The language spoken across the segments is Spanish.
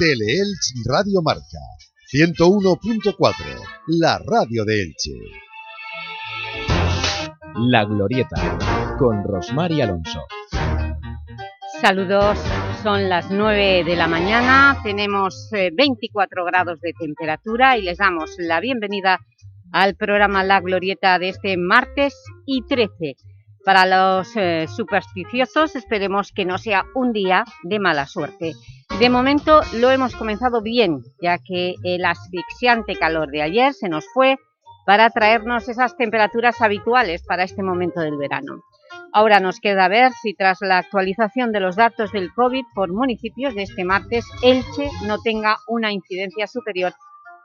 Teleelch Radio Marca 101.4, la radio de Elche. La Glorieta, con Rosmar Alonso. Saludos, son las 9 de la mañana, tenemos 24 eh, grados de temperatura y les damos la bienvenida al programa La Glorieta de este martes y 13. Para los eh, supersticiosos esperemos que no sea un día de mala suerte. De momento lo hemos comenzado bien, ya que el asfixiante calor de ayer se nos fue para traernos esas temperaturas habituales para este momento del verano. Ahora nos queda ver si tras la actualización de los datos del COVID por municipios de este martes, Elche no tenga una incidencia superior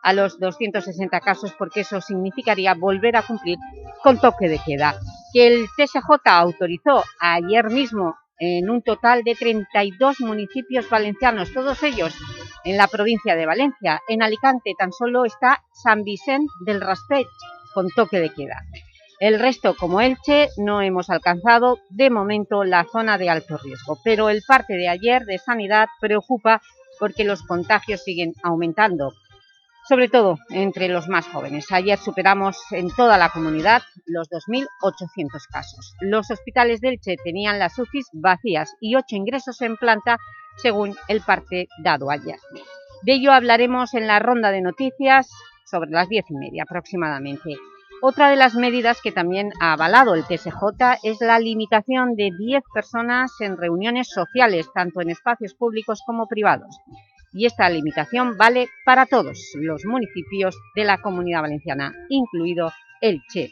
a los 260 casos, porque eso significaría volver a cumplir con toque de queda. Que el TSJ autorizó ayer mismo en un total de 32 municipios valencianos, todos ellos en la provincia de Valencia. En Alicante tan solo está San Vicente del Raspech, con toque de queda. El resto, como Elche, no hemos alcanzado de momento la zona de alto riesgo, pero el parte de ayer de Sanidad preocupa porque los contagios siguen aumentando sobre todo entre los más jóvenes. Ayer superamos en toda la comunidad los 2.800 casos. Los hospitales de Elche tenían las UCIs vacías y 8 ingresos en planta, según el parte dado ayer. De ello hablaremos en la ronda de noticias sobre las diez y media aproximadamente. Otra de las medidas que también ha avalado el TSJ es la limitación de 10 personas en reuniones sociales, tanto en espacios públicos como privados y esta limitación vale para todos los municipios de la Comunidad Valenciana, incluido Elche.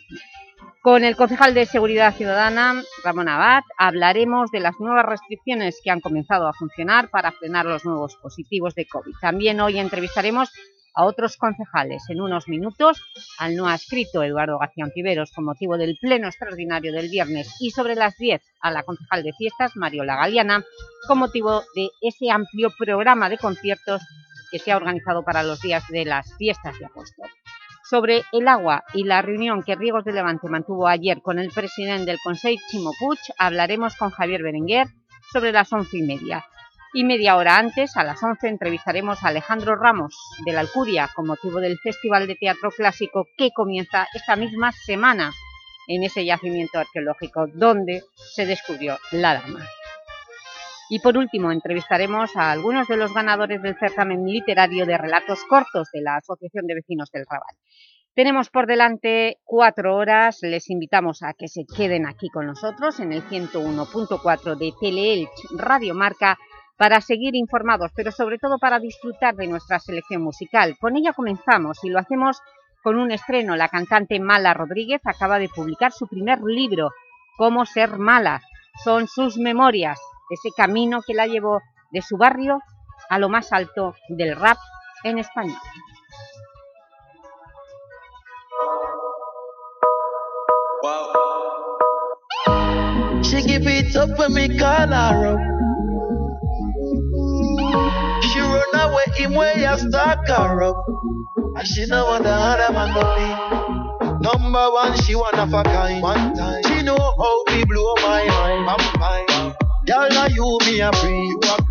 Con el concejal de Seguridad Ciudadana, Ramón Abad, hablaremos de las nuevas restricciones que han comenzado a funcionar para frenar los nuevos positivos de COVID. También hoy entrevistaremos a otros concejales. En unos minutos, al no escrito Eduardo García Antiveros con motivo del pleno extraordinario del viernes y sobre las 10 a la concejal de fiestas, Mariola Galeana, con motivo de ese amplio programa de conciertos que se ha organizado para los días de las fiestas de agosto. Sobre el agua y la reunión que Riegos de Levante mantuvo ayer con el presidente del Consejo, Chimo Puig, hablaremos con Javier Berenguer sobre las once y media. Y media hora antes, a las 11, entrevistaremos a Alejandro Ramos de la Alcuria con motivo del Festival de Teatro Clásico que comienza esta misma semana en ese yacimiento arqueológico donde se descubrió la dama. Y por último, entrevistaremos a algunos de los ganadores del certamen literario de relatos cortos de la Asociación de Vecinos del Raval. Tenemos por delante cuatro horas, les invitamos a que se queden aquí con nosotros en el 101.4 de Teleelch Radio Marca para seguir informados, pero sobre todo para disfrutar de nuestra selección musical. Con ella comenzamos y lo hacemos con un estreno. La cantante Mala Rodríguez acaba de publicar su primer libro, Cómo ser mala. Son sus memorias, ese camino que la llevó de su barrio a lo más alto del rap en stalk her up. And she know what the other man go be. Number one, she one of a kind. One time. She know how we blow my mind. Mind. Girl, now you me a free. You a.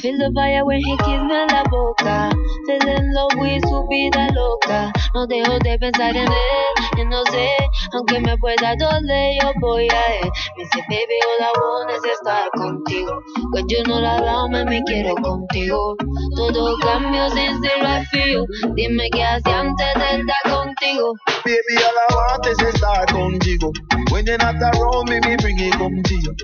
Feel the fire when he kiss me en la boca. Fell in love with su vida loca. No dejo de pensar en él, y no sé, aunque me pueda doler, yo voy a él. Me dice, baby, all I want es estar contigo. Pues yo no la amo, me quiero contigo. Todo cambio sin ser feel. Dime qué hacía antes de estar contigo. Baby, all I want es estar contigo. When you're not around me, me bring it you.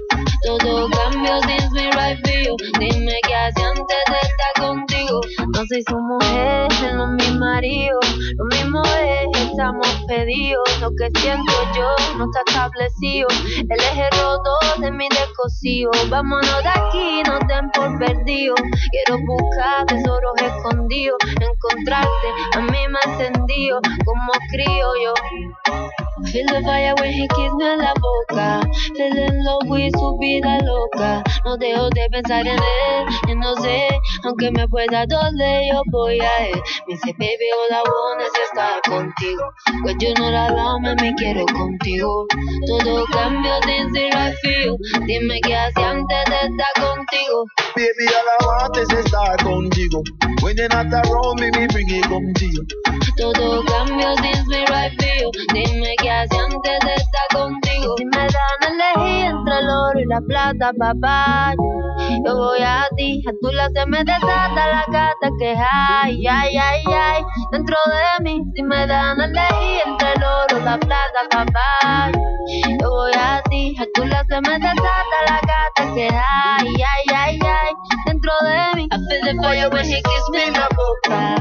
Todo cambio sin ser feel. Dime qué hacía antes de estar contigo. No soy su mujer, no mi marido. Lo mismo es, estamos pedidos. Lo que siento yo no está establecido. El eje roto de mi descosido. Vámonos de aquí, no den por perdido. Quiero buscar tesoros escondidos. Encontrarte, a mí me ha encendido. Como crío yo. Feel the fire when he kiss me la boca. Feel in love with su vida loca. No dejo de pensar en él, no sé, aunque me pueda doler, yo voy a él. Me dice, baby, I want es estar contigo. Pues yo no la amo, me quiero contigo. Todo cambio desde feel. Dime qué hacía antes de estar contigo. Baby, all I want es estar contigo. When you're not around me, me bring it you. Todo cambio right feel. Dime qué hace antes de estar contigo. Si me dan a elegir entre el oro y la plata, papá. Yo voy a ti, a tu lado se me desata la gata que hay, ay, ay, ay. Dentro de mí, si me dan a elegir entre el oro y la plata, papá. Yo voy a ti, a tu lado se me desata la gata que hay, ay, ay, de mí, I feel the fire when he kiss me en la boca.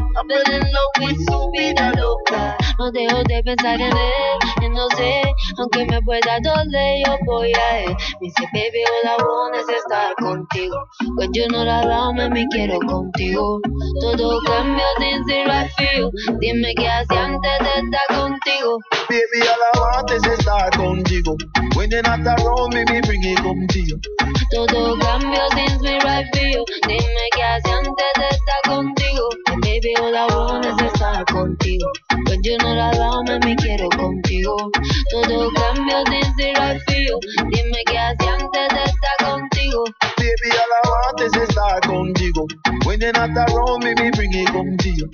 Low with su vida loca. No dejo de pensar en él, y no sé, aunque me pueda doler, yo voy a él. Me dice, baby, I want es estar contigo. When you're not around, me quiero contigo. Todo cambia since I feel. Dime qué hace antes de estar contigo. Baby, all I want is estar contigo. When you're not around me, me bring it you. Todo me right feel. Dime qué hace antes de estar contigo. Baby, all I want es estar contigo. When you're not around, me quiero contigo. Todo cambio since me right feel. Dime qué hace antes de estar contigo. Baby, all I want is estar contigo. When you're not around me, me bring it you.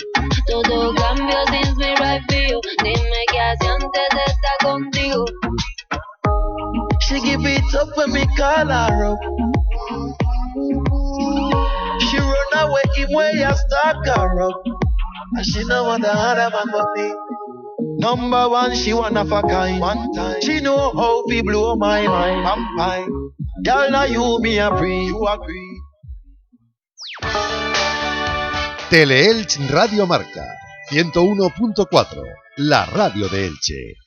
Todo cambio since me right feel. Dime qué hace antes de estar contigo. She give it up when me call her up. She run away him way I stalk her up. And she know want the other man but me. Number one, she one of a kind. One time. She know how we blow my mind. I'm fine. Girl, now you me a free. You agree. Teleelch Radio Marca 101.4, la radio de Elche.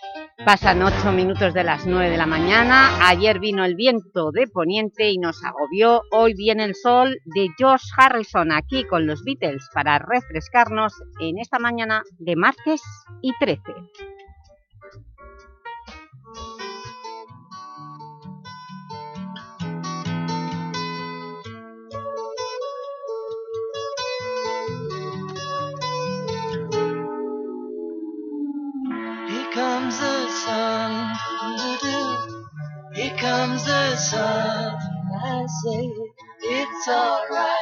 Pasan ocho minutos de las nueve de la mañana. Ayer vino el viento de poniente y nos agobió. Hoy viene el sol de George Harrison aquí con los Beatles para refrescarnos en esta mañana de martes y 13. Comes the sun. I say it's alright.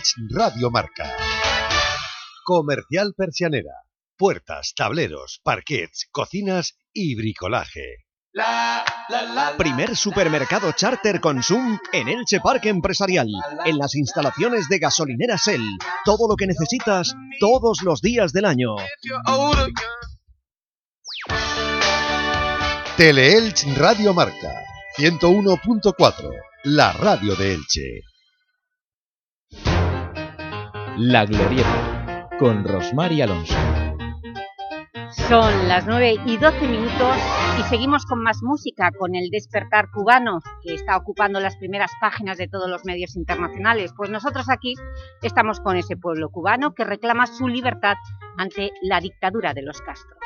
Teleelch Radio Marca. Comercial Persianera. Puertas, tableros, parquets, cocinas y bricolaje. Primer supermercado charter Consum en Elche Parque Empresarial, en las instalaciones de gasolinera Shell. Todo lo que necesitas todos los días del año. Teleelch Radio Marca 101.4, la radio de Elche. La Glorieta, con Rosmar y Alonso. Son las 9 y 12 minutos y seguimos con más música, con el despertar cubano, que está ocupando las primeras páginas de todos los medios internacionales. Pues nosotros aquí estamos con ese pueblo cubano que reclama su libertad ante la dictadura de los Castros.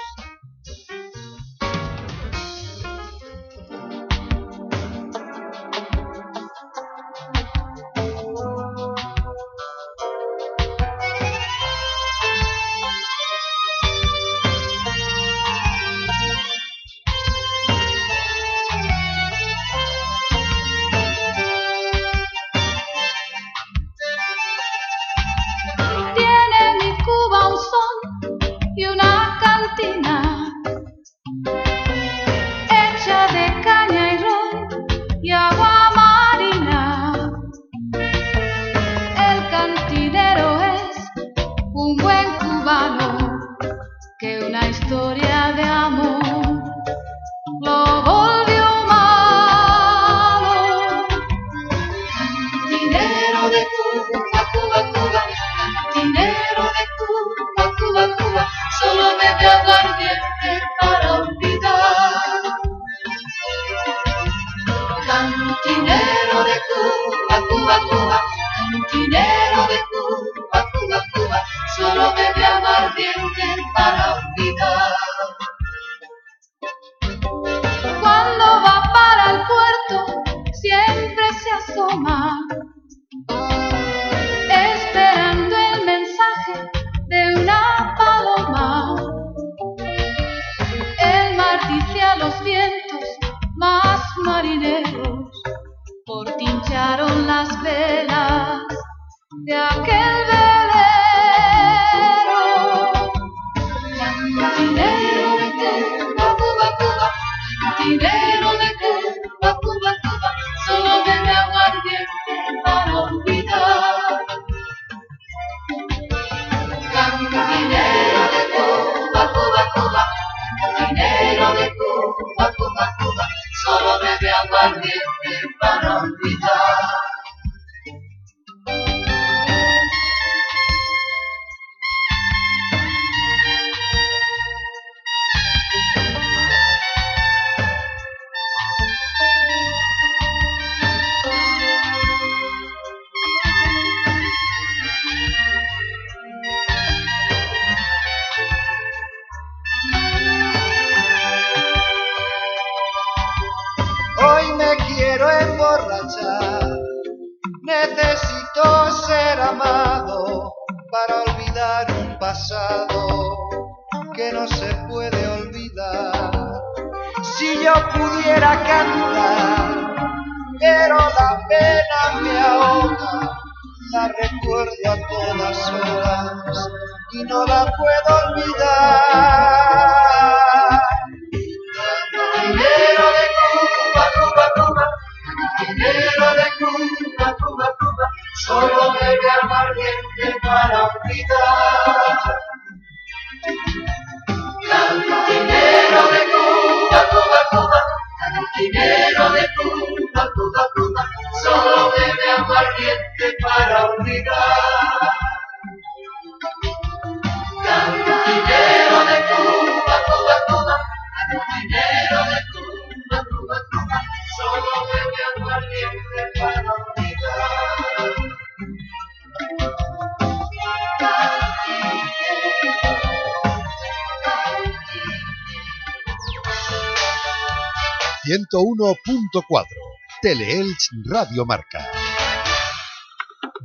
Teleelch Radio Marca.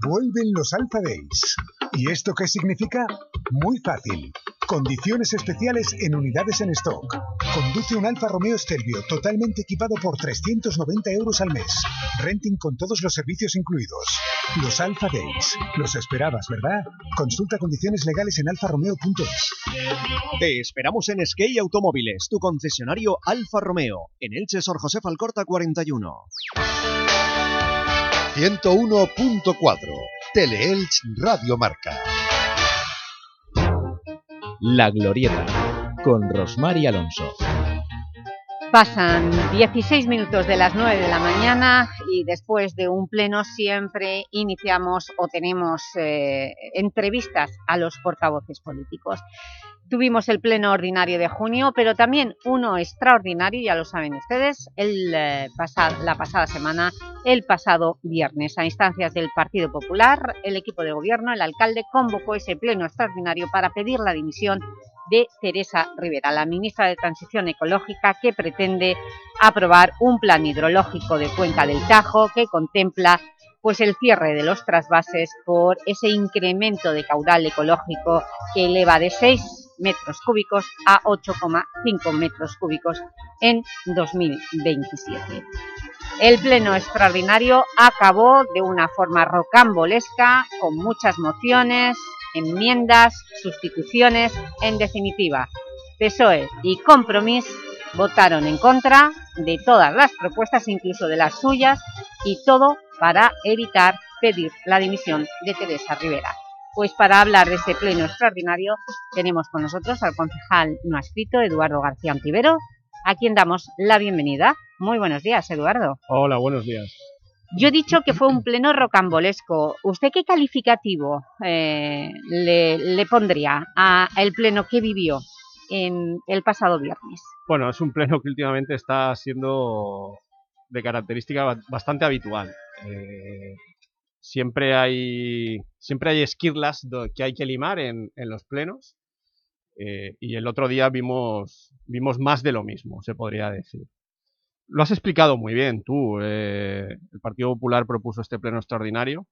Vuelven los Alpha Days. ¿Y esto qué significa? Muy fácil. Condiciones especiales en unidades en stock. Conduce un Alfa Romeo Stelvio totalmente equipado por 390 euros al mes. Renting con todos los servicios incluidos. Los Alfa Days. Los esperabas, ¿verdad? Consulta condiciones legales en alfaromeo.es. Te esperamos en Skate Automóviles, tu concesionario Alfa Romeo, en Elche Sor José Falcorta 41. 101.4 Teleelch Radio Marca. La Glorieta, con Rosmar Alonso. Pasan 16 minutos de las 9 de la mañana y después de un pleno siempre iniciamos o tenemos eh, entrevistas a los portavoces políticos. Tuvimos el pleno ordinario de junio, pero también uno extraordinario, ya lo saben ustedes, eh, la pasada semana, el pasado viernes. A instancias del Partido Popular, el equipo de gobierno, el alcalde, convocó ese pleno extraordinario para pedir la dimisión de Teresa Rivera, la ministra de Transición Ecológica que pretende aprobar un plan hidrológico de Cuenca del Tajo que contempla pues el cierre de los trasvases por ese incremento de caudal ecológico que eleva de 6 metros cúbicos a 8,5 metros cúbicos en 2027. El pleno extraordinario acabó de una forma rocambolesca, con muchas mociones, enmiendas, sustituciones, en definitiva. PSOE y Compromís votaron en contra de todas las propuestas, incluso de las suyas, y todo para evitar pedir la dimisión de Teresa Rivera. Pues para hablar de este pleno extraordinario tenemos con nosotros al concejal no escrito Eduardo García Antivero, a quien damos la bienvenida. Muy buenos días, Eduardo. Hola, buenos días. Yo he dicho que fue un pleno rocambolesco. ¿Usted qué calificativo eh, le, pondría al pleno que vivió en el pasado viernes? Bueno, es un pleno que últimamente está siendo de característica bastante habitual. Eh, siempre hay siempre hay esquirlas que hay que limar en, los plenos eh, y el otro día vimos, vimos más de lo mismo, se podría decir. Lo has explicado muy bien tú. Eh, el Partido Popular propuso este pleno extraordinario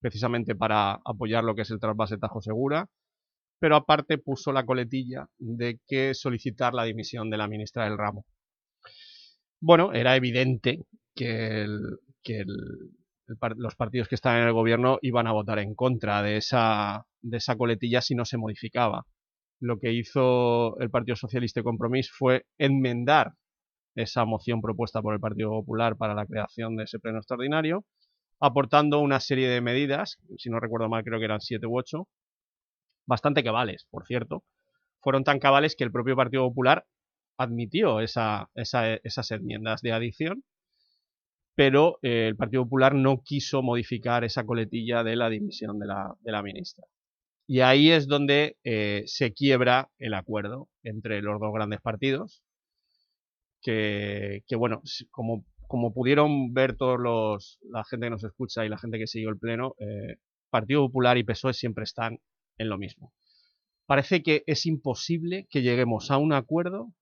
precisamente para apoyar lo que es el trasvase Tajo Segura, pero aparte puso la coletilla de que solicitar la dimisión de la ministra del ramo. Bueno, era evidente que, los partidos que estaban en el gobierno iban a votar en contra de esa, de esa coletilla si no se modificaba. Lo que hizo el Partido Socialista y Compromís fue enmendar esa moción propuesta por el Partido Popular para la creación de ese pleno extraordinario, aportando una serie de medidas, si no recuerdo mal creo que eran siete u ocho, bastante cabales, por cierto, fueron tan cabales que el propio Partido Popular admitió esa, esas enmiendas de adición, pero eh, el Partido Popular no quiso modificar esa coletilla de la dimisión de la, de la ministra. Y ahí es donde eh, se quiebra el acuerdo entre los dos grandes partidos, que, bueno, como, como pudieron ver todos los, la gente que nos escucha y la gente que siguió el pleno, eh, Partido Popular y PSOE siempre están en lo mismo. Parece que es imposible que lleguemos a un acuerdo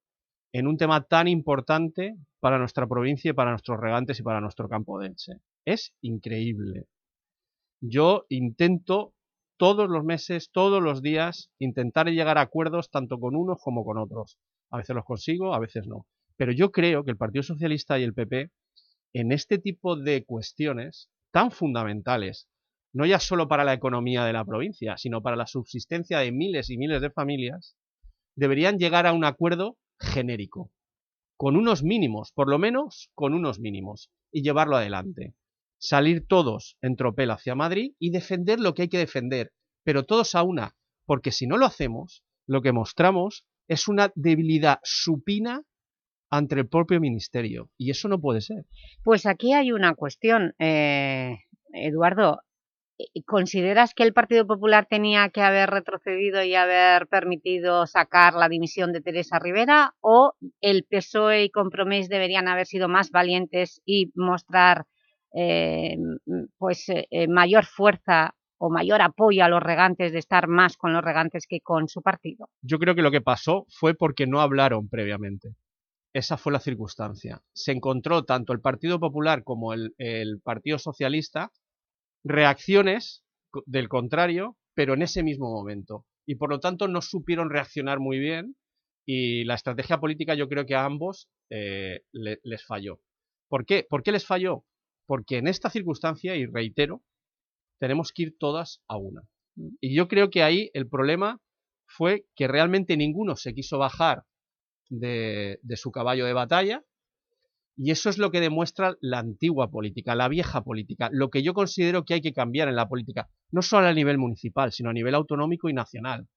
en un tema tan importante para nuestra provincia y para nuestros regantes y para nuestro campo de Elche. Es increíble. Yo intento todos los meses, todos los días, intentar llegar a acuerdos tanto con unos como con otros. A veces los consigo, a veces no. Pero yo creo que el Partido Socialista y el PP, en este tipo de cuestiones tan fundamentales, no ya solo para la economía de la provincia, sino para la subsistencia de miles y miles de familias, deberían llegar a un acuerdo genérico, con unos mínimos, por lo menos con unos mínimos, y llevarlo adelante. Salir todos en tropel hacia Madrid y defender lo que hay que defender, pero todos a una, porque si no lo hacemos, lo que mostramos es una debilidad supina ante el propio ministerio, y eso no puede ser. Pues aquí hay una cuestión, eh, Eduardo, ¿Consideras que el Partido Popular tenía que haber retrocedido y haber permitido sacar la dimisión de Teresa Rivera o el PSOE y Compromís deberían haber sido más valientes y mostrar eh, pues eh, eh, mayor fuerza o mayor apoyo a los regantes de estar más con los regantes que con su partido? Yo creo que lo que pasó fue porque no hablaron previamente. Esa fue la circunstancia. Se encontró tanto el Partido Popular como el, el Partido Socialista reacciones del contrario, pero en ese mismo momento. y por lo tanto no supieron reaccionar muy bien y la estrategia política yo creo que a ambos eh, les falló. ¿Por qué? ¿Por qué les falló? Porque en esta circunstancia, y reitero, tenemos que ir todas a una. Y yo creo que ahí el problema fue que realmente ninguno se quiso bajar de, de su caballo de batalla y eso es lo que demuestra la antigua política, la vieja política, lo que yo considero que hay que cambiar en la política, no solo a nivel municipal, sino a nivel autonómico y nacional.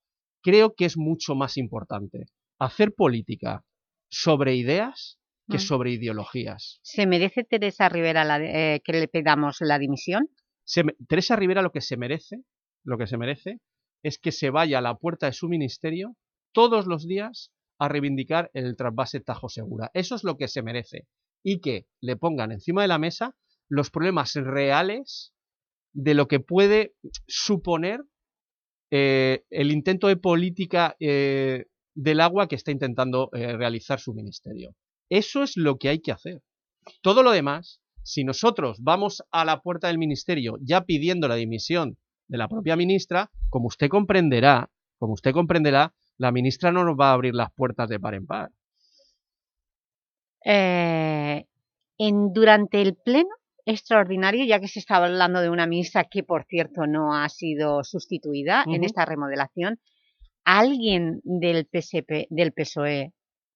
Creo que es mucho más importante hacer política sobre ideas que Mm. sobre ideologías. ¿Se merece Teresa Rivera la de- eh, que le pedamos la dimisión? Se me- Teresa Rivera lo que se merece, lo que se merece es que se vaya a la puerta de su ministerio todos los días a reivindicar el trasvase Tajo Segura. Eso es lo que se merece. Y que le pongan encima de la mesa los problemas reales de lo que puede suponer eh, el intento de política eh, del agua que está intentando eh, realizar su ministerio. Eso es lo que hay que hacer. Todo lo demás, si nosotros vamos a la puerta del ministerio ya pidiendo la dimisión de la propia ministra, como usted comprenderá, como usted comprenderá, la ministra no nos va a abrir las puertas de par en par. Eh, en, durante el pleno extraordinario, ya que se estaba hablando de una ministra que, por cierto, no ha sido sustituida en esta remodelación, ¿alguien del, PSP, del PSOE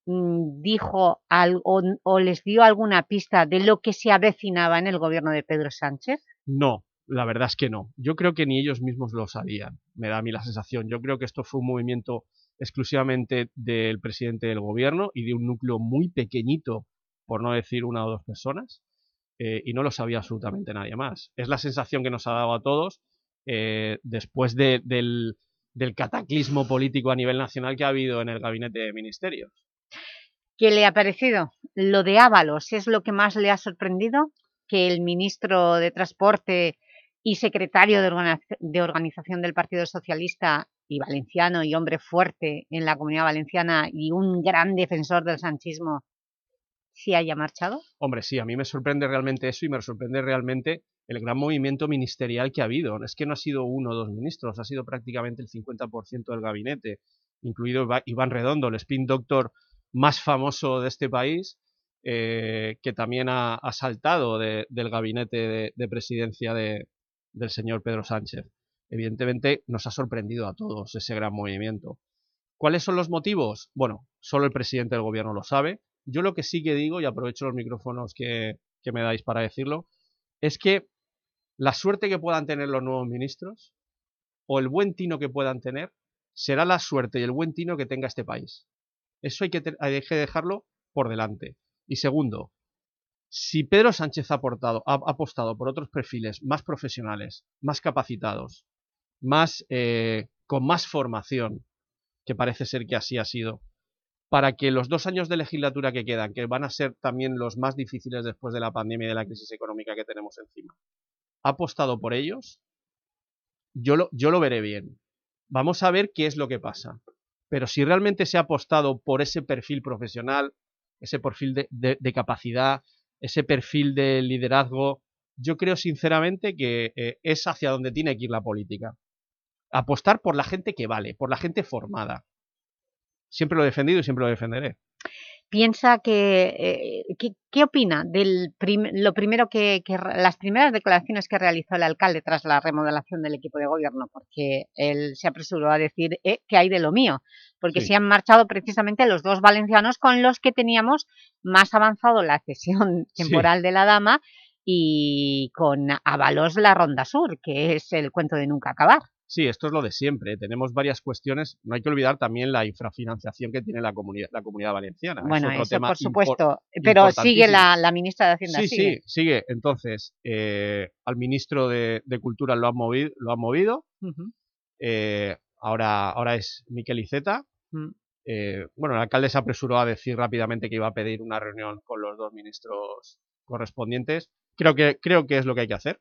mm, dijo algo o les dio alguna pista de lo que se avecinaba en el gobierno de Pedro Sánchez? No, la verdad es que no. Yo creo que ni ellos mismos lo sabían, me da a mí la sensación. Yo creo que esto fue un movimiento exclusivamente del presidente del gobierno y de un núcleo muy pequeñito, por no decir una o dos personas, eh, y no lo sabía absolutamente nadie más. Es la sensación que nos ha dado a todos eh, después de- del, cataclismo político a nivel nacional que ha habido en el gabinete de ministerios. ¿Qué le ha parecido? Lo de Ábalos, ¿es lo que más le ha sorprendido? Que el ministro de Transporte y secretario de organización del Partido Socialista y valenciano y hombre fuerte en la Comunidad Valenciana y un gran defensor del sanchismo se haya marchado? Hombre, sí, a mí me sorprende realmente eso y me sorprende realmente el gran movimiento ministerial que ha habido. Es que no ha sido uno o dos ministros, ha sido prácticamente el 50% del gabinete, incluido Iván Redondo, el spin doctor más famoso de este país, eh, que también ha, saltado de- del gabinete de, de presidencia de- del señor Pedro Sánchez. Evidentemente nos ha sorprendido a todos ese gran movimiento. ¿Cuáles son los motivos? Bueno, solo el presidente del gobierno lo sabe. Yo lo que sí que digo, y aprovecho los micrófonos que, me dais para decirlo, es que la suerte que puedan tener los nuevos ministros, o el buen tino que puedan tener, será la suerte y el buen tino que tenga este país. Eso hay que, hay que dejarlo por delante. Y segundo, si Pedro Sánchez ha ha apostado por otros perfiles más profesionales, más capacitados, más, eh, con más formación, que parece ser que así ha sido, para que los dos años de legislatura que quedan, que van a ser también los más difíciles después de la pandemia y de la crisis económica que tenemos encima, ha apostado por ellos, yo lo, yo lo veré bien. Vamos a ver qué es lo que pasa. Pero si realmente se ha apostado por ese perfil profesional, ese perfil de, de- capacidad, ese perfil de liderazgo, yo creo sinceramente que eh, es hacia donde tiene que ir la política. Apostar por la gente que vale, por la gente formada. Siempre lo he defendido y siempre lo defenderé. piensa que, eh, ¿qué, qué opina de lo primero que, que las primeras declaraciones que realizó el alcalde tras la remodelación del equipo de gobierno? Porque él se apresuró a decir eh, que hay de lo mío, porque Sí. se han marchado precisamente los dos valencianos con los que teníamos más avanzado la cesión Sí. temporal de la dama y con Avalos la Ronda Sur, que es el cuento de nunca acabar. Sí, esto es lo de siempre. Tenemos varias cuestiones. No hay que olvidar también la infrafinanciación que tiene la comunidad, la comunidad valenciana. Es Bueno, otro eso tema por supuesto, pero sigue la, la ministra de Hacienda. Sí, sigue. sí, sigue. Entonces, eh, al ministro de, de Cultura lo han movido, lo han movido. Eh, ahora, ahora es Miquel Iceta. Eh, bueno, el alcalde se apresuró a decir rápidamente que iba a pedir una reunión con los dos ministros correspondientes. Creo que, creo que es lo que hay que hacer.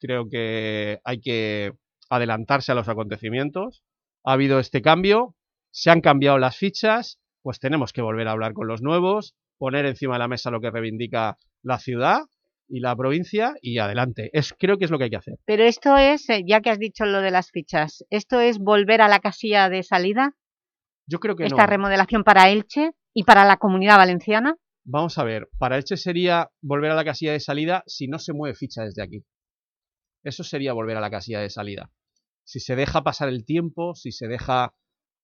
Creo que hay que adelantarse a los acontecimientos. Ha habido este cambio, se han cambiado las fichas, pues tenemos que volver a hablar con los nuevos, poner encima de la mesa lo que reivindica la ciudad y la provincia y adelante. Es, creo que es lo que hay que hacer. Pero esto es, eh, ya que has dicho lo de las fichas, ¿esto es volver a la casilla de salida? Yo creo que ¿Esta remodelación para Elche y para la Comunidad Valenciana? Vamos a ver, para Elche sería volver a la casilla de salida si no se mueve ficha desde aquí. Eso sería volver a la casilla de salida. Si se deja pasar el tiempo, si se deja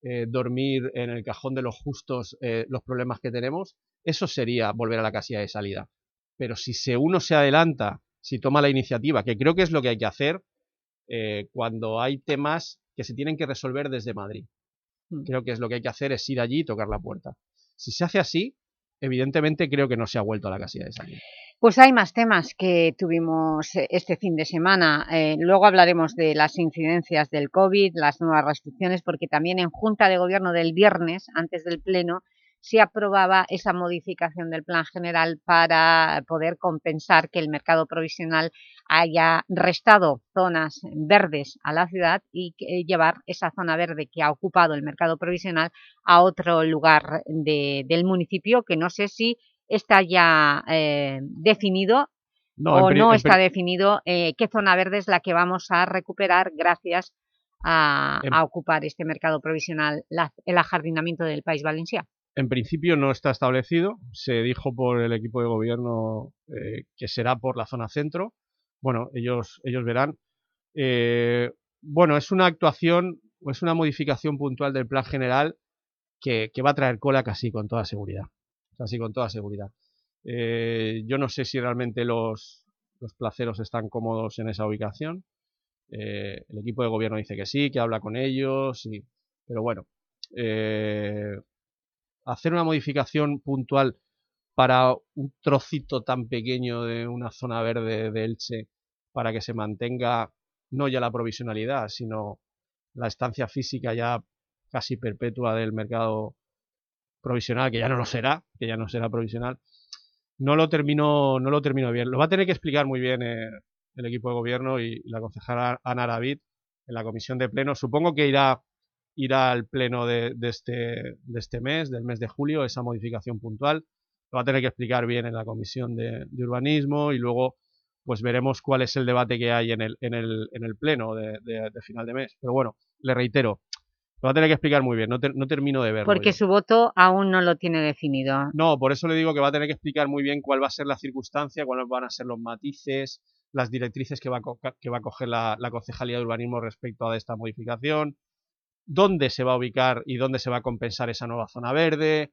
eh, dormir en el cajón de los justos eh, los problemas que tenemos, eso sería volver a la casilla de salida. Pero si se, uno se adelanta, si toma la iniciativa, que creo que es lo que hay que hacer eh, cuando hay temas que se tienen que resolver desde Madrid. Mm. Creo que es lo que hay que hacer es ir allí y tocar la puerta. Si se hace así, evidentemente creo que no se ha vuelto a la casilla de salida. Pues hay más temas que tuvimos eh, este fin de semana. Eh, luego hablaremos de las incidencias del COVID, las nuevas restricciones, porque también en Junta de Gobierno del viernes, antes del Pleno, se aprobaba esa modificación del Plan General para poder compensar que el mercado provisional haya restado zonas verdes a la ciudad y llevar esa zona verde que ha ocupado el mercado provisional a otro lugar del municipio, que no sé si está ya eh, definido o no está definido eh, qué zona verde es la que vamos a recuperar gracias a, ocupar este mercado provisional, el ajardinamiento del País Valenciano. En principio no está establecido, se dijo por el equipo de gobierno eh, que será por la zona centro, bueno, ellos, ellos verán. bueno, es una actuación, es una modificación puntual del plan general que, que va a traer cola casi con toda seguridad así con toda seguridad. Eh, yo no sé si realmente los, placeros están cómodos en esa ubicación. Eh, el equipo de gobierno dice que sí, que habla con ellos, y, pero bueno, eh, hacer una modificación puntual para un trocito tan pequeño de una zona verde de Elche para que se mantenga no ya la provisionalidad, sino la estancia física ya casi perpetua del mercado provisional, que ya no lo será, que ya no será provisional, no lo termino, no lo termino bien. Lo va a tener que explicar muy bien eh, el equipo de gobierno y, la concejala Ana David en la comisión de pleno. Supongo que irá, irá al pleno de, este, de este mes, del mes de julio, esa modificación puntual. Lo va a tener que explicar bien en la comisión de, urbanismo y luego pues veremos cuál es el debate que hay en el, en el, en el pleno de, de final de mes. Pero bueno, le reitero, lo va a tener que explicar muy bien, no, termino de verlo. Porque su voto aún no lo tiene definido. No, por eso le digo que va a tener que explicar muy bien cuál va a ser la circunstancia, cuáles van a ser los matices, las directrices que va a, que va a coger la, Concejalía de Urbanismo respecto a esta modificación, dónde se va a ubicar y dónde se va a compensar esa nueva zona verde.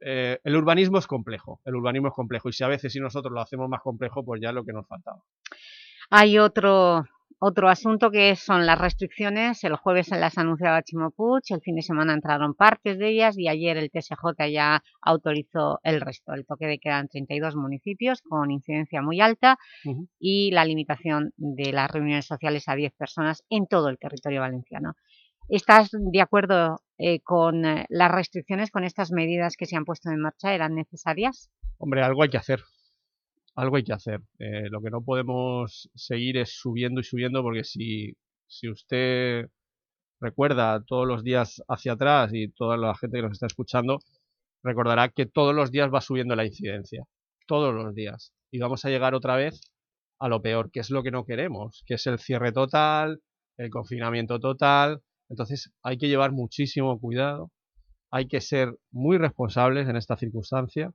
Eh, el urbanismo es complejo, el urbanismo es complejo y si a veces si nosotros lo hacemos más complejo, pues ya es lo que nos faltaba. Hay otro otro asunto que son las restricciones, el jueves las anunciaba Chimo Puig, el fin de semana entraron partes de ellas y ayer el TSJ ya autorizó el resto. El toque de queda en 32 municipios con incidencia muy alta y la limitación de las reuniones sociales a 10 personas en todo el territorio valenciano. ¿Estás de acuerdo eh, con eh, las restricciones, con estas medidas que se han puesto en marcha? ¿Eran necesarias? Hombre, algo hay que hacer algo hay que hacer. Eh, lo que no podemos seguir es subiendo y subiendo porque si, si usted recuerda todos los días hacia atrás y toda la gente que nos está escuchando, recordará que todos los días va subiendo la incidencia. Todos los días. Y vamos a llegar otra vez a lo peor, que es lo que no queremos, que es el cierre total, el confinamiento total. Entonces hay que llevar muchísimo cuidado, hay que ser muy responsables en esta circunstancia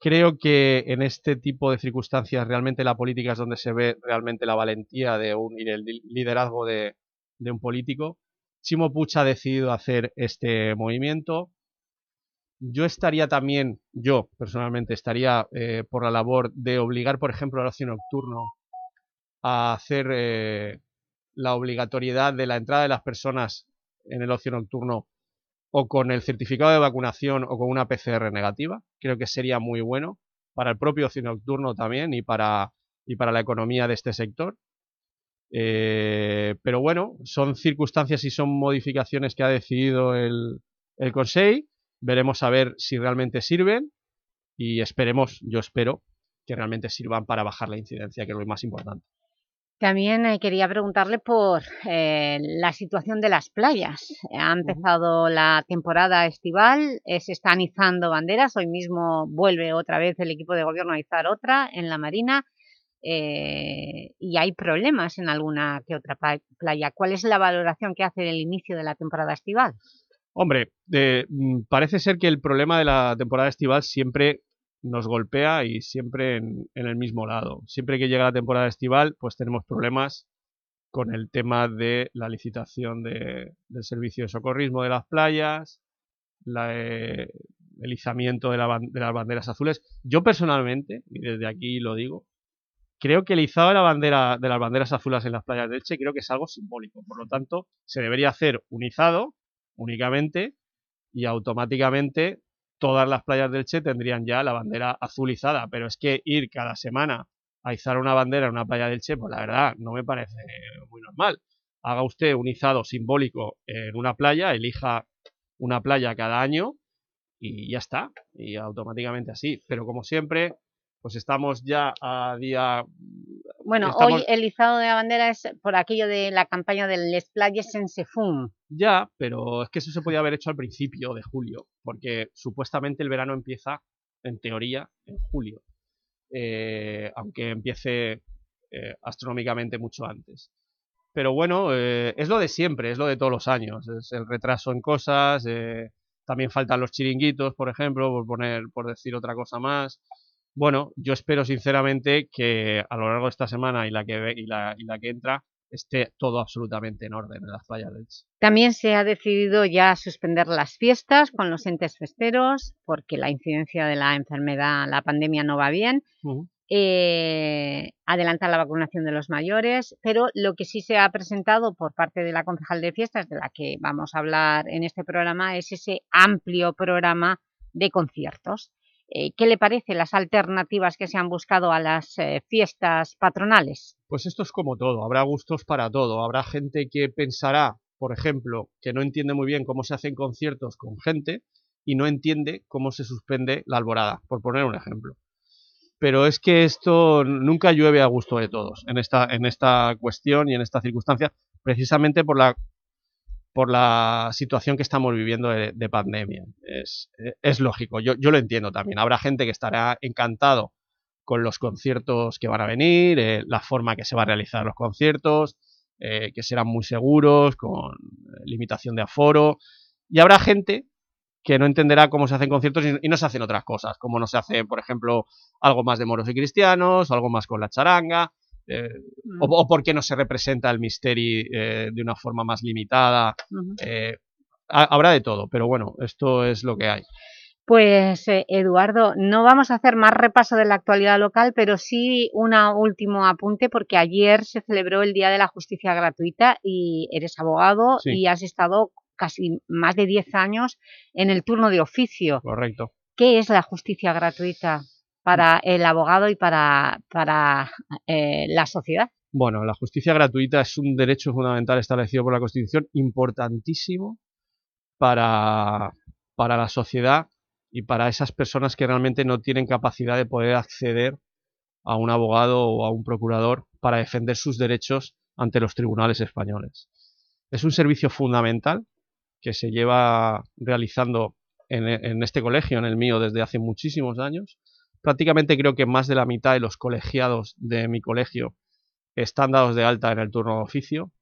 Creo que en este tipo de circunstancias realmente la política es donde se ve realmente la valentía de un, y el liderazgo de, un político. Chimo Puch ha decidido hacer este movimiento. Yo estaría también, yo personalmente, estaría eh, por la labor de obligar, por ejemplo, al ocio nocturno a hacer eh, la obligatoriedad de la entrada de las personas en el ocio nocturno o con el certificado de vacunación o con una PCR negativa. Creo que sería muy bueno para el propio ocio nocturno también y para, y para la economía de este sector. Eh, pero bueno, son circunstancias y son modificaciones que ha decidido el, el Consejo. Veremos a ver si realmente sirven y esperemos, yo espero, que realmente sirvan para bajar la incidencia, que es lo más importante. También eh, quería preguntarle por eh, la situación de las playas. Ha empezado la temporada estival, eh, se están izando banderas, hoy mismo vuelve otra vez el equipo de gobierno a izar otra en la Marina. eh, y hay problemas en alguna que otra playa. ¿Cuál es la valoración que hace del inicio de la temporada estival? Hombre, mm, parece ser que el problema de la temporada estival siempre nos golpea y siempre en, el mismo lado. Siempre que llega la temporada estival, pues tenemos problemas con el tema de la licitación del servicio de socorrismo de las playas, eh, el izamiento de, de, las banderas azules. Yo personalmente, y desde aquí lo digo, creo que el izado de, la bandera, de las banderas azules en las playas de Elche creo que es algo simbólico. Por lo tanto, se debería hacer un izado únicamente y automáticamente todas las playas del Che tendrían ya la bandera azulizada, pero es que ir cada semana a izar una bandera en una playa del Che, pues la verdad no me parece muy normal. Haga usted un izado simbólico en una playa, elija una playa cada año y ya está, y automáticamente así. Pero como siempre, pues estamos ya a día... Bueno, hoy el izado de la bandera es por aquello de la campaña del Les Playes en Sefum. Ya, pero es que eso se podía haber hecho al principio de julio, porque supuestamente el verano empieza, en teoría, en julio, eh, aunque empiece eh, astronómicamente mucho antes. Pero bueno, eh, es lo de siempre, es lo de todos los años, es el retraso en cosas, también faltan los chiringuitos, por ejemplo, por, poner, por decir otra cosa más, bueno, yo espero sinceramente que a lo largo de esta semana y la que, y la, y la que entra esté todo absolutamente en orden en las playas También se ha decidido ya suspender las fiestas con los entes festeros porque la incidencia de la enfermedad, la pandemia no va bien. Eh, adelantar la vacunación de los mayores, pero lo que sí se ha presentado por parte de la concejal de fiestas, de la que vamos a hablar en este programa, es ese amplio programa de conciertos. Eh, ¿Qué le parece las alternativas que se han buscado a las eh, fiestas patronales? Pues esto es como todo, habrá gustos para todo. Habrá gente que pensará, por ejemplo, que no entiende muy bien cómo se hacen conciertos con gente y no entiende cómo se suspende la alborada, por poner un ejemplo. Pero es que esto nunca llueve a gusto de todos en esta, en esta cuestión y en esta circunstancia, precisamente por la por la situación que estamos viviendo de, pandemia. Es, es lógico, yo, yo, lo entiendo también. Habrá gente que estará encantado con los conciertos que van a venir, eh, la forma que se va a realizar los conciertos, eh, que serán muy seguros, con eh, limitación de aforo. Y habrá gente que no entenderá cómo se hacen conciertos y, y, no se hacen otras cosas, como no se hace, por ejemplo, algo más de moros y cristianos, algo más con la charanga, eh, mm. o, por qué no se representa el misterio eh, de una forma más limitada. Eh, habrá de todo, pero bueno, esto es lo que hay. Pues Eduardo, no vamos a hacer más repaso de la actualidad local, pero sí un último apunte, porque ayer se celebró el Día de la Justicia Gratuita y eres abogado y has estado casi más de 10 años en el turno de oficio. Correcto. ¿Qué es la justicia gratuita? Para el abogado y para, para eh, la sociedad? Bueno, la justicia gratuita es un derecho fundamental establecido por la Constitución importantísimo para, para la sociedad y para esas personas que realmente no tienen capacidad de poder acceder a un abogado o a un procurador para defender sus derechos ante los tribunales españoles. Es un servicio fundamental que se lleva realizando en, en este colegio, en el mío, desde hace muchísimos años prácticamente creo que más de la mitad de los colegiados de mi colegio están dados de alta en el turno de oficio.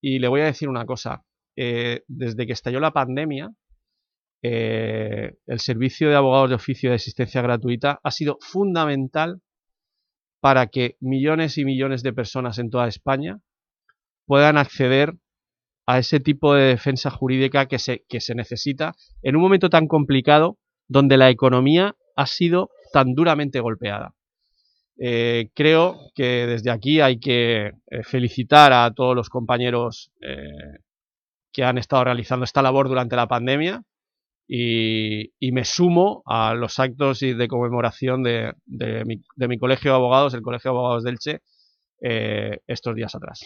Y le voy a decir una cosa, eh, desde que estalló la pandemia, eh, el servicio de abogados de oficio de asistencia gratuita ha sido fundamental para que millones y millones de personas en toda España puedan acceder a ese tipo de defensa jurídica que se, que se necesita en un momento tan complicado donde la economía ha sido tan duramente golpeada. Eh, creo que desde aquí hay que eh, felicitar a todos los compañeros eh, que han estado realizando esta labor durante la pandemia y, me sumo a los actos de conmemoración de, mi, colegio de abogados, el Colegio de Abogados del Che, estos días atrás.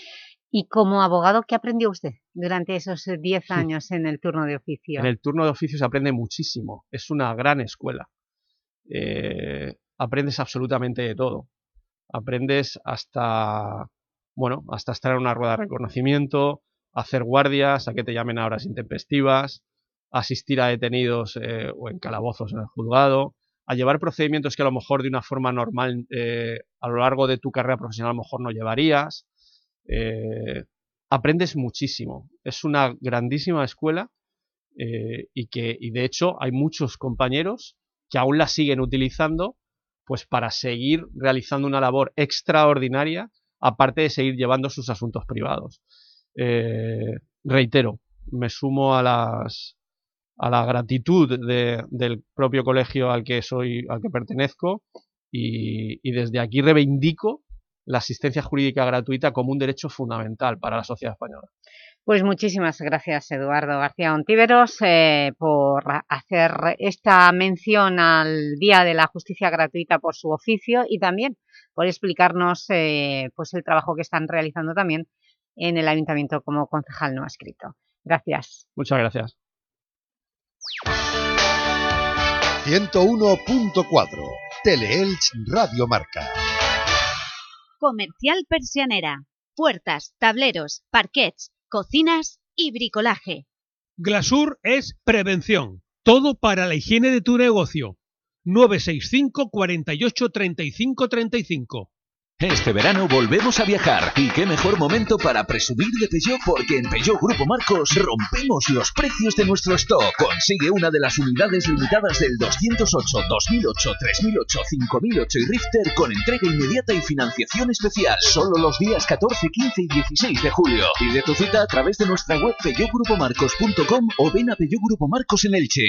¿Y como abogado qué aprendió usted durante esos 10 años en el turno de oficio? En el turno de oficio se aprende muchísimo, es una gran escuela. Eh, aprendes absolutamente de todo. Aprendes hasta, bueno, hasta estar en una rueda de reconocimiento, hacer guardias, a que te llamen a horas intempestivas, asistir a detenidos eh, o en calabozos en el juzgado, a llevar procedimientos que a lo mejor de una forma normal eh, a lo largo de tu carrera profesional a lo mejor no llevarías. Aprendes muchísimo. Es una grandísima escuela y que y de hecho hay muchos compañeros que aún la siguen utilizando pues para seguir realizando una labor extraordinaria aparte de seguir llevando sus asuntos privados. reitero, me sumo a las, a la gratitud del propio colegio al que soy, al que pertenezco y, desde aquí reivindico la asistencia jurídica gratuita como un derecho fundamental para la sociedad española. Pues muchísimas gracias Eduardo García Ontíveros eh, por hacer esta mención al Día de la Justicia Gratuita por su oficio y también por explicarnos eh, pues el trabajo que están realizando también en el Ayuntamiento como concejal no escrito. Gracias. Muchas gracias. 101.4 Teleelch Radio Marca Comercial Persianera. Puertas, tableros, parquets, cocinas y bricolaje. Glasur es prevención. Todo para la higiene de tu negocio. 965 48 35 35 este verano volvemos a viajar y qué mejor momento para presumir de Peugeot porque en Peugeot Grupo Marcos rompemos los precios de nuestro stock. Consigue una de las unidades limitadas del 208, 2008, 3008, 5008 y Rifter con entrega inmediata y financiación especial. Solo los días 14, 15 y 16 de julio. Pide tu cita a través de nuestra web peugeotgrupomarcos.com o ven a Peugeot Grupo Marcos en Elche.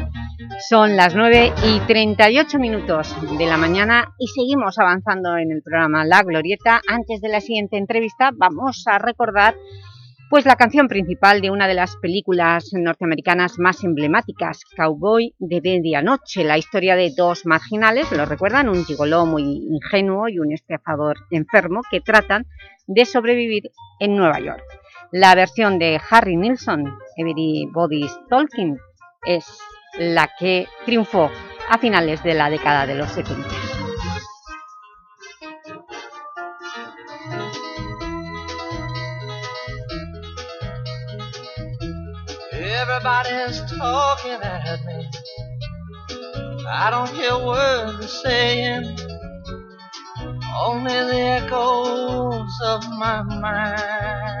Son las 9 y 38 minutos de la mañana y seguimos avanzando en el programa La Glorieta. Antes de la siguiente entrevista vamos a recordar pues, la canción principal de una de las películas norteamericanas más emblemáticas, Cowboy de Medianoche, la historia de dos marginales, ¿lo recuerdan? Un gigoló muy ingenuo y un estafador enfermo que tratan de sobrevivir en Nueva York. La versión de Harry Nilsson, Everybody's Talking, es la que triunfó a finales de la década de los 70. Everybody's talking at me. I don't hear words they're saying, only the echoes of my mind.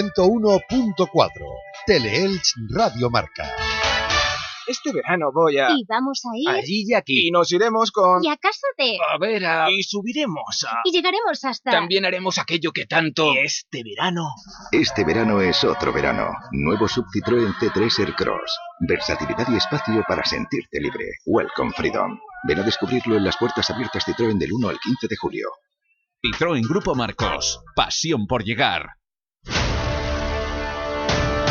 101.4 Teleelch Radio Marca. Este verano voy a... Y vamos a ir... Allí y aquí. Y nos iremos con... Y a casa de... A ver, a... Y subiremos a... Y llegaremos hasta... También haremos aquello que tanto... Este verano... Este verano es otro verano. Nuevo Sub Citroën C3 Aircross. Versatilidad y espacio para sentirte libre. Welcome Freedom. Ven a descubrirlo en las puertas abiertas Citroën del 1 al 15 de julio. Citroën Grupo Marcos. Pasión por llegar.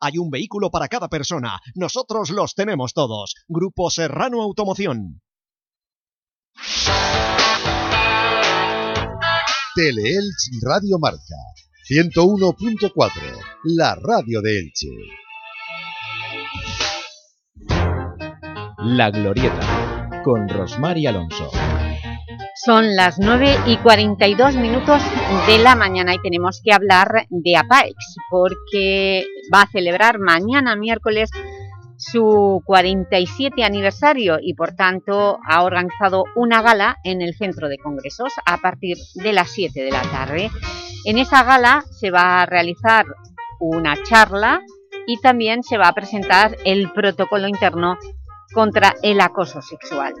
Hay un vehículo para cada persona. Nosotros los tenemos todos. Grupo Serrano Automoción. Teleelch Radio Marca. 101.4 La radio de Elche. La Glorieta, con Rosmar y Alonso. Son las 9 y 42 minutos de la mañana y tenemos que hablar de APAEX porque va a celebrar mañana miércoles su 47 aniversario y por tanto ha organizado una gala en el centro de congresos a partir de las 7 de la tarde. En esa gala se va a realizar una charla y también se va a presentar el protocolo interno contra el acoso sexual.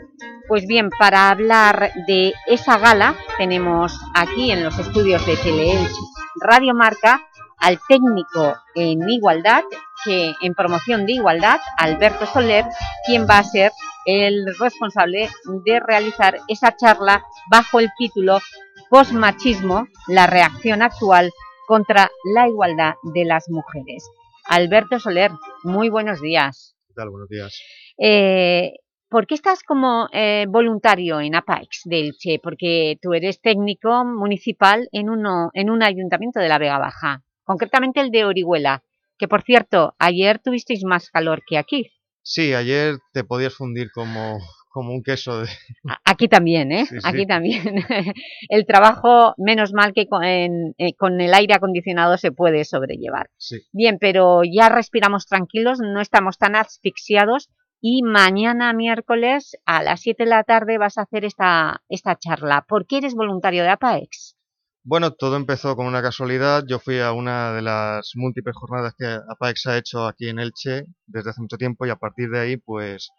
Pues bien, para hablar de esa gala tenemos aquí en los estudios de Teleelch Radio Marca al técnico en igualdad, que en promoción de igualdad, Alberto Soler, quien va a ser el responsable de realizar esa charla bajo el título Postmachismo, la reacción actual contra la igualdad de las mujeres. Alberto Soler, muy buenos días. Buenos días. Eh, ¿Por qué estás como eh, voluntario en APAEX de Elche? Porque tú eres técnico municipal en, uno, en un ayuntamiento de la Vega Baja, concretamente el de Orihuela, que por cierto, ayer tuvisteis más calor que aquí. Sí, ayer te podías fundir como, como un queso. De... Aquí también, ¿eh? Sí, sí. Aquí también. el trabajo, menos mal que con, en, eh, con el aire acondicionado se puede sobrellevar. Sí. Bien, pero ya respiramos tranquilos, no estamos tan asfixiados y mañana miércoles a las 7 de la tarde vas a hacer esta, esta charla. ¿Por qué eres voluntario de APAEX? Bueno, todo empezó con una casualidad. Yo fui a una de las múltiples jornadas que APAEX ha hecho aquí en Elche desde hace mucho tiempo y a partir de ahí pues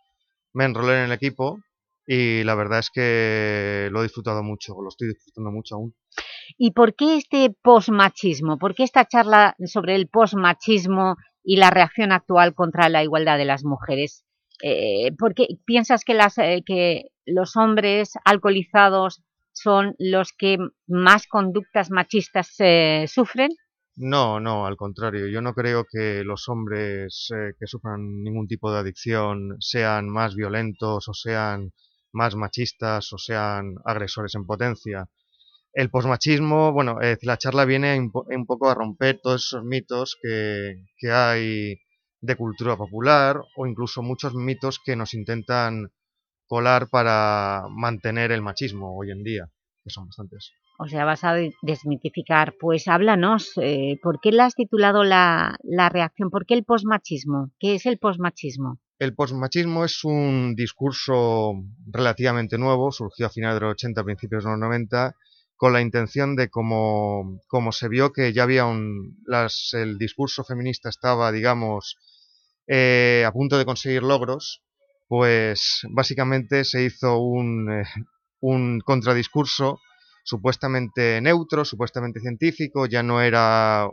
me enrolé en el equipo y la verdad es que lo he disfrutado mucho, lo estoy disfrutando mucho aún. ¿Y por qué este postmachismo? ¿Por qué esta charla sobre el postmachismo y la reacción actual contra la igualdad de las mujeres? Eh, ¿Por qué piensas que, las, eh, que los hombres alcoholizados son los que más conductas machistas eh, sufren? No, no, al contrario. Yo no creo que los hombres eh, que sufran ningún tipo de adicción sean más violentos o sean más machistas o sean agresores en potencia. El posmachismo, bueno, la charla viene un, poco a romper todos esos mitos que, que hay de cultura popular o incluso muchos mitos que nos intentan colar para mantener el machismo hoy en día, que son bastantes. O sea, vas a desmitificar. Pues háblanos, eh, ¿por qué la has titulado la, la reacción? ¿Por qué el posmachismo? ¿Qué es el posmachismo? El posmachismo es un discurso relativamente nuevo, surgió a finales de los 80, principios de los 90, con la intención de, como, como se vio que ya había un... Las, el discurso feminista estaba, digamos, eh, a punto de conseguir logros, pues básicamente se hizo un, eh, un contradiscurso supuestamente neutro, supuestamente científico, ya no era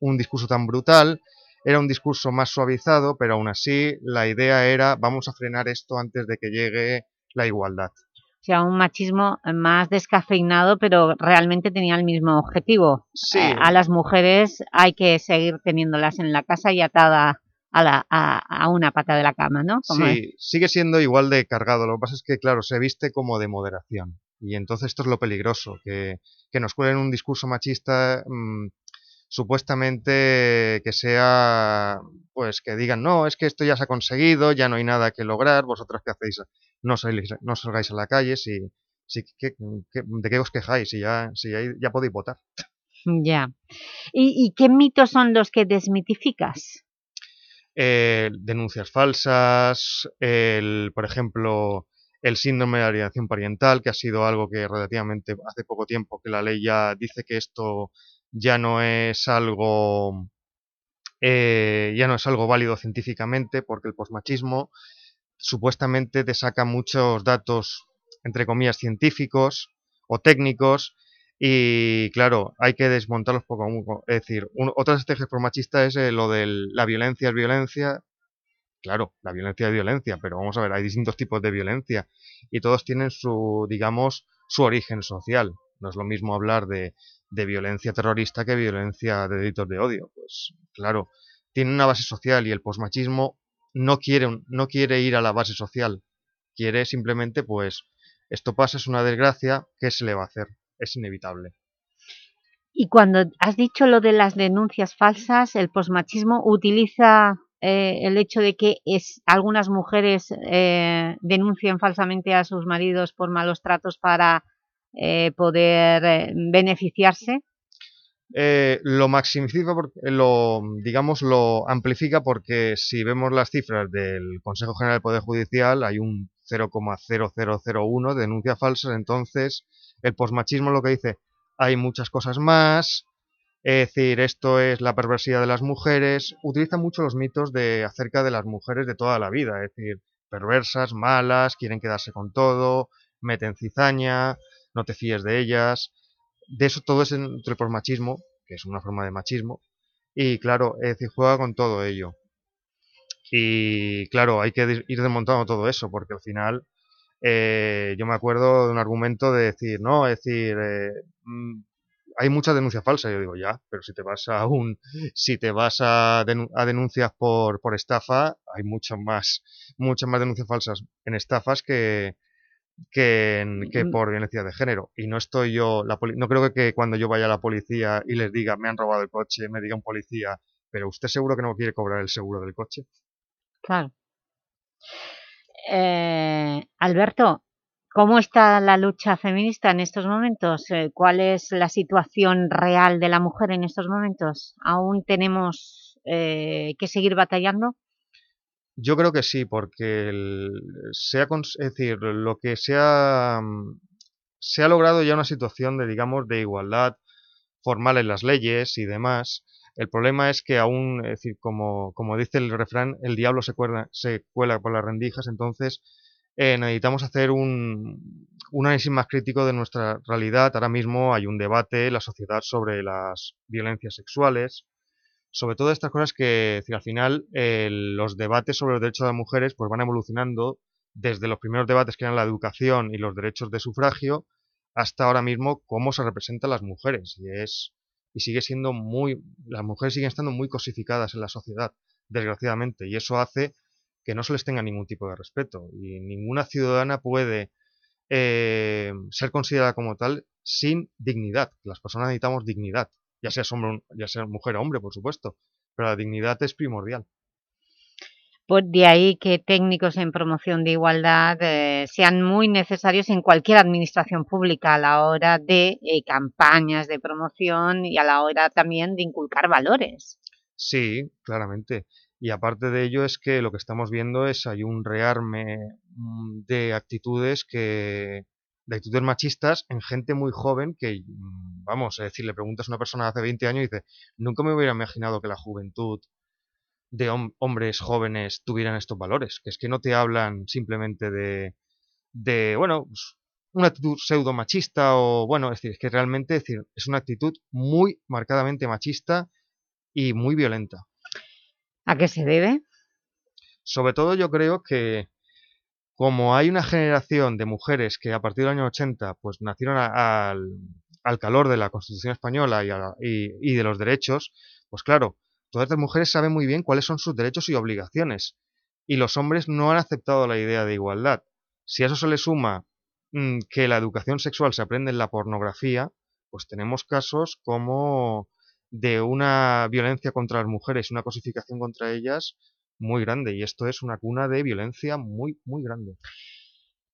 un discurso tan brutal, era un discurso más suavizado, pero aún así la idea era vamos a frenar esto antes de que llegue la igualdad. O sea, un machismo más descafeinado, pero realmente tenía el mismo objetivo. Sí. Eh, a las mujeres hay que seguir teniéndolas en la casa y atada a, la, a, a una pata de la cama, ¿no? Como es. Sí, sigue siendo igual de cargado, lo que pasa es que, claro, se viste como de moderación. Y entonces esto es lo peligroso, que, que nos cuelen un discurso machista mmm, supuestamente que sea, pues que digan, no, es que esto ya se ha conseguido, ya no hay nada que lograr, vosotras qué hacéis, no, salgáis, no salgáis a la calle, si, si, ¿qué, qué, ¿de qué os quejáis? Si ya, si ya, ya podéis votar. Ya. ¿Y, ¿Y qué mitos son los que desmitificas? Eh, denuncias falsas, el, por ejemplo, el síndrome de alienación parental, que ha sido algo que relativamente hace poco tiempo que la ley ya dice que esto ya no es algo eh, ya no es algo válido científicamente porque el posmachismo supuestamente te saca muchos datos entre comillas científicos o técnicos y claro, hay que desmontarlos poco a poco. Es decir, un, otra estrategia machista es eh, lo de la violencia es violencia. Claro, la violencia es violencia, pero vamos a ver, hay distintos tipos de violencia y todos tienen su, digamos, su origen social. No es lo mismo hablar de, de violencia terrorista que violencia de delitos de odio. Pues claro, tiene una base social y el posmachismo no quiere, no quiere ir a la base social. Quiere simplemente, pues, esto pasa, es una desgracia, ¿qué se le va a hacer? Es inevitable. Y cuando has dicho lo de las denuncias falsas, el posmachismo utiliza eh, el hecho de que es, algunas mujeres eh, denuncien falsamente a sus maridos por malos tratos para eh, poder eh, beneficiarse? Eh, lo maximiza, lo, digamos, lo amplifica porque si vemos las cifras del Consejo General del Poder Judicial hay un 0,0001 de denuncias falsas, entonces el posmachismo lo que dice, hay muchas cosas más, es decir, esto es la perversidad de las mujeres, utiliza mucho los mitos de acerca de las mujeres de toda la vida, es decir, perversas, malas, quieren quedarse con todo, meten cizaña, no te fíes de ellas, de eso todo es entre el posmachismo, que es una forma de machismo, y claro, es decir, juega con todo ello. Y claro, hay que ir desmontando todo eso, porque al final eh, yo me acuerdo de un argumento de decir, no, es decir, eh, hay muchas denuncias falsas, yo digo, ya, pero si te vas a un, si te vas a, denun a denuncias por, por estafa, hay muchas más, muchas más denuncias falsas en estafas que, que, en, que por violencia de género. Y no estoy yo, la no creo que, que, cuando yo vaya a la policía y les diga, me han robado el coche, me diga un policía, pero usted seguro que no quiere cobrar el seguro del coche. Claro. Eh, Alberto, ¿cómo está la lucha feminista en estos momentos? Eh, ¿Cuál es la situación real de la mujer en estos momentos? ¿Aún tenemos eh, que seguir batallando? Yo creo que sí, porque el, decir, lo que se ha, se ha logrado ya una situación de, digamos, de igualdad formal en las leyes y demás. El problema es que aún, decir, como, como dice el refrán, el diablo se, cuerda, se cuela por las rendijas, entonces eh, necesitamos hacer un, un análisis más crítico de nuestra realidad. Ahora mismo hay un debate en la sociedad sobre las violencias sexuales, sobre todo estas cosas que decir, al final eh, los debates sobre los derechos de las mujeres pues van evolucionando desde los primeros debates que eran la educación y los derechos de sufragio hasta ahora mismo cómo se representan las mujeres y es y sigue siendo muy las mujeres siguen estando muy cosificadas en la sociedad desgraciadamente y eso hace que no se les tenga ningún tipo de respeto y ninguna ciudadana puede eh, ser considerada como tal sin dignidad las personas necesitamos dignidad ya sea, hombre, ya sea mujer o hombre, por supuesto, pero la dignidad es primordial. Pues de ahí que técnicos en promoción de igualdad eh, sean muy necesarios en cualquier administración pública a la hora de eh, campañas de promoción y a la hora también de inculcar valores. Sí, claramente. Y aparte de ello es que lo que estamos viendo es hay un rearme de actitudes que, de actitudes machistas en gente muy joven que, vamos, es decir, le preguntas a una persona de hace 20 años y dice, nunca me hubiera imaginado que la juventud de hombres jóvenes tuvieran estos valores, que es que no te hablan simplemente de, de bueno, pues, una actitud pseudo machista o, bueno, es decir, es que realmente es, decir, es una actitud muy marcadamente machista y muy violenta. ¿A qué se debe? Sobre todo yo creo que como hay una generación de mujeres que a partir del año 80 pues nacieron al, al, calor de la Constitución Española y, y, de los derechos, pues claro, todas estas mujeres saben muy bien cuáles son sus derechos y obligaciones. Y los hombres no han aceptado la idea de igualdad. Si a eso se le suma mmm, que la educación sexual se aprende en la pornografía, pues tenemos casos como de una violencia contra las mujeres, una cosificación contra ellas muy grande. Y esto es una cuna de violencia muy, muy grande.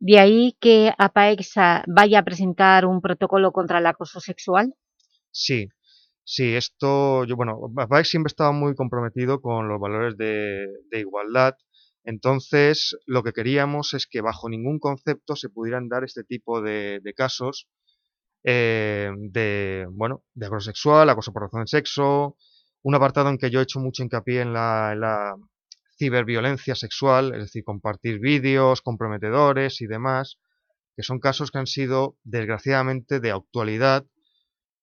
¿De ahí que APAEXA vaya a presentar un protocolo contra el acoso sexual? Sí, sí, esto, yo, bueno, APAEX siempre estaba muy comprometido con los valores de, de igualdad, entonces lo que queríamos es que bajo ningún concepto se pudieran dar este tipo de, de casos eh, de, bueno, de acoso sexual, acoso por razón de sexo, un apartado en que yo he hecho mucho hincapié en la, en la ciberviolencia sexual, es decir, compartir vídeos comprometedores y demás, que son casos que han sido, desgraciadamente, de actualidad,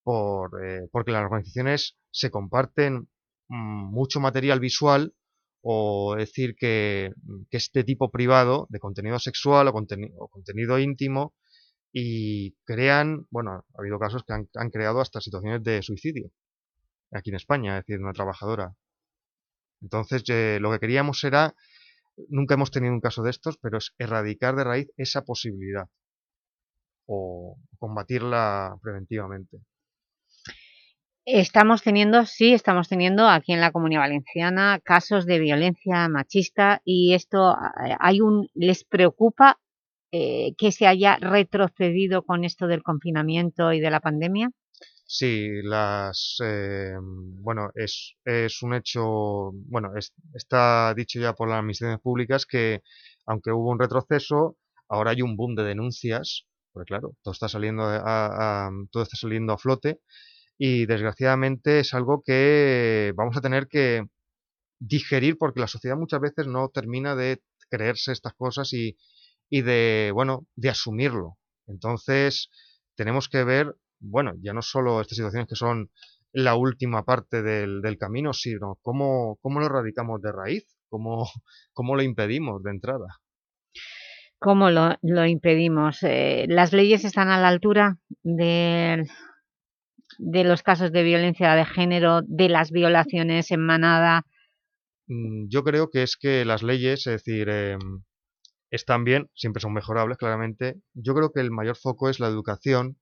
por, eh, porque las organizaciones se comparten mmm, mucho material visual o decir que, que, este tipo privado de contenido sexual o, conteni o contenido íntimo y crean, bueno, ha habido casos que han, han, creado hasta situaciones de suicidio aquí en España, es decir, una trabajadora. Entonces, eh, lo que queríamos era, nunca hemos tenido un caso de estos, pero es erradicar de raíz esa posibilidad o combatirla preventivamente. Estamos teniendo, sí, estamos teniendo aquí en la Comunidad Valenciana casos de violencia machista y esto eh, hay un les preocupa eh, que se haya retrocedido con esto del confinamiento y de la pandemia? Sí, las, eh, bueno, es, es, un hecho, bueno, es, está dicho ya por las administraciones públicas que aunque hubo un retroceso, ahora hay un boom de denuncias, porque claro, todo está saliendo a, todo está saliendo a flote y desgraciadamente es algo que vamos a tener que digerir porque la sociedad muchas veces no termina de creerse estas cosas y, y de, bueno, de asumirlo. Entonces, tenemos que ver, bueno, ya no solo estas situaciones que son la última parte del, del camino, sino cómo, cómo lo erradicamos de raíz, cómo, cómo lo impedimos de entrada. ¿Cómo lo, lo impedimos? Eh, ¿Las leyes están a la altura de, de los casos de violencia de género, de las violaciones en manada? Mm, yo creo que es que las leyes, es decir, eh, están bien, siempre son mejorables, claramente. Yo creo que el mayor foco es la educación,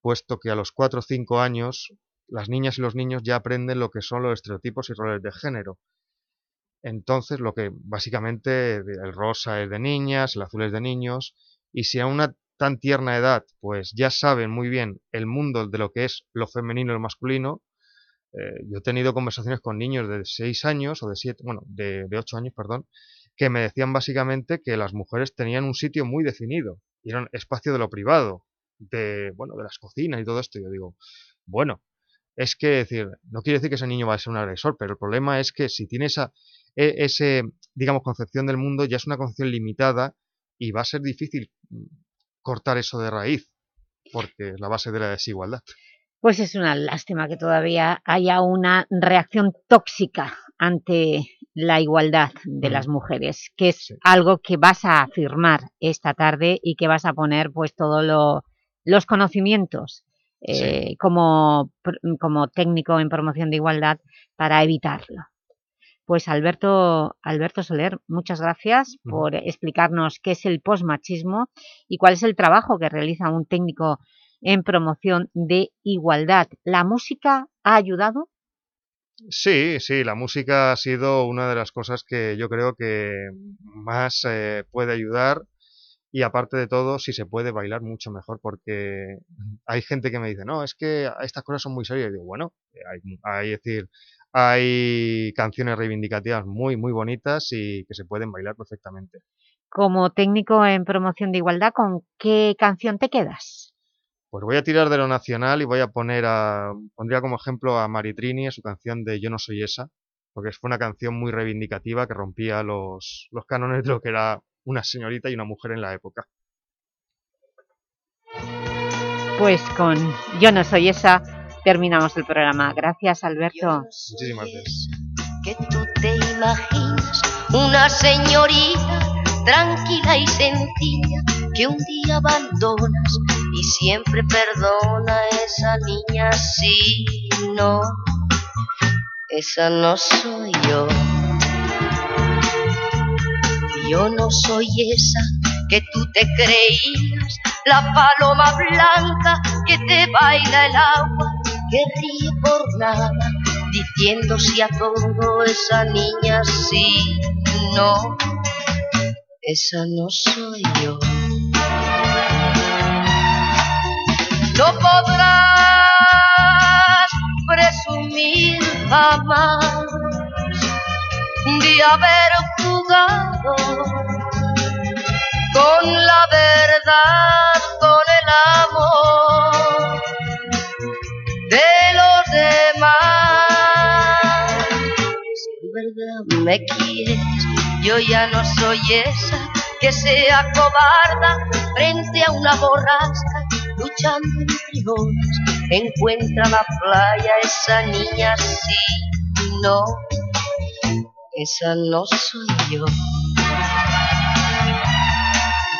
puesto que a los 4 o 5 años las niñas y los niños ya aprenden lo que son los estereotipos y roles de género. Entonces, lo que básicamente el rosa es de niñas, el azul es de niños, y si a una tan tierna edad, pues ya saben muy bien el mundo de lo que es lo femenino y lo masculino, eh, yo he tenido conversaciones con niños de 6 años, o de 7, bueno, de, de 8 años, perdón, que me decían básicamente que las mujeres tenían un sitio muy definido, y era un espacio de lo privado, de, bueno, de las cocinas y todo esto, yo digo, bueno, es que, decir, no quiere decir que ese niño va a ser un agresor, pero el problema es que si tiene esa, e, ese, digamos, concepción del mundo, ya es una concepción limitada y va a ser difícil cortar eso de raíz, porque es la base de la desigualdad. Pues es una lástima que todavía haya una reacción tóxica ante la igualdad de mm. las mujeres, que es sí. algo que vas a afirmar esta tarde y que vas a poner pues todos lo, los conocimientos eh, sí. como, como técnico en promoción de igualdad para evitarlo. Pues Alberto, Alberto Soler, muchas gracias por explicarnos qué es el postmachismo y cuál es el trabajo que realiza un técnico en promoción de igualdad. ¿La música ha ayudado? Sí, sí, la música ha sido una de las cosas que yo creo que más eh, puede ayudar y aparte de todo, si se puede bailar mucho mejor porque hay gente que me dice, no, es que estas cosas son muy serias. Y digo, bueno, hay, hay, decir, hay canciones reivindicativas muy, muy bonitas y que se pueden bailar perfectamente. Como técnico en promoción de igualdad, ¿con qué canción te quedas? Pues voy a tirar de lo nacional y voy a poner a, pondría como ejemplo a Maritrini, a su canción de Yo no soy esa, porque fue una canción muy reivindicativa que rompía los, los cánones de lo que era una señorita y una mujer en la época. Pues con Yo no soy esa terminamos el programa. Gracias, Alberto. Muchísimas gracias. Que tú te imaginas una señorita tranquila y sencilla que un día abandonas y siempre perdona a esa niña sí, no, esa no soy yo. Yo no soy esa que tú te creías, la paloma blanca que te baila el agua, que ríe por nada, diciendo si a todo esa niña sí, no, esa no soy yo. No podrás presumir jamás de haber jugado con la verdad, con el amor de los demás. Si en verdad me quieres, yo ya no soy esa que sea cobarda frente a una borrasca luchando entre olas. Encuentra la playa esa niña, sí, no, esa no soy yo.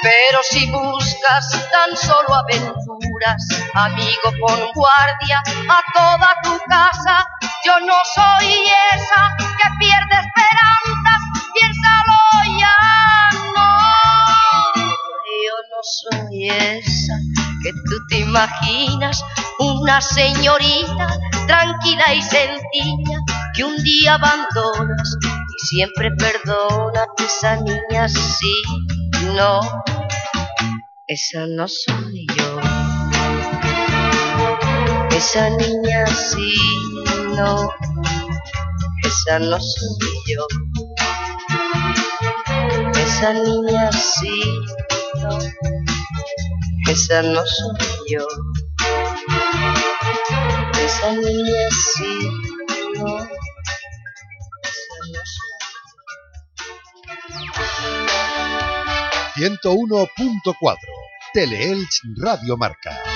Pero si buscas tan solo amigo, pon guardia a toda tu casa. Yo no soy esa que pierde esperanzas, piénsalo ya, no. Yo no soy esa que tú te imaginas, una señorita tranquila y sencilla que un día abandonas y siempre perdona a esa niña, sí, no, esa no soy yo. Esa niña sí, no, esa no soy yo. Esa niña sí, no, esa no soy yo. Esa niña sí, no, esa no soy 101.4 Teleelch Radio Marca.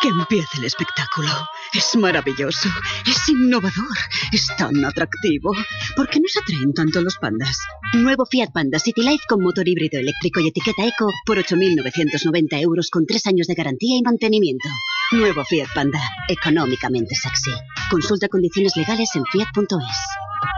Que empiece el espectáculo. Es maravilloso, es innovador, es tan atractivo. ¿Por qué nos atraen tanto los pandas? Nuevo Fiat Panda City Life con motor híbrido eléctrico y etiqueta eco por 8.990 euros con 3 años de garantía y mantenimiento. Nuevo Fiat Panda, económicamente sexy. Consulta condiciones legales en fiat.es.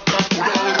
Let's go.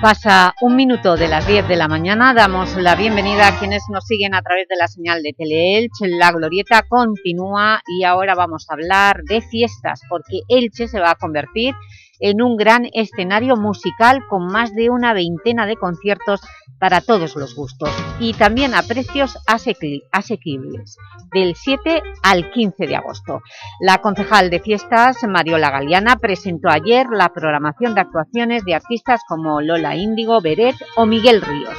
Pasa un minuto de las 10 de la mañana, damos la bienvenida a quienes nos siguen a través de la señal de Teleelch. La glorieta continúa y ahora vamos a hablar de fiestas, porque Elche se va a convertir en un gran escenario musical con más de una veintena de conciertos para todos los gustos y también a precios asequibles, del 7 al 15 de agosto. La concejal de fiestas, Mariola Galeana, presentó ayer la programación de actuaciones de artistas como Lola Índigo, Beret o Miguel Ríos,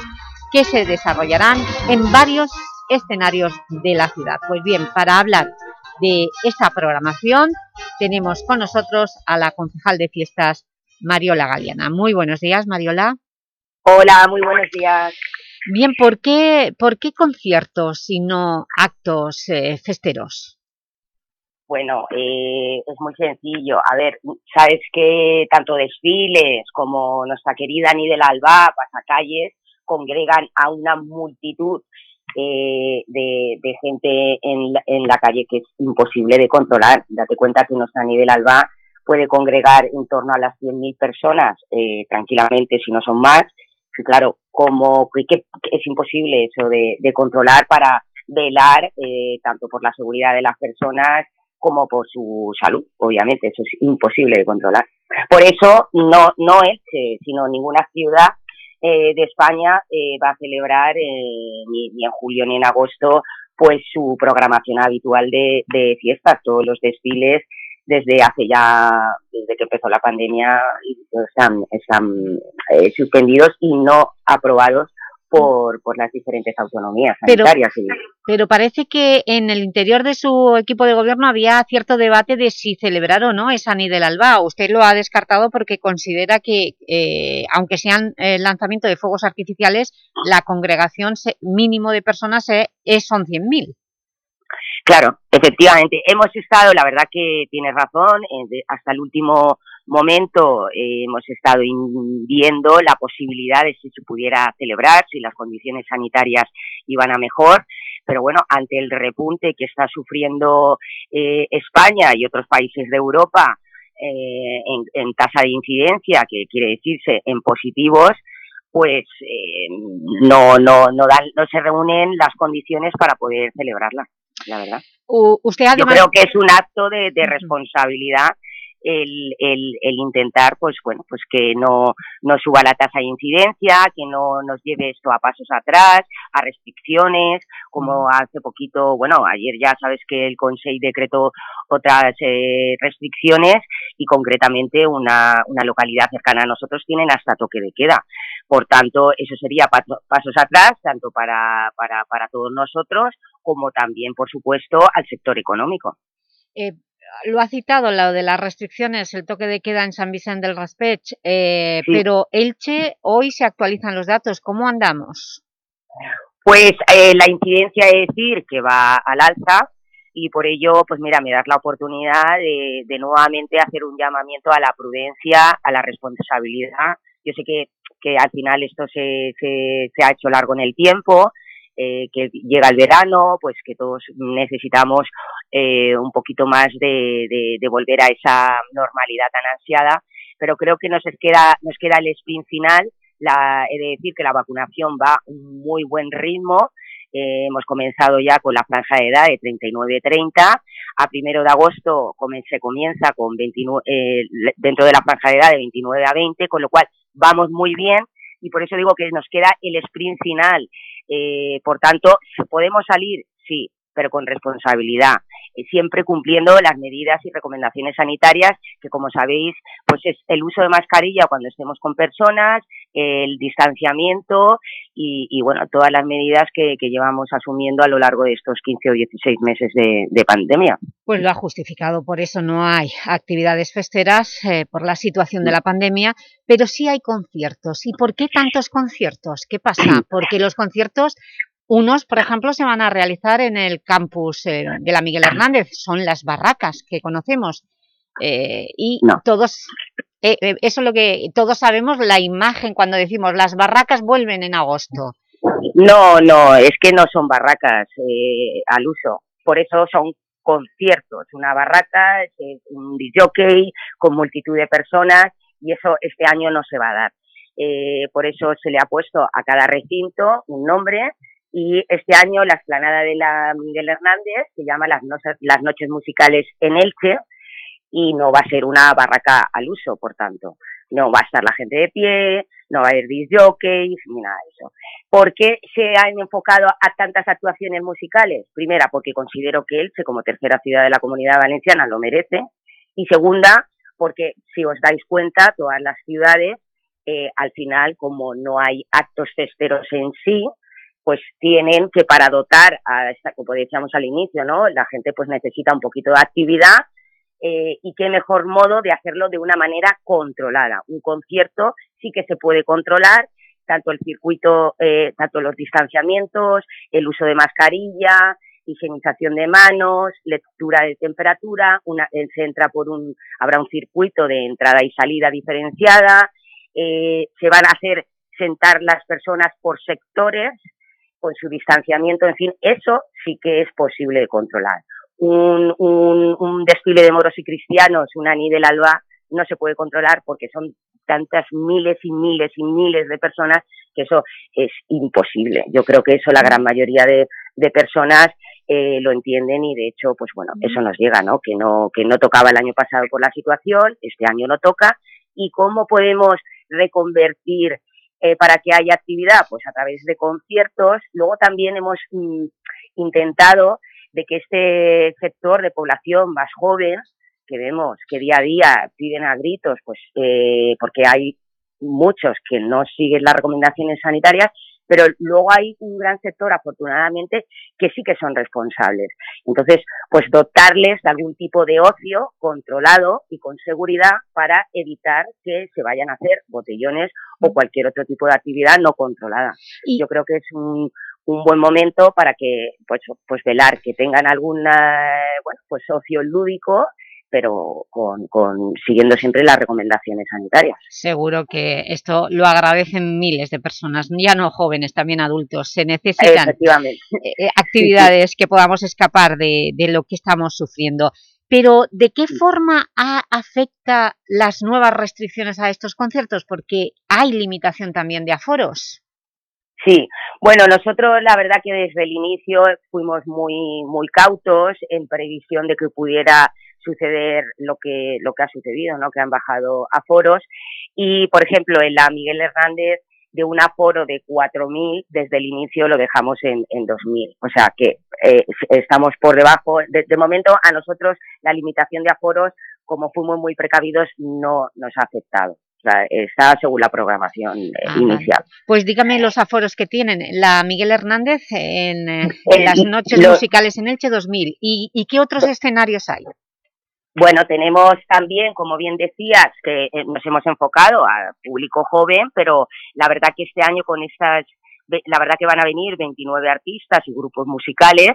que se desarrollarán en varios escenarios de la ciudad. Pues bien, para hablar de esta programación tenemos con nosotros a la concejal de fiestas Mariola Galeana. Muy buenos días, Mariola. Hola, muy buenos días. Bien, ¿por qué, por qué conciertos y no actos eh, festeros? Bueno, eh, es muy sencillo. A ver, sabes que tanto desfiles como nuestra querida Ani del Alba, pasacalles, congregan a una multitud eh, de, gente en, en, la calle que es imposible de controlar. Date cuenta que nuestra nivel alba puede congregar en torno a las 100.000 personas eh, tranquilamente, si no son más. Y claro, como que, es imposible eso de, controlar para velar eh, tanto por la seguridad de las personas como por su salud, obviamente, eso es imposible de controlar. Por eso no, no es, sino ninguna ciudad eh, de España eh, va a celebrar eh, ni, en julio ni en agosto pues su programación habitual de, de fiestas, todos los desfiles desde hace ya, desde que empezó la pandemia, están, están suspendidos y no aprobados por, por las diferentes autonomías sanitarias. Pero, pero parece que en el interior de su equipo de gobierno había cierto debate de si celebrar o no esa Ni del Alba. Usted lo ha descartado porque considera que, eh, aunque sean el lanzamiento de fuegos artificiales, la congregación mínimo de personas es, son 100.000. Claro, efectivamente. Hemos estado, la verdad que tiene razón, hasta el último momento eh, hemos estado viendo la posibilidad de si se pudiera celebrar, si las condiciones sanitarias iban a mejor, pero bueno, ante el repunte que está sufriendo eh, España y otros países de Europa eh, en, tasa de incidencia, que quiere decirse en positivos, pues no, no, no, dan, no se reúnen las condiciones para poder celebrarla, la verdad. usted Yo creo que es un acto de, de responsabilidad el, el, el, intentar, pues bueno, pues que no, no suba la tasa de incidencia, que no nos lleve esto a pasos atrás, a restricciones, como hace poquito, bueno, ayer ya sabes que el Consejo decretó otras eh, restricciones y concretamente una, una localidad cercana a nosotros tienen hasta toque de queda. Por tanto, eso sería pasos atrás, tanto para, para, para todos nosotros como también, por supuesto, al sector económico. Eh, lo ha citado, lo de las restricciones, el toque de queda en San Vicente del Raspech, eh, pero Elche, hoy se actualizan los datos, ¿cómo andamos? Pues eh, la incidencia es decir que va al alza y por ello, pues mira, me das la oportunidad de, de nuevamente hacer un llamamiento a la prudencia, a la responsabilidad. Yo sé que, que al final esto se, se, se ha hecho largo en el tiempo, eh, que llega el verano, pues que todos necesitamos eh, un poquito más de, volver a esa normalidad tan ansiada, pero creo que nos queda, nos queda el sprint final, la, he de decir que la vacunación va a un muy buen ritmo, eh, hemos comenzado ya con la franja de edad de 39-30, a primero de agosto se comienza con 29, eh, dentro de la franja de edad de 29 a 20, con lo cual vamos muy bien. Y por eso digo que nos queda el sprint final. Eh, por tanto, podemos salir, sí, pero con responsabilidad, eh, siempre cumpliendo las medidas y recomendaciones sanitarias, que como sabéis, pues es el uso de mascarilla cuando estemos con personas, el distanciamiento y, bueno, todas las medidas que, llevamos asumiendo a lo largo de estos 15 o 16 meses de, pandemia. Pues lo ha justificado, por eso no hay actividades festeras eh, por la situación de la pandemia, pero sí hay conciertos. ¿Y por qué tantos conciertos? ¿Qué pasa? Porque los conciertos Unos, por ejemplo, se van a realizar en el campus eh, de la Miguel Hernández, son las barracas que conocemos. Eh, y todos, eh, eso es lo que todos sabemos, la imagen cuando decimos las barracas vuelven en agosto. No, no, es que no son barracas al uso, por eso son conciertos, una barraca, un jockey con multitud de personas y eso este año no se va a dar. por eso se le ha puesto a cada recinto un nombre y este año la explanada de la Miguel Hernández se llama las, Noches Musicales en Elche y no va a ser una barraca al uso, por tanto. No va a estar la gente de pie, no va a haber disc jockeys, ni nada de eso. ¿Por qué se han enfocado a tantas actuaciones musicales? Primera, porque considero que Elche, como tercera ciudad de la comunidad valenciana, lo merece. Y segunda, porque si os dais cuenta, todas las ciudades, eh, al final, como no hay actos cesteros en sí, pues tienen que para dotar a esta, como decíamos al inicio, ¿no? La gente pues necesita un poquito de actividad eh, y qué mejor modo de hacerlo de una manera controlada. Un concierto sí que se puede controlar, tanto el circuito, eh, tanto los distanciamientos, el uso de mascarilla, higienización de manos, lectura de temperatura, una, eh, se entra por un, habrá un circuito de entrada y salida diferenciada, se van a hacer sentar las personas por sectores, con su distanciamiento, en fin, eso sí que es posible de controlar. Un, desfile de moros y cristianos, una ni del alba, no se puede controlar porque son tantas miles y miles y miles de personas que eso es imposible. Yo creo que eso la gran mayoría de, de personas eh, lo entienden y de hecho, pues bueno, eso nos llega, ¿no? Que no que no tocaba el año pasado por la situación, este año no toca y cómo podemos reconvertir eh, para que haya actividad, pues a través de conciertos. Luego también hemos mm, intentado de que este sector de población más joven, que vemos que día a día piden a gritos, pues eh, porque hay muchos que no siguen las recomendaciones sanitarias, pero luego hay un gran sector, afortunadamente, que sí que son responsables. Entonces, pues dotarles de algún tipo de ocio controlado y con seguridad para evitar que se vayan a hacer botellones o cualquier otro tipo de actividad no controlada. Y Yo creo que es un, un buen momento para que, pues, pues velar que tengan alguna, bueno, pues ocio lúdico pero con, con, siguiendo siempre las recomendaciones sanitarias. Seguro que esto lo agradecen miles de personas, ya no jóvenes, también adultos. Se necesitan eh, actividades que podamos escapar de, de, lo que estamos sufriendo. Pero, ¿de qué forma afecta las nuevas restricciones a estos conciertos? Porque hay limitación también de aforos. Sí, bueno, nosotros la verdad que desde el inicio fuimos muy, muy cautos en previsión de que pudiera suceder lo que, lo que ha sucedido, ¿no? que han bajado aforos. Y, por ejemplo, en la Miguel Hernández, de un aforo de 4.000, desde el inicio lo dejamos en, en 2.000. O sea que eh, estamos por debajo. De, de, momento, a nosotros la limitación de aforos, como fuimos muy precavidos, no nos ha afectado. O sea, está según la programación eh, ah, inicial. Pues dígame los aforos que tienen. La Miguel Hernández en, en las noches musicales en Elche 2000. ¿Y, ¿Y qué otros escenarios hay? Bueno, tenemos también, como bien decías, que eh, nos hemos enfocado al público joven, pero la verdad que este año con estas, la verdad que van a venir 29 artistas y grupos musicales,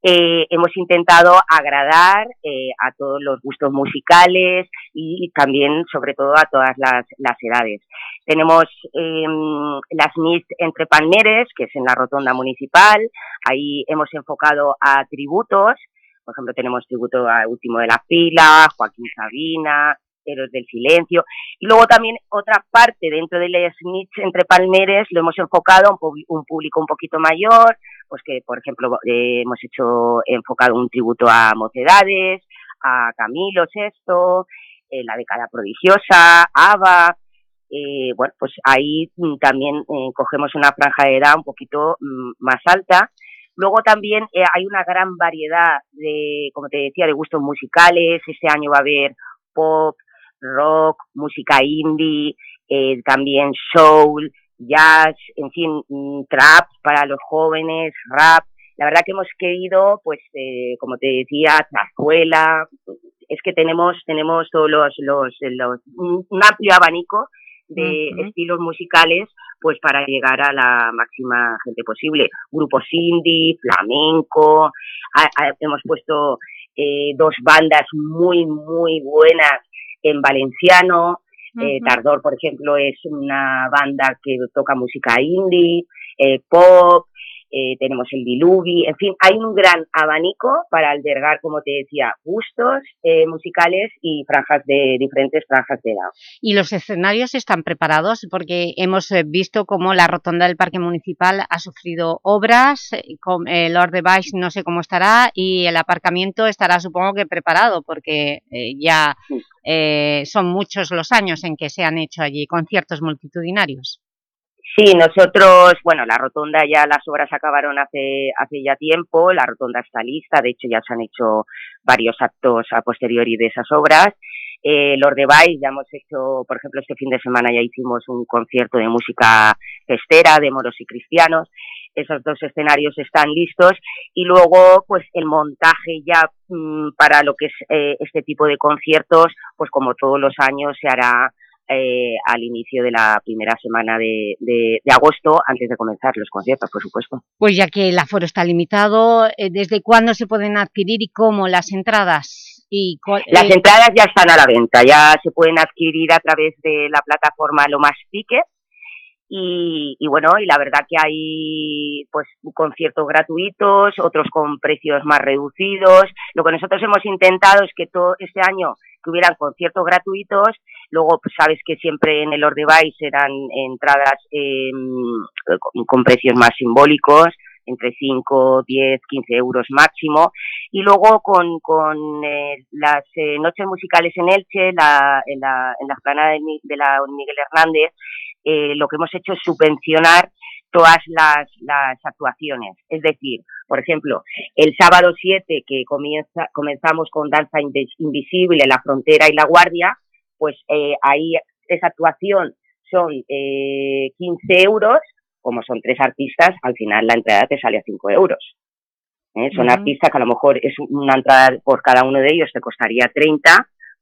eh, hemos intentado agradar eh, a todos los gustos musicales y también, sobre todo, a todas las, las edades. Tenemos eh, las MIS entre Palmeres, que es en la rotonda municipal, ahí hemos enfocado a tributos, por ejemplo, tenemos tributo a Último de la Fila, Joaquín Sabina, Héroes del Silencio. Y luego también otra parte dentro del Snitch entre Palmeres lo hemos enfocado a un, público un poquito mayor, pues que, por ejemplo, eh, hemos hecho enfocado un tributo a Mocedades, a Camilo Sexto, eh, La década prodigiosa, Ava, eh, bueno, pues ahí mm, también eh, cogemos una franja de edad un poquito mm, más alta Luego también eh, hay una gran variedad de, como te decía, de gustos musicales. Este año va a haber pop, rock, música indie, eh, también soul, jazz, en fin, mm, trap para los jóvenes, rap. La verdad que hemos querido, pues, eh, como te decía, escuela. Es que tenemos tenemos todos los, los un amplio abanico de estilos musicales pues para llegar a la máxima gente posible. Grupos indie, flamenco, hemos puesto eh, dos bandas muy, muy buenas en valenciano. Eh, Tardor, por ejemplo, es una banda que toca música indie, eh, pop, eh, tenemos el Diluvi, en fin, hay un gran abanico para albergar, como te decía, gustos eh, musicales y franjas de diferentes franjas de edad. ¿Y los escenarios están preparados? Porque hemos eh, visto cómo la rotonda del Parque Municipal ha sufrido obras, con, el Lord de Baix no sé cómo estará y el aparcamiento estará supongo que preparado porque ya son muchos los años en que se han hecho allí conciertos multitudinarios. Sí, nosotros, bueno, la rotonda ya las obras acabaron hace, hace ya tiempo, la rotonda está lista, de hecho ya se han hecho varios actos a posteriori de esas obras. Eh, Lord de ya hemos hecho, por ejemplo, este fin de semana ya hicimos un concierto de música festera, de moros y cristianos. Esos dos escenarios están listos y luego, pues, el montaje ya mm, para lo que es eh, este tipo de conciertos, pues como todos los años se hará eh, al inicio de la primera semana de, de, agosto, antes de comenzar los conciertos, por supuesto. Pues ya que el aforo está limitado, eh, ¿desde cuándo se pueden adquirir y cómo las entradas? Y las eh, entradas ya están a la venta, ya se pueden adquirir a través de la plataforma Lo Más Ticket, y, y, bueno, y la verdad que hay pues conciertos gratuitos, otros con precios más reducidos. Lo que nosotros hemos intentado es que todo este año que hubieran conciertos gratuitos, luego pues, sabes que siempre en el Ordevice eran entradas eh, con, precios más simbólicos, entre 5, 10, 15 euros máximo, y luego con, con eh, las eh, noches musicales en Elche, la, en la, en la de, de la Miguel Hernández, eh, lo que hemos hecho es subvencionar todas las, las actuaciones. Es decir, por ejemplo, el sábado 7 que comienza, comenzamos con Danza Invisible, La Frontera y La Guardia, pues eh, ahí esa actuación son eh, 15 euros, como son tres artistas, al final la entrada te sale a 5 euros. ¿eh? Son artistas que a lo mejor es una entrada por cada uno de ellos te costaría 30,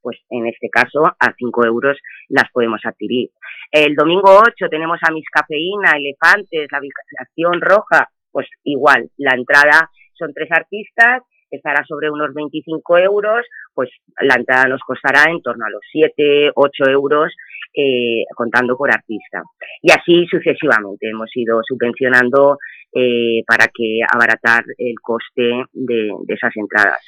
pues en este caso a 5 euros las podemos adquirir. El domingo 8 tenemos a Mis Cafeína, Elefantes, La Habitación Roja, pues igual, la entrada son tres artistas, estará sobre unos 25 euros, pues la entrada nos costará en torno a los 7, 8 euros eh, contando por artista. Y así sucesivamente hemos ido subvencionando eh, para que abaratar el coste de, esas entradas.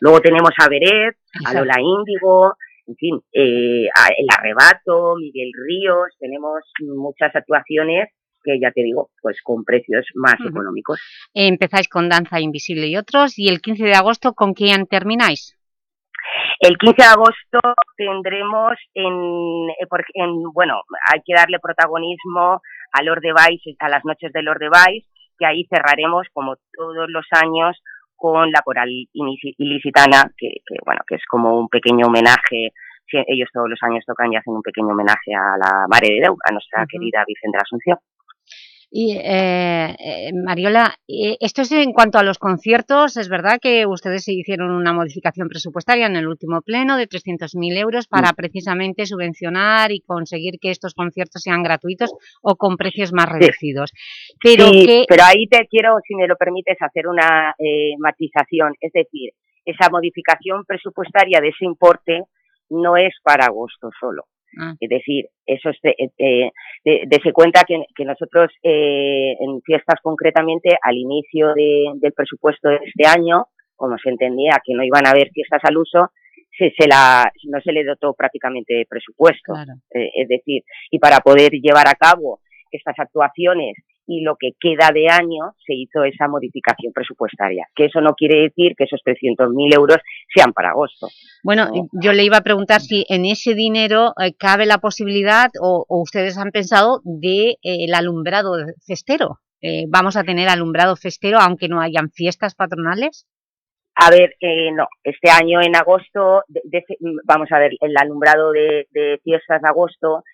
Luego tenemos a Beret, a Lola Índigo, en fin, eh, El Arrebato, Miguel Ríos, tenemos muchas actuaciones que ya te digo, pues con precios más económicos. Empezáis con Danza Invisible y otros, y el 15 de agosto, ¿con quién termináis? El 15 de agosto tendremos en, eh, en bueno, hay que darle protagonismo a Lord de a las noches de Lord de que ahí cerraremos, como todos los años, con la coral ilicitana, que, que, bueno, que es como un pequeño homenaje ellos todos los años tocan y hacen un pequeño homenaje a la Mare de Deu, a nuestra querida Virgen de la Asunción. Y eh, eh, Mariola, eh, esto es en cuanto a los conciertos, es verdad que ustedes hicieron una modificación presupuestaria en el último pleno de 300.000 euros para precisamente subvencionar y conseguir que estos conciertos sean gratuitos o con precios más reducidos. Pero, pero ahí te quiero, si me lo permites, hacer una matización, es decir, esa modificación presupuestaria de ese importe no es para agosto solo Ah. Es decir, eso es de, de, cuenta que, que nosotros eh, en fiestas concretamente al inicio del presupuesto de este año, como se entendía que no iban a haber fiestas al uso, se, se la, no se le dotó prácticamente presupuesto. Eh, es decir, y para poder llevar a cabo estas actuaciones y lo que queda de año se hizo esa modificación presupuestaria. Que eso no quiere decir que esos 300.000 euros sean para agosto. Bueno, yo le iba a preguntar si en ese dinero eh, cabe la posibilidad o, ustedes han pensado de eh, el alumbrado festero. Eh, ¿Vamos a tener alumbrado festero aunque no hayan fiestas patronales? A ver, no, este año en agosto, vamos a ver, el alumbrado de, de fiestas de agosto,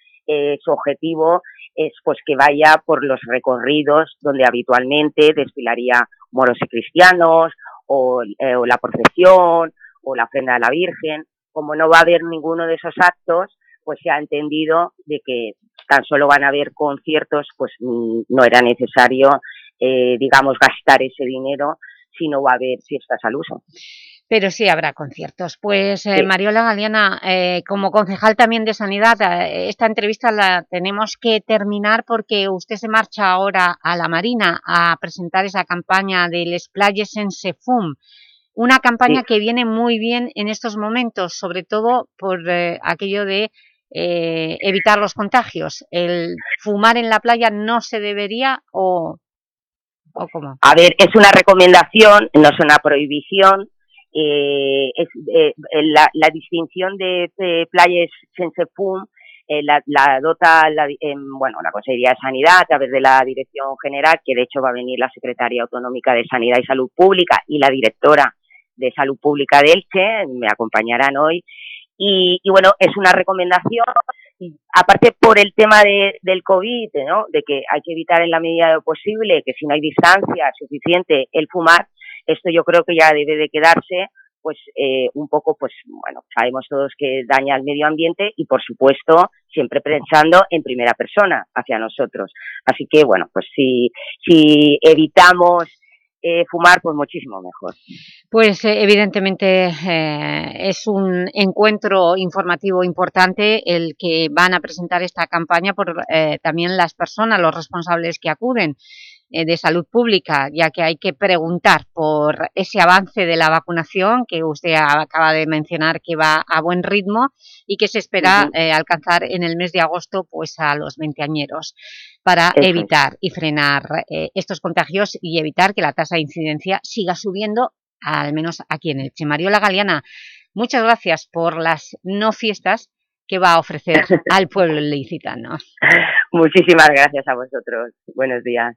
su objetivo es pues que vaya por los recorridos donde habitualmente desfilaría moros y cristianos o, eh, la procesión o la ofrenda de la Virgen. Como no va a haber ninguno de esos actos, pues se ha entendido de que tan solo van a haber conciertos, pues mm, no era necesario, eh, digamos, gastar ese dinero si no va a haber fiestas al uso. Pero sí habrá conciertos. Pues eh, Mariola Galeana, eh, como concejal también de Sanidad, eh, esta entrevista la tenemos que terminar porque usted se marcha ahora a la Marina a presentar esa campaña de Les Playes en Sefum. Una campaña que viene muy bien en estos momentos, sobre todo por aquello de evitar los contagios. ¿El fumar en la playa no se debería o, o cómo? A ver, es una recomendación, no es una prohibición, eh, eh, la, la, distinción de, de playas Sensefum eh, la, la, dota la, bueno, la Consejería de Sanidad a través de la Dirección General, que de hecho va a venir la Secretaria Autonómica de Sanidad y Salud Pública y la Directora de Salud Pública de Elche, me acompañarán hoy. Y, y bueno, es una recomendación, aparte por el tema de, del COVID, ¿no? de que hay que evitar en la medida de lo posible que si no hay distancia suficiente el fumar, esto yo creo que ya debe de quedarse pues eh, un poco, pues bueno, sabemos todos que daña al medio ambiente y por supuesto siempre pensando en primera persona hacia nosotros. Así que bueno, pues si, si evitamos eh, fumar, pues muchísimo mejor. Pues eh, evidentemente eh, es un encuentro informativo importante el que van a presentar esta campaña por eh, también las personas, los responsables que acuden. Eh, de salud pública, ya que hay que preguntar por ese avance de la vacunación que usted acaba de mencionar que va a buen ritmo y que se espera eh, alcanzar en el mes de agosto pues a los veinteañeros para evitar y frenar eh, estos contagios y evitar que la tasa de incidencia siga subiendo, al menos aquí en el Mariola Galeana, muchas gracias por las no fiestas que va a ofrecer al pueblo licitano. Muchísimas gracias a vosotros. Buenos días.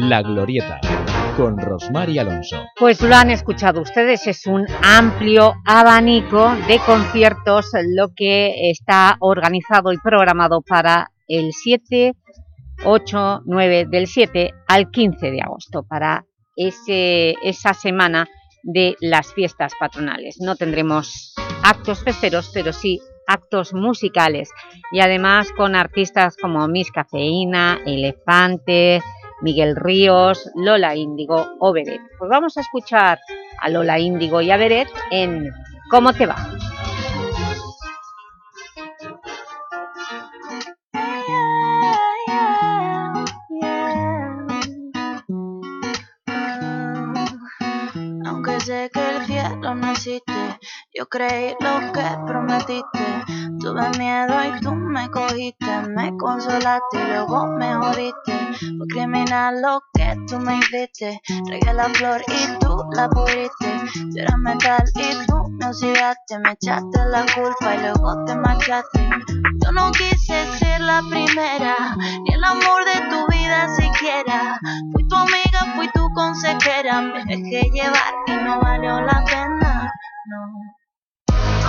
La Glorieta, con Rosmar y Alonso. Pues lo han escuchado ustedes, es un amplio abanico de conciertos lo que está organizado y programado para el 7, 8, 9, del 7 al 15 de agosto, para ese, esa semana de las fiestas patronales. No tendremos actos festeros, pero sí actos musicales y además con artistas como Miss Cafeína, Elefante, Miguel Ríos, Lola Índigo o Beret. Pues vamos a escuchar a Lola Índigo y a Beret en ¿Cómo te va? Aunque sé que el cielo no yo creí lo que prometiste. Tuve miedo y tú me cogiste, me consolaste y luego me jodiste. Fue criminal lo que tú me hiciste. Regué la flor y tú la pudriste. Yo era metal y tú me oxidaste. Me echaste la culpa y luego te marchaste. Yo no quise ser la primera, ni el amor de tu vida siquiera. Fui tu amiga, fui tu consejera. Me dejé llevar y no valió la pena. No.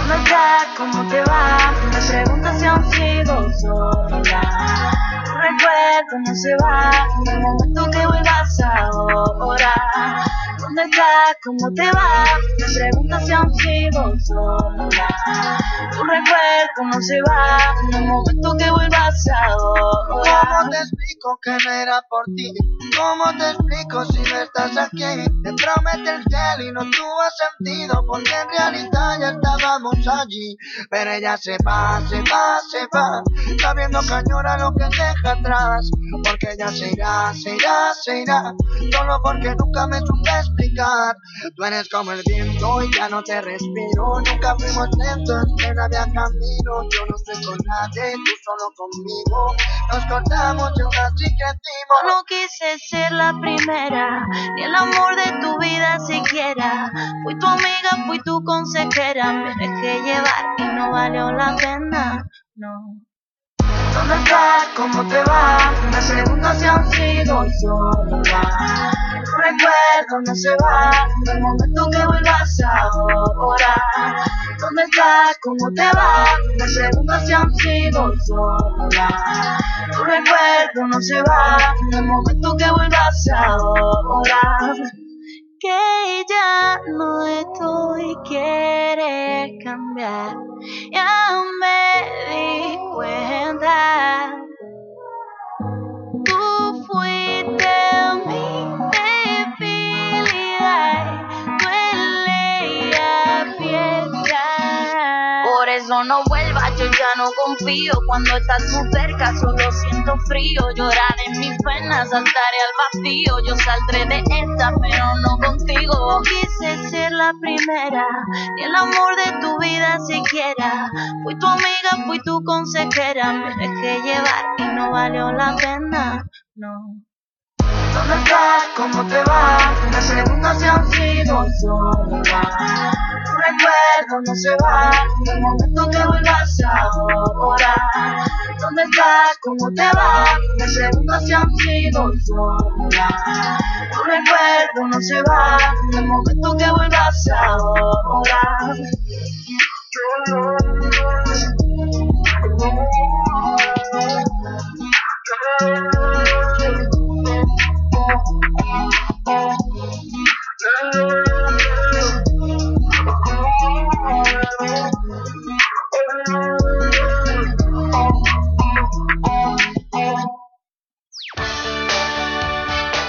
¿Cómo estás? ¿Cómo te va? Me preguntas si aún sigo sola. Recuerdo no se va en el momento que vuelvas ahora. ¿Dónde estás? ¿Cómo te va? Me preguntas si aún sigo sola. Tu recuerdo no se va el momento que vuelvas ahora. ¿Cómo te explico que no era por ti? ¿Cómo te explico si no estás aquí? Te prometí el cielo y no tuvo sentido porque en realidad ya estábamos allí. Pero ella se va, se va, se va, sabiendo que añora lo que deja atrás. Porque ella se irá, se irá, se irá, solo porque nunca me supe explicar. Tú eres como el viento y ya no te respiro. Nunca fuimos lentos, que no había camino. Yo no estoy con nadie, tú solo conmigo. Nos cortamos y aún así crecimos. No quise ser la primera, ni el amor de tu vida siquiera. Fui tu amiga, fui tu consejera, me dejé llevar y no valió la pena. no. ¿Dónde estás? ¿Cómo te va? Las segundos se han sido sola. Recuerdo no se va, del momento que vuelvas ahora. ¿Dónde estás? ¿Cómo te va? Las segundos se han sido sola. Tu recuerdo no se va, del momento que vuelvas ahora que ya no estoy, quiere cambiar. Ya me di cuenta. Tú fuiste No vuelvas, yo ya no confío. Cuando estás muy cerca, solo siento frío. Llorar en mis penas, saltaré al vacío. Yo saldré de esta, pero no contigo. No quise ser la primera, ni el amor de tu vida siquiera. Fui tu amiga, fui tu consejera. Me dejé llevar y no valió la pena, no. ¿Dónde estás? ¿Cómo te va? Las segundos se han sido sola. Recuerdo no se va, del momento que vuelvas ahora. ¿Dónde estás? ¿Cómo te va? Las segundos se han sido sola. Tu recuerdo no se va, del momento que vuelvas ahora.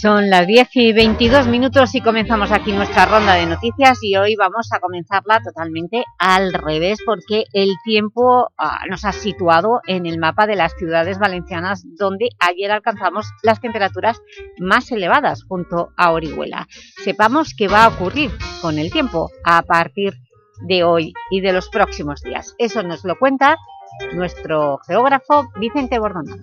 Son las 10 y 22 minutos y comenzamos aquí nuestra ronda de noticias y hoy vamos a comenzarla totalmente al revés porque el tiempo ah, nos ha situado en el mapa de las ciudades valencianas donde ayer alcanzamos las temperaturas más elevadas junto a Orihuela. Sepamos qué va a ocurrir con el tiempo a partir de hoy y de los próximos días. Eso nos lo cuenta nuestro geógrafo Vicente Bordonado.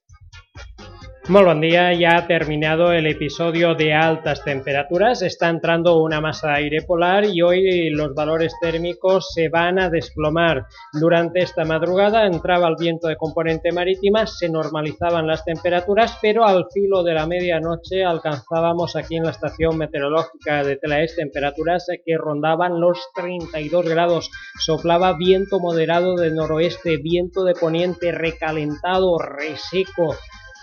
Muy buen día, ya ha terminado el episodio de altas temperaturas, está entrando una masa de aire polar y hoy los valores térmicos se van a desplomar. Durante esta madrugada entraba el viento de componente marítima, se normalizaban las temperaturas, pero al filo de la medianoche alcanzábamos aquí en la estación meteorológica de Telaes temperaturas que rondaban los 32 grados. Soplaba viento moderado de noroeste, viento de poniente recalentado, reseco.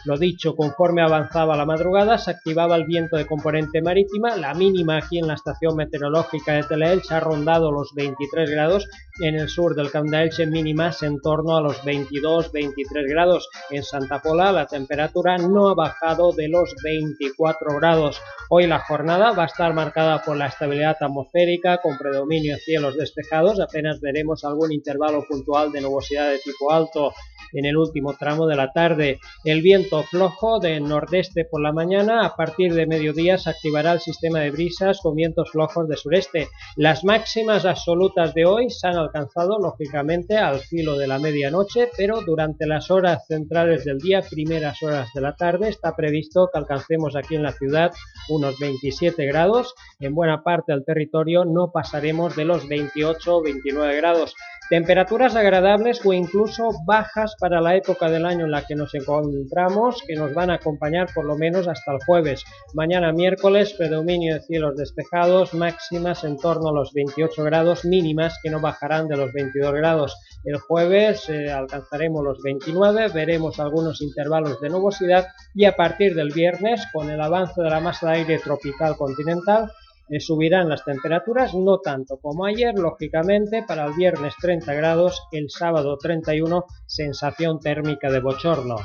Lo dicho, conforme avanzaba la madrugada, se activaba el viento de componente marítima. La mínima aquí en la estación meteorológica de Teleelch ha rondado los 23 grados. En el sur del Camp d'Elche mínimas en torno a los 22-23 grados. En Santa Pola la temperatura no ha bajado de los 24 grados. Hoy la jornada va a estar marcada por la estabilidad atmosférica con predominio de cielos despejados. Apenas veremos algún intervalo puntual de nubosidad de tipo alto en el último tramo de la tarde. El viento flojo de nordeste por la mañana, a partir de mediodía se activará el sistema de brisas con vientos flojos de sureste. Las máximas absolutas de hoy se han alcanzado lógicamente al filo de la medianoche, pero durante las horas centrales del día, primeras horas de la tarde, está previsto que alcancemos aquí en la ciudad unos 27 grados. En buena parte del territorio no pasaremos de los 28 o 29 grados. Temperaturas agradables o incluso bajas para la época del año en la que nos encontramos, que nos van a acompañar por lo menos hasta el jueves. Mañana miércoles, predominio de cielos despejados, máximas en torno a los 28 grados, mínimas que no bajarán de los 22 grados. El jueves eh, alcanzaremos los 29, veremos algunos intervalos de nubosidad y a partir del viernes, con el avance de la masa de aire tropical continental, subirán las temperaturas, no tanto como ayer, lógicamente, para el viernes 30 grados, el sábado 31, sensación térmica de bochorno.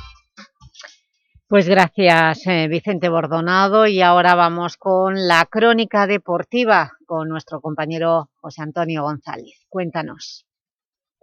Pues gracias eh, Vicente Bordonado y ahora vamos con la crónica deportiva con nuestro compañero José Antonio González. Cuéntanos.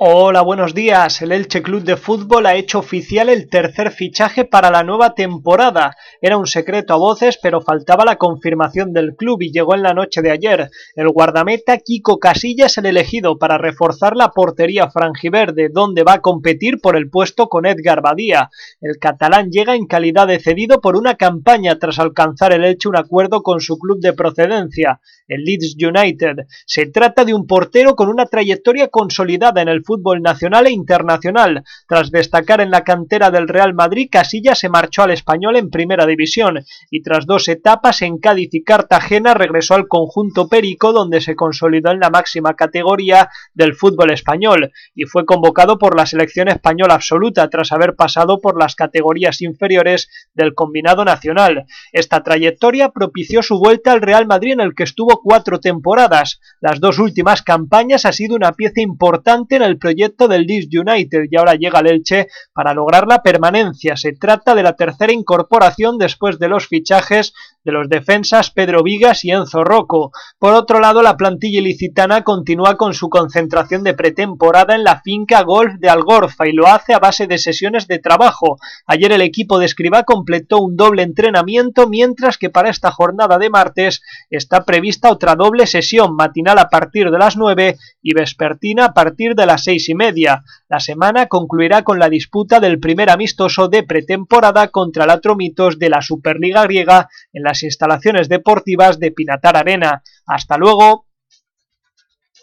Hola, buenos días. El Elche Club de Fútbol ha hecho oficial el tercer fichaje para la nueva temporada. Era un secreto a voces, pero faltaba la confirmación del club y llegó en la noche de ayer. El guardameta Kiko Casillas el elegido para reforzar la portería franjiverde, donde va a competir por el puesto con Edgar Badía. El catalán llega en calidad de cedido por una campaña tras alcanzar el Elche un acuerdo con su club de procedencia, el Leeds United. Se trata de un portero con una trayectoria consolidada en el fútbol nacional e internacional. Tras destacar en la cantera del Real Madrid, Casilla se marchó al Español en Primera División y tras dos etapas en Cádiz y Cartagena regresó al conjunto Perico donde se consolidó en la máxima categoría del fútbol español y fue convocado por la selección española absoluta tras haber pasado por las categorías inferiores del combinado nacional. Esta trayectoria propició su vuelta al Real Madrid en el que estuvo cuatro temporadas. Las dos últimas campañas ha sido una pieza importante en el proyecto del Leeds United y ahora llega al Elche para lograr la permanencia. Se trata de la tercera incorporación después de los fichajes de los defensas Pedro Vigas y Enzo Rocco. Por otro lado, la plantilla ilicitana continúa con su concentración de pretemporada en la finca Golf de Algorfa y lo hace a base de sesiones de trabajo. Ayer el equipo de Escribá completó un doble entrenamiento, mientras que para esta jornada de martes está prevista otra doble sesión matinal a partir de las 9 y vespertina a partir de las seis y media. La semana concluirá con la disputa del primer amistoso de pretemporada contra el Atromitos de la Superliga griega en las instalaciones deportivas de Pinatar Arena. Hasta luego.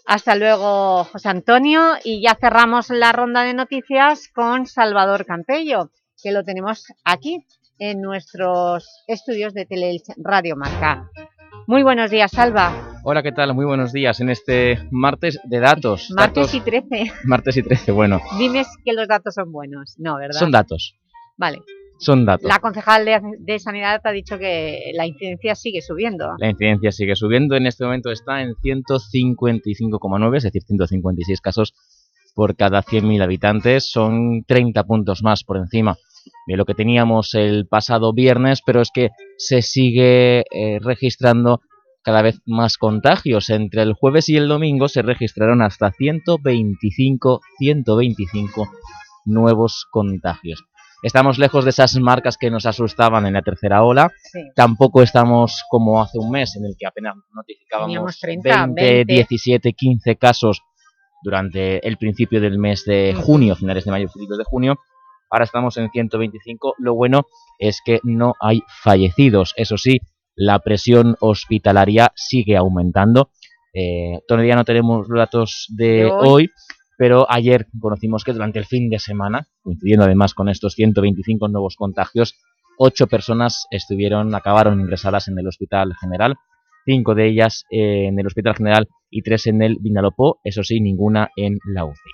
Hasta luego, José Antonio. Y ya cerramos la ronda de noticias con Salvador Campello, que lo tenemos aquí en nuestros estudios de Tele Radio Marca. Muy buenos días, Salva. Hola, ¿qué tal? Muy buenos días en este martes de datos. Martes datos... y 13. Martes y 13, bueno. Dime que los datos son buenos. No, ¿verdad? Son datos. Vale. Son datos. La concejal de, de, Sanidad ha dicho que la incidencia sigue subiendo. La incidencia sigue subiendo. En este momento está en 155,9, es decir, 156 casos por cada 100.000 habitantes. Son 30 puntos más por encima de lo que teníamos el pasado viernes, pero es que se sigue eh, registrando cada vez más contagios. Entre el jueves y el domingo se registraron hasta 125, 125 nuevos contagios. Estamos lejos de esas marcas que nos asustaban en la tercera ola. Sí. Tampoco estamos como hace un mes en el que apenas notificábamos 30, 20, 20, 17, 15 casos durante el principio del mes de junio, finales de mayo, principios de junio. Ahora estamos en 125. Lo bueno es que no hay fallecidos. Eso sí, la presión hospitalaria sigue aumentando. Eh, todavía no tenemos datos de, De hoy. hoy, pero ayer conocimos que durante el fin de semana, coincidiendo además con estos 125 nuevos contagios, ocho personas estuvieron, acabaron ingresadas en el Hospital General, cinco de ellas eh, en el Hospital General y tres en el Vinalopó, eso sí, ninguna en la UCI.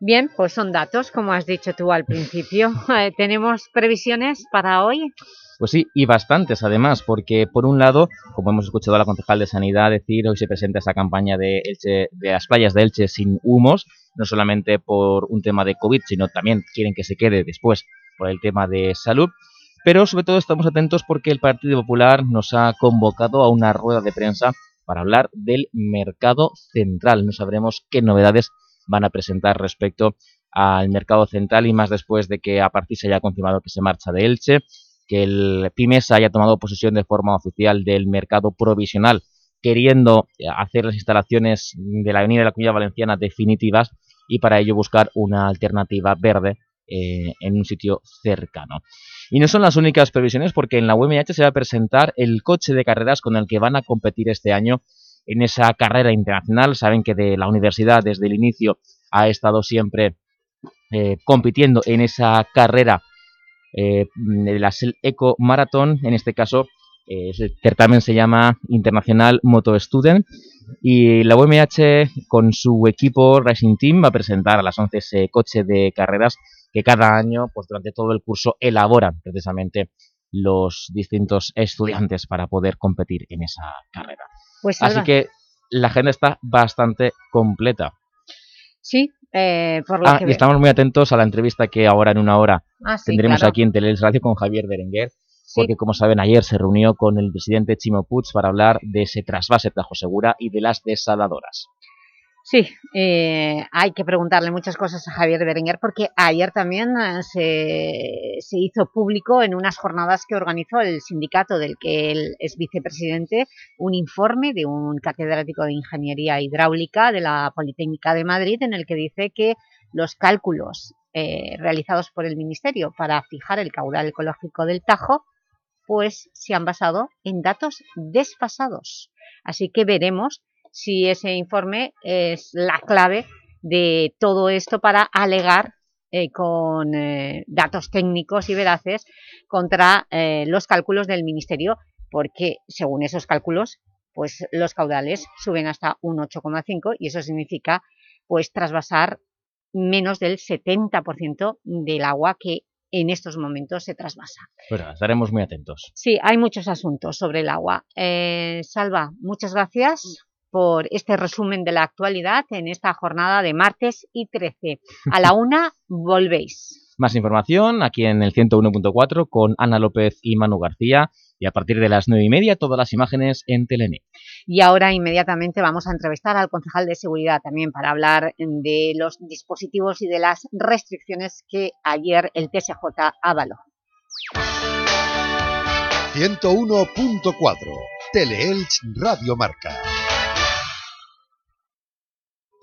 Bien, pues son datos, como has dicho tú al principio. Eh, ¿Tenemos previsiones para hoy? Pues sí, y bastantes además, porque por un lado, como hemos escuchado a la concejal de Sanidad decir, hoy se presenta esa campaña de, Elche, de las playas de Elche sin humos, no solamente por un tema de COVID, sino también quieren que se quede después por el tema de salud. Pero sobre todo estamos atentos porque el Partido Popular nos ha convocado a una rueda de prensa para hablar del mercado central. No sabremos qué novedades van a presentar respecto al mercado central y más después de que a partir se haya confirmado que se marcha de Elche, que el PIMESA haya tomado posesión de forma oficial del mercado provisional, queriendo hacer las instalaciones de la Avenida de la Comunidad Valenciana definitivas y para ello buscar una alternativa verde eh, en un sitio cercano. Y no son las únicas previsiones porque en la UMH se va a presentar el coche de carreras con el que van a competir este año en esa carrera internacional. Saben que de la universidad desde el inicio ha estado siempre eh, compitiendo en esa carrera eh, de la Eco Marathon, en este caso eh, el certamen se llama Internacional Moto Student y la UMH con su equipo Racing Team va a presentar a las 11 ese coche de carreras que cada año, pues durante todo el curso, elaboran precisamente los distintos estudiantes para poder competir en esa carrera. Pues, Así que la agenda está bastante completa. Sí, eh, por Ah, que y estamos muy atentos a la entrevista que ahora en una hora Ah, sí, tendremos claro. aquí en Teleels Radio con Javier Berenguer, Sí. porque como saben ayer se reunió con el presidente Chimo Puig para hablar de ese trasvase Tajo Segura y de las desaladoras. Sí, eh, hay que preguntarle muchas cosas a Javier Berenguer porque ayer también eh, se, se, hizo público en unas jornadas que organizó el sindicato del que él es vicepresidente un informe de un catedrático de Ingeniería Hidráulica de la Politécnica de Madrid en el que dice que los cálculos eh, realizados por el Ministerio para fijar el caudal ecológico del Tajo pues se han basado en datos desfasados. Así que veremos si ese informe es la clave de todo esto para alegar eh, con eh, datos técnicos y veraces contra eh, los cálculos del Ministerio, porque según esos cálculos, pues los caudales suben hasta un 8,5 y eso significa pues trasvasar menos del 70% del agua que en estos momentos se trasvasa. Bueno, estaremos muy atentos. Sí, hay muchos asuntos sobre el agua. Salva, muchas gracias por este resumen de la actualidad en esta jornada de martes y 13. A la una volvéis. Más información aquí en el 101.4 con Ana López y Manu García y a partir de las nueve y media todas las imágenes en Telene. Y ahora inmediatamente vamos a entrevistar al concejal de Seguridad también para hablar de los dispositivos y de las restricciones que ayer el TSJ avaló. 101.4 Teleelch Radio Marca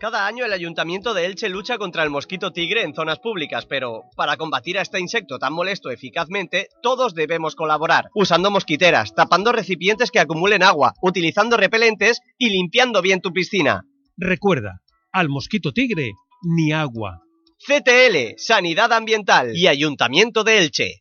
cada año el Ayuntamiento de Elche lucha contra el mosquito tigre en zonas públicas, pero para combatir a este insecto tan molesto eficazmente, todos debemos colaborar, usando mosquiteras, tapando recipientes que acumulen agua, utilizando repelentes y limpiando bien tu piscina. Recuerda, al mosquito tigre, ni agua. CTL, Sanidad Ambiental y Ayuntamiento de Elche.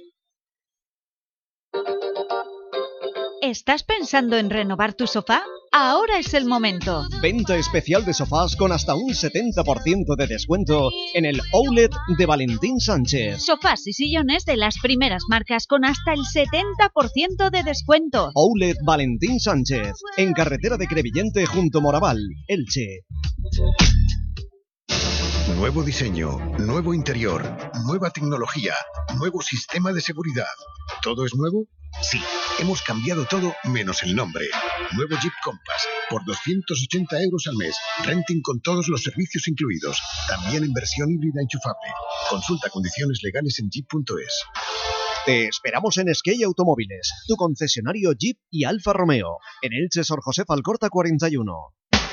¿Estás pensando en renovar tu sofá? Ahora es el momento. Venta especial de sofás con hasta un 70% de descuento en el Outlet de Valentín Sánchez. Sofás y sillones de las primeras marcas con hasta el 70% de descuento. Outlet Valentín Sánchez, en carretera de Crevillente junto Moraval, Elche. Nuevo diseño, nuevo interior, nueva tecnología, nuevo sistema de seguridad. ¿Todo es nuevo? Sí, hemos cambiado todo menos el nombre. Nuevo Jeep Compass, por 280 euros al mes. Renting con todos los servicios incluidos. También en versión híbrida enchufable. Consulta condiciones legales en jeep.es. Te esperamos en Skey Automóviles, tu concesionario Jeep y Alfa Romeo. En Elche, Sor José Falcorta 41.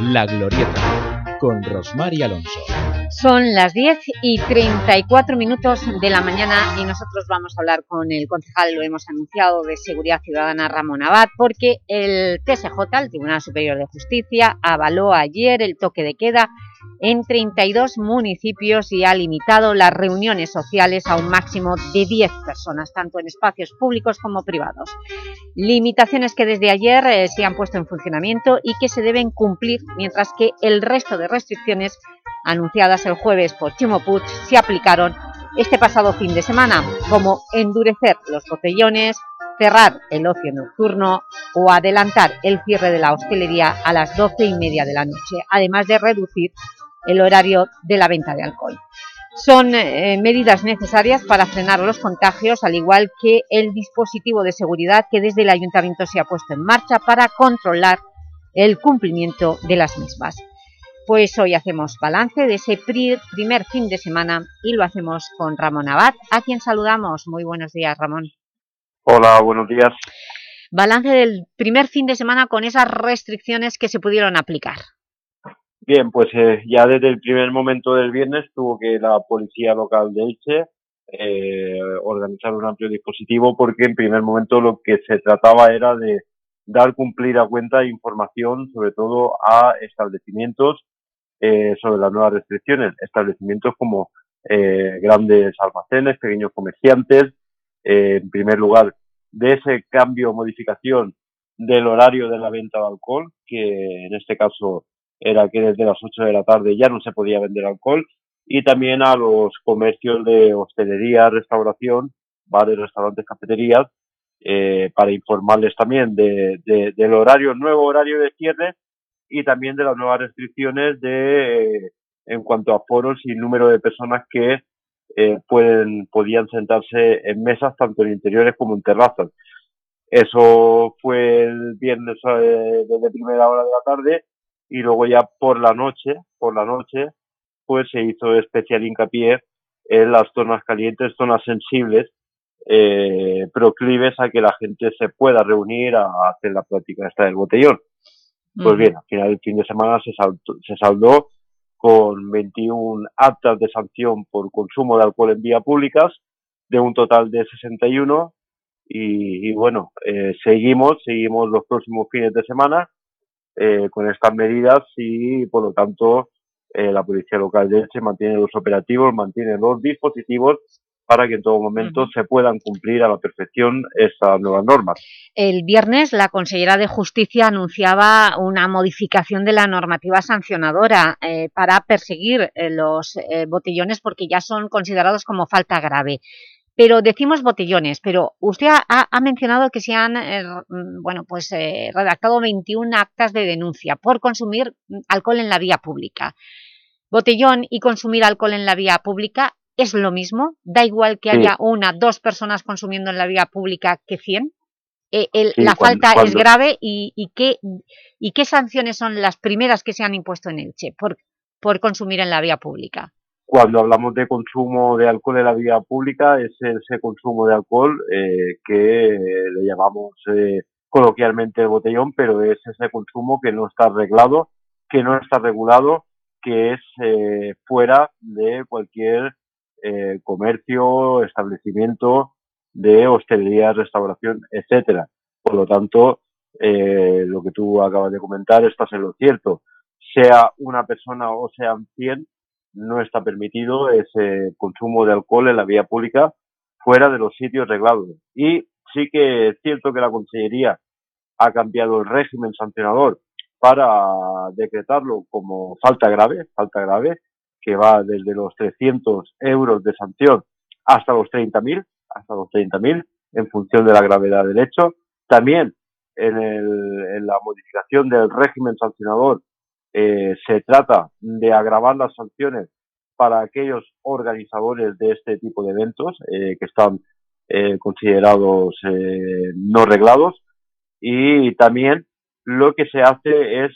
La Glorieta, con Rosmar y Alonso. Son las 10 y 34 minutos de la mañana y nosotros vamos a hablar con el concejal, lo hemos anunciado, de Seguridad Ciudadana Ramón Abad, porque el TSJ, el Tribunal Superior de Justicia, avaló ayer el toque de queda en 32 municipios y ha limitado las reuniones sociales a un máximo de 10 personas, tanto en espacios públicos como privados. Limitaciones que desde ayer eh, se han puesto en funcionamiento y que se deben cumplir, mientras que el resto de restricciones anunciadas el jueves por Chimo se aplicaron este pasado fin de semana, como endurecer los botellones, cerrar el ocio nocturno o adelantar el cierre de la hostelería a las doce y media de la noche, además de reducir el horario de la venta de alcohol. Son eh, medidas necesarias para frenar los contagios, al igual que el dispositivo de seguridad que desde el Ayuntamiento se ha puesto en marcha para controlar el cumplimiento de las mismas. Pues hoy hacemos balance de ese primer fin de semana y lo hacemos con Ramón Abad, a quien saludamos. Muy buenos días, Ramón. Hola, buenos días. Balance del primer fin de semana con esas restricciones que se pudieron aplicar. Bien, pues eh, ya desde el primer momento del viernes tuvo que la policía local de Elche eh, organizar un amplio dispositivo porque en primer momento lo que se trataba era de dar cumplir a cuenta información sobre todo a establecimientos eh, sobre las nuevas restricciones, establecimientos como eh, grandes almacenes, pequeños comerciantes, eh, en primer lugar, de ese cambio o modificación del horario de la venta de alcohol, que en este caso era que desde las 8 de la tarde ya no se podía vender alcohol, y también a los comercios de hostelería, restauración, bares, restaurantes, cafeterías, eh, para informarles también de, del horario, nuevo horario de cierre y también de las nuevas restricciones de en cuanto a foros y número de personas que eh, pueden podían sentarse en mesas tanto en interiores como en terrazas. Eso fue el viernes eh, desde primera hora de la tarde y luego ya por la noche, por la noche, pues se hizo especial hincapié en las zonas calientes, zonas sensibles, eh, proclives a que la gente se pueda reunir a, hacer la práctica esta del botellón. Pues bien, al final del fin de semana se, se saldó con 21 actas de sanción por consumo de alcohol en vías públicas, de un total de 61. Y, y bueno, eh, seguimos, seguimos los próximos fines de semana eh, con estas medidas y por lo tanto eh, la Policía Local de Elche mantiene los operativos, mantiene los dispositivos para que en todo momento se puedan cumplir a la perfección estas nuevas normas. El viernes la consellera de Justicia anunciaba una modificación de la normativa sancionadora eh, para perseguir eh, los eh, botellones porque ya son considerados como falta grave. Pero decimos botellones, pero usted ha, ha mencionado que se han mm, bueno, pues, redactado 21 actas de denuncia por consumir mm, alcohol en la vía pública. Botellón y consumir alcohol en la vía pública es lo mismo? ¿Da igual que haya una, dos personas consumiendo en la vía pública que 100? Eh, la falta es grave y, y, qué, y qué sanciones son las primeras que se han impuesto en Elche por, por consumir en la vía pública. Cuando hablamos de consumo de alcohol en la vía pública es ese consumo de alcohol eh, que le llamamos eh, coloquialmente el botellón, pero es ese consumo que no está arreglado, que no está regulado, que es fuera de cualquier eh, comercio, establecimiento de hostelería, restauración, etcétera. Por lo tanto, eh, lo que tú acabas de comentar, estás en lo cierto. Sea una persona o sean 100, no está permitido ese consumo de alcohol en la vía pública fuera de los sitios reglados. Y sí que es cierto que la Consellería ha cambiado el régimen sancionador para decretarlo como falta grave, falta grave, que va desde los 300 euros de sanción hasta los 30.000, hasta los 30.000, en función de la gravedad del hecho. También en, el, en la modificación del régimen sancionador eh, se trata de agravar las sanciones para aquellos organizadores de este tipo de eventos eh, que están eh, considerados eh, no reglados y también lo que se hace es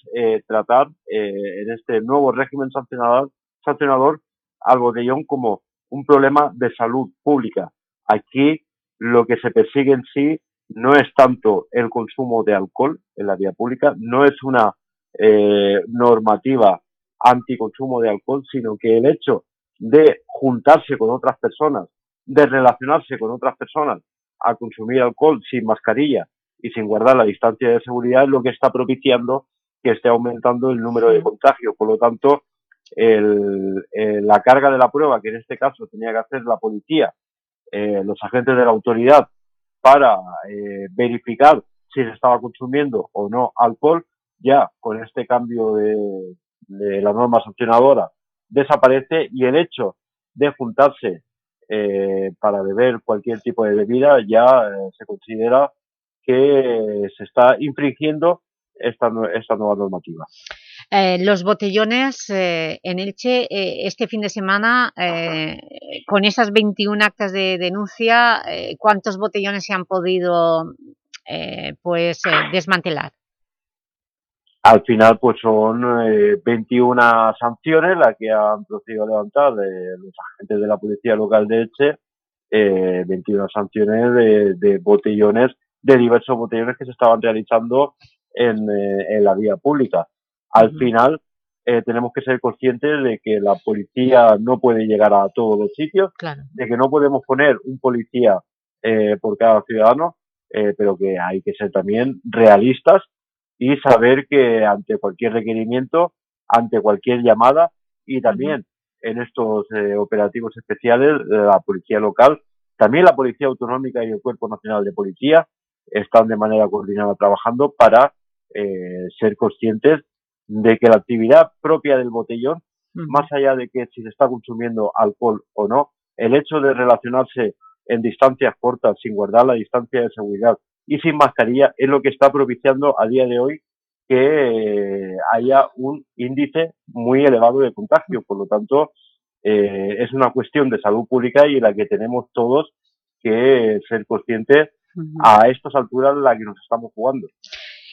tratar en este nuevo régimen sancionador sancionador al botellón como un problema de salud pública. Aquí lo que se persigue en sí no es tanto el consumo de alcohol en la vía pública, no es una eh, normativa anticonsumo de alcohol, sino que el hecho de juntarse con otras personas, de relacionarse con otras personas a consumir alcohol sin mascarilla y sin guardar la distancia de seguridad es lo que está propiciando que esté aumentando el número de contagios. Por lo tanto, el, la carga de la prueba, que en este caso tenía que hacer la policía, eh, los agentes de la autoridad, para eh, verificar si se estaba consumiendo o no alcohol, ya con este cambio de, de la norma sancionadora desaparece y el hecho de juntarse eh, para beber cualquier tipo de bebida ya eh, se considera que se está infringiendo esta, esta nueva normativa. Eh, los botellones eh, en Elche eh, este fin de semana, eh, con esas 21 actas de denuncia, ¿cuántos botellones se han podido eh, pues desmantelar? Al final pues son 21 sanciones las que han procedido a levantar los agentes de la Policía Local de Elche, 21 sanciones de, de, botellones, de diversos botellones que se estaban realizando en, en la vía pública al final eh, tenemos que ser conscientes de que la policía no puede llegar a todos los sitios, de que no podemos poner un policía eh, por cada ciudadano, eh, pero que hay que ser también realistas y saber que ante cualquier requerimiento, ante cualquier llamada y también en estos operativos especiales, la policía local, también la policía autonómica y el Cuerpo Nacional de Policía están de manera coordinada trabajando para ser conscientes de que la actividad propia del botellón, más allá de que si se está consumiendo alcohol o no, el hecho de relacionarse en distancias cortas, sin guardar la distancia de seguridad y sin mascarilla, es lo que está propiciando a día de hoy que eh, haya un índice muy elevado de contagio. Por lo tanto, eh, es una cuestión de salud pública y en la que tenemos todos que ser conscientes a estas alturas de la que nos estamos jugando.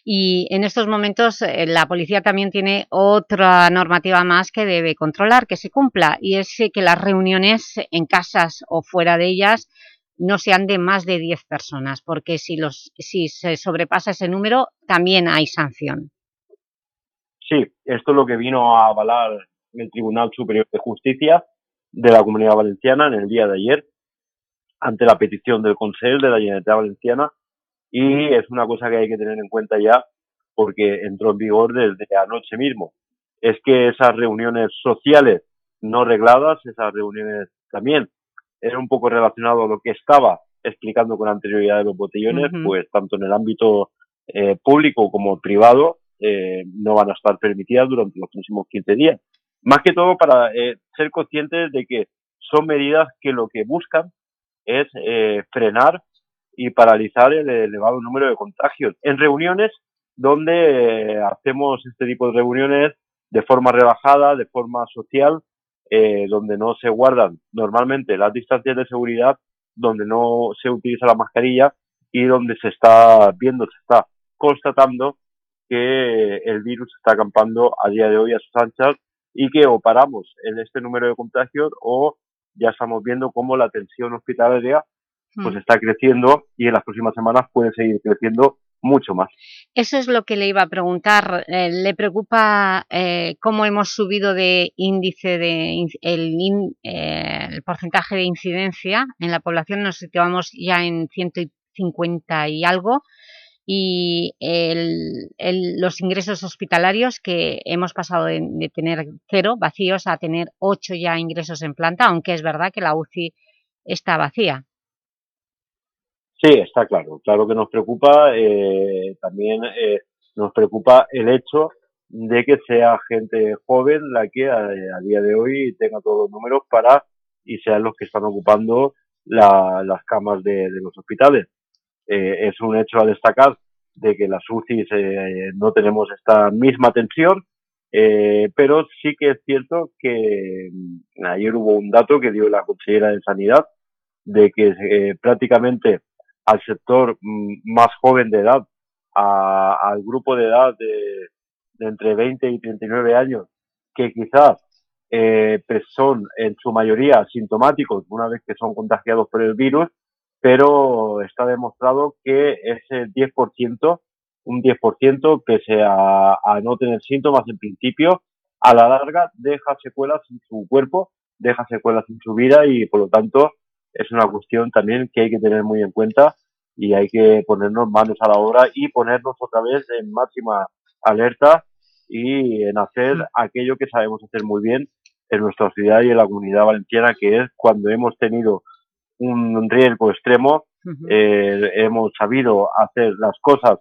Y en estos momentos eh, la policía también tiene otra normativa más que debe controlar, que se cumpla, y es que las reuniones en casas o fuera de ellas no sean de más de 10 personas, porque si, los, si se sobrepasa ese número también hay sanción. Sí, esto es lo que vino a avalar el Tribunal Superior de Justicia de la Comunidad Valenciana en el día de ayer, ante la petición del Consejo de la Generalitat Valenciana y es una cosa que hay que tener en cuenta ya porque entró en vigor desde anoche mismo. Es que esas reuniones sociales no regladas, esas reuniones también, era un poco relacionado a lo que estaba explicando con anterioridad de los botellones, pues tanto en el ámbito eh, público como privado eh, no van a estar permitidas durante los próximos 15 días. Más que todo para eh, ser conscientes de que son medidas que lo que buscan es frenar y paralizar el elevado número de contagios. En reuniones donde eh, hacemos este tipo de reuniones de forma relajada, de forma social, eh, donde no se guardan normalmente las distancias de seguridad, donde no se utiliza la mascarilla y donde se está viendo, se está constatando que el virus está acampando a día de hoy a sus anchas y que o paramos en este número de contagios o ya estamos viendo cómo la tensión hospitalaria pues está creciendo y en las próximas semanas puede seguir creciendo mucho más. Eso es lo que le iba a preguntar. Eh, ¿Le preocupa eh, cómo hemos subido de índice de el, eh, el, porcentaje de incidencia en la población? Nos situamos ya en 150 y algo y el, los ingresos hospitalarios que hemos pasado de, de, tener cero vacíos a tener ocho ya ingresos en planta, aunque es verdad que la UCI está vacía. Sí, está claro. Claro que nos preocupa. Eh, también eh, nos preocupa el hecho de que sea gente joven la que a, día de hoy tenga todos los números para y sean los que están ocupando las camas de, los hospitales. Eh, es un hecho a destacar de que las UCIs no tenemos esta misma tensión, pero sí que es cierto que mm, ayer hubo un dato que dio la consejera de Sanidad de que prácticamente al sector mm, más joven de edad, al grupo de edad de, entre 20 y 39 años, que quizás eh, pues son en su mayoría asintomáticos una vez que son contagiados por el virus, pero está demostrado que ese 10%, un 10%, pese a, a no tener síntomas en principio, a la larga deja secuelas en su cuerpo, deja secuelas en su vida y por lo tanto es una cuestión también que hay que tener muy en cuenta y hay que ponernos manos a la obra y ponernos otra vez en máxima alerta y en hacer mm. aquello que sabemos hacer muy bien en nuestra ciudad y en la comunidad valenciana, que es cuando hemos tenido un riesgo extremo, eh, hemos sabido hacer las cosas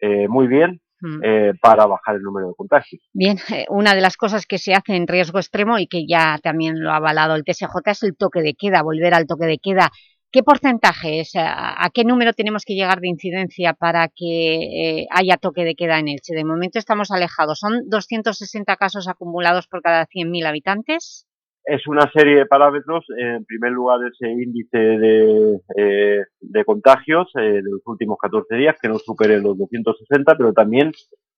eh, muy bien Mm. Eh, para bajar el número de contagios. Bien, eh, una de las cosas que se hace en riesgo extremo y que ya también lo ha avalado el TSJ es el toque de queda, volver al toque de queda. ¿Qué porcentaje es? ¿A qué número tenemos que llegar de incidencia para que eh, haya toque de queda en Elche? De momento estamos alejados. ¿Son 260 casos acumulados por cada 100.000 habitantes? Es una serie de parámetros, en primer lugar ese índice de, eh, de contagios eh, de los últimos 14 días, que no supere los 260, pero también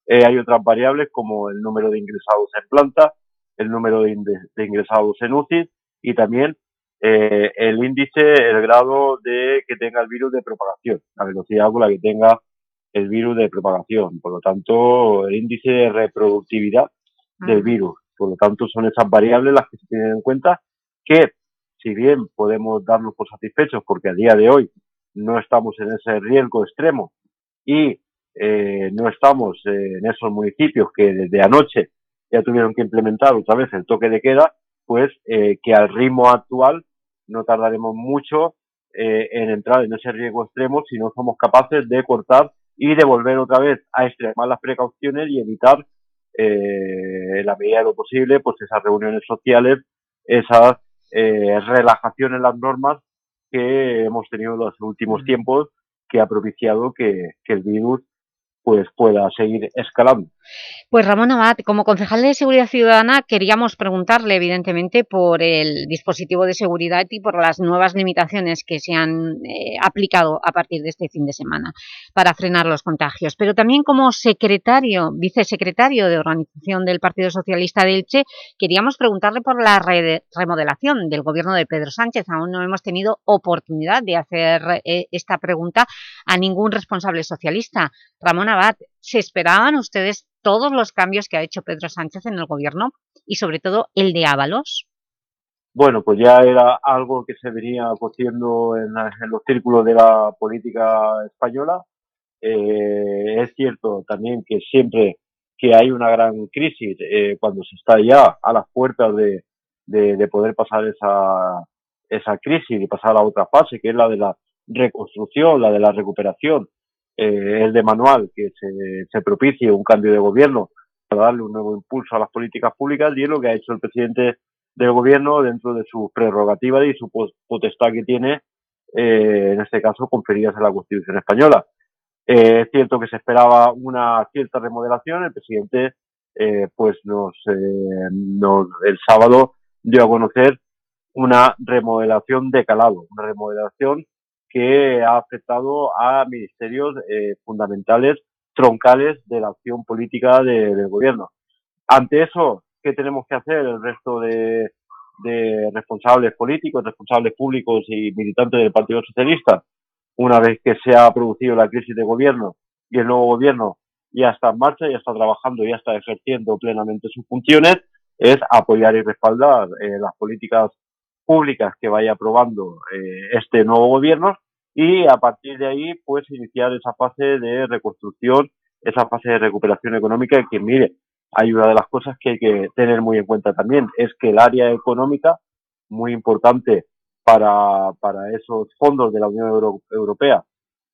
eh, hay otras variables como el número de ingresados en planta, el número de, ingresados en UCI y también el índice, el grado de que tenga el virus de propagación, la velocidad con la que tenga el virus de propagación. Por lo tanto, el índice de reproductividad del virus. Por lo tanto, son esas variables las que se tienen en cuenta que, si bien podemos darnos por satisfechos porque a día de hoy no estamos en ese riesgo extremo y eh, no estamos en esos municipios que desde anoche ya tuvieron que implementar otra vez el toque de queda, pues eh, que al ritmo actual no tardaremos mucho eh, en entrar en ese riesgo extremo si no somos capaces de cortar y de volver otra vez a extremar las precauciones y evitar eh, en la medida de lo posible pues esas reuniones sociales, esas eh, relajaciones en las normas que hemos tenido en los últimos tiempos que ha propiciado que, que el virus pues pueda seguir escalando. Pues Ramón Abad, como concejal de Seguridad Ciudadana, queríamos preguntarle, evidentemente, por el dispositivo de seguridad y por las nuevas limitaciones que se han eh, aplicado a partir de este fin de semana para frenar los contagios. Pero también como secretario, vicesecretario de Organización del Partido Socialista de Elche, queríamos preguntarle por la remodelación del gobierno de Pedro Sánchez. Aún no hemos tenido oportunidad de hacer eh, esta pregunta a ningún responsable socialista. Ramón ¿se esperaban ustedes todos los cambios que ha hecho Pedro Sánchez en el gobierno y sobre todo el de Ábalos? Bueno, pues ya era algo que se venía cociendo en, los círculos de la política española. Eh, es cierto también que siempre que hay una gran crisis, eh, cuando se está ya a las puertas de, de, poder pasar esa, esa crisis y pasar a otra fase, que es la de la reconstrucción, la de la recuperación, eh, el de manual, que se, se, propicie un cambio de gobierno para darle un nuevo impulso a las políticas públicas y es lo que ha hecho el presidente del gobierno dentro de sus prerrogativas y su potestad que tiene, eh, en este caso, conferidas en la Constitución española. Eh, es cierto que se esperaba una cierta remodelación, el presidente eh, pues nos, eh, nos, el sábado dio a conocer una remodelación de calado, una remodelación que ha afectado a ministerios eh, fundamentales, troncales de la acción política de, del gobierno. Ante eso, ¿qué tenemos que hacer el resto de, responsables políticos, responsables públicos y militantes del Partido Socialista? Una vez que se ha producido la crisis de gobierno y el nuevo gobierno ya está en marcha, ya está trabajando, ya está ejerciendo plenamente sus funciones, es apoyar y respaldar eh, las políticas públicas que vaya aprobando eh, este nuevo gobierno y a partir de ahí pues iniciar esa fase de reconstrucción, esa fase de recuperación económica que mire, hay una de las cosas que hay que tener muy en cuenta también, es que el área económica, muy importante para, para esos fondos de la Unión Europea,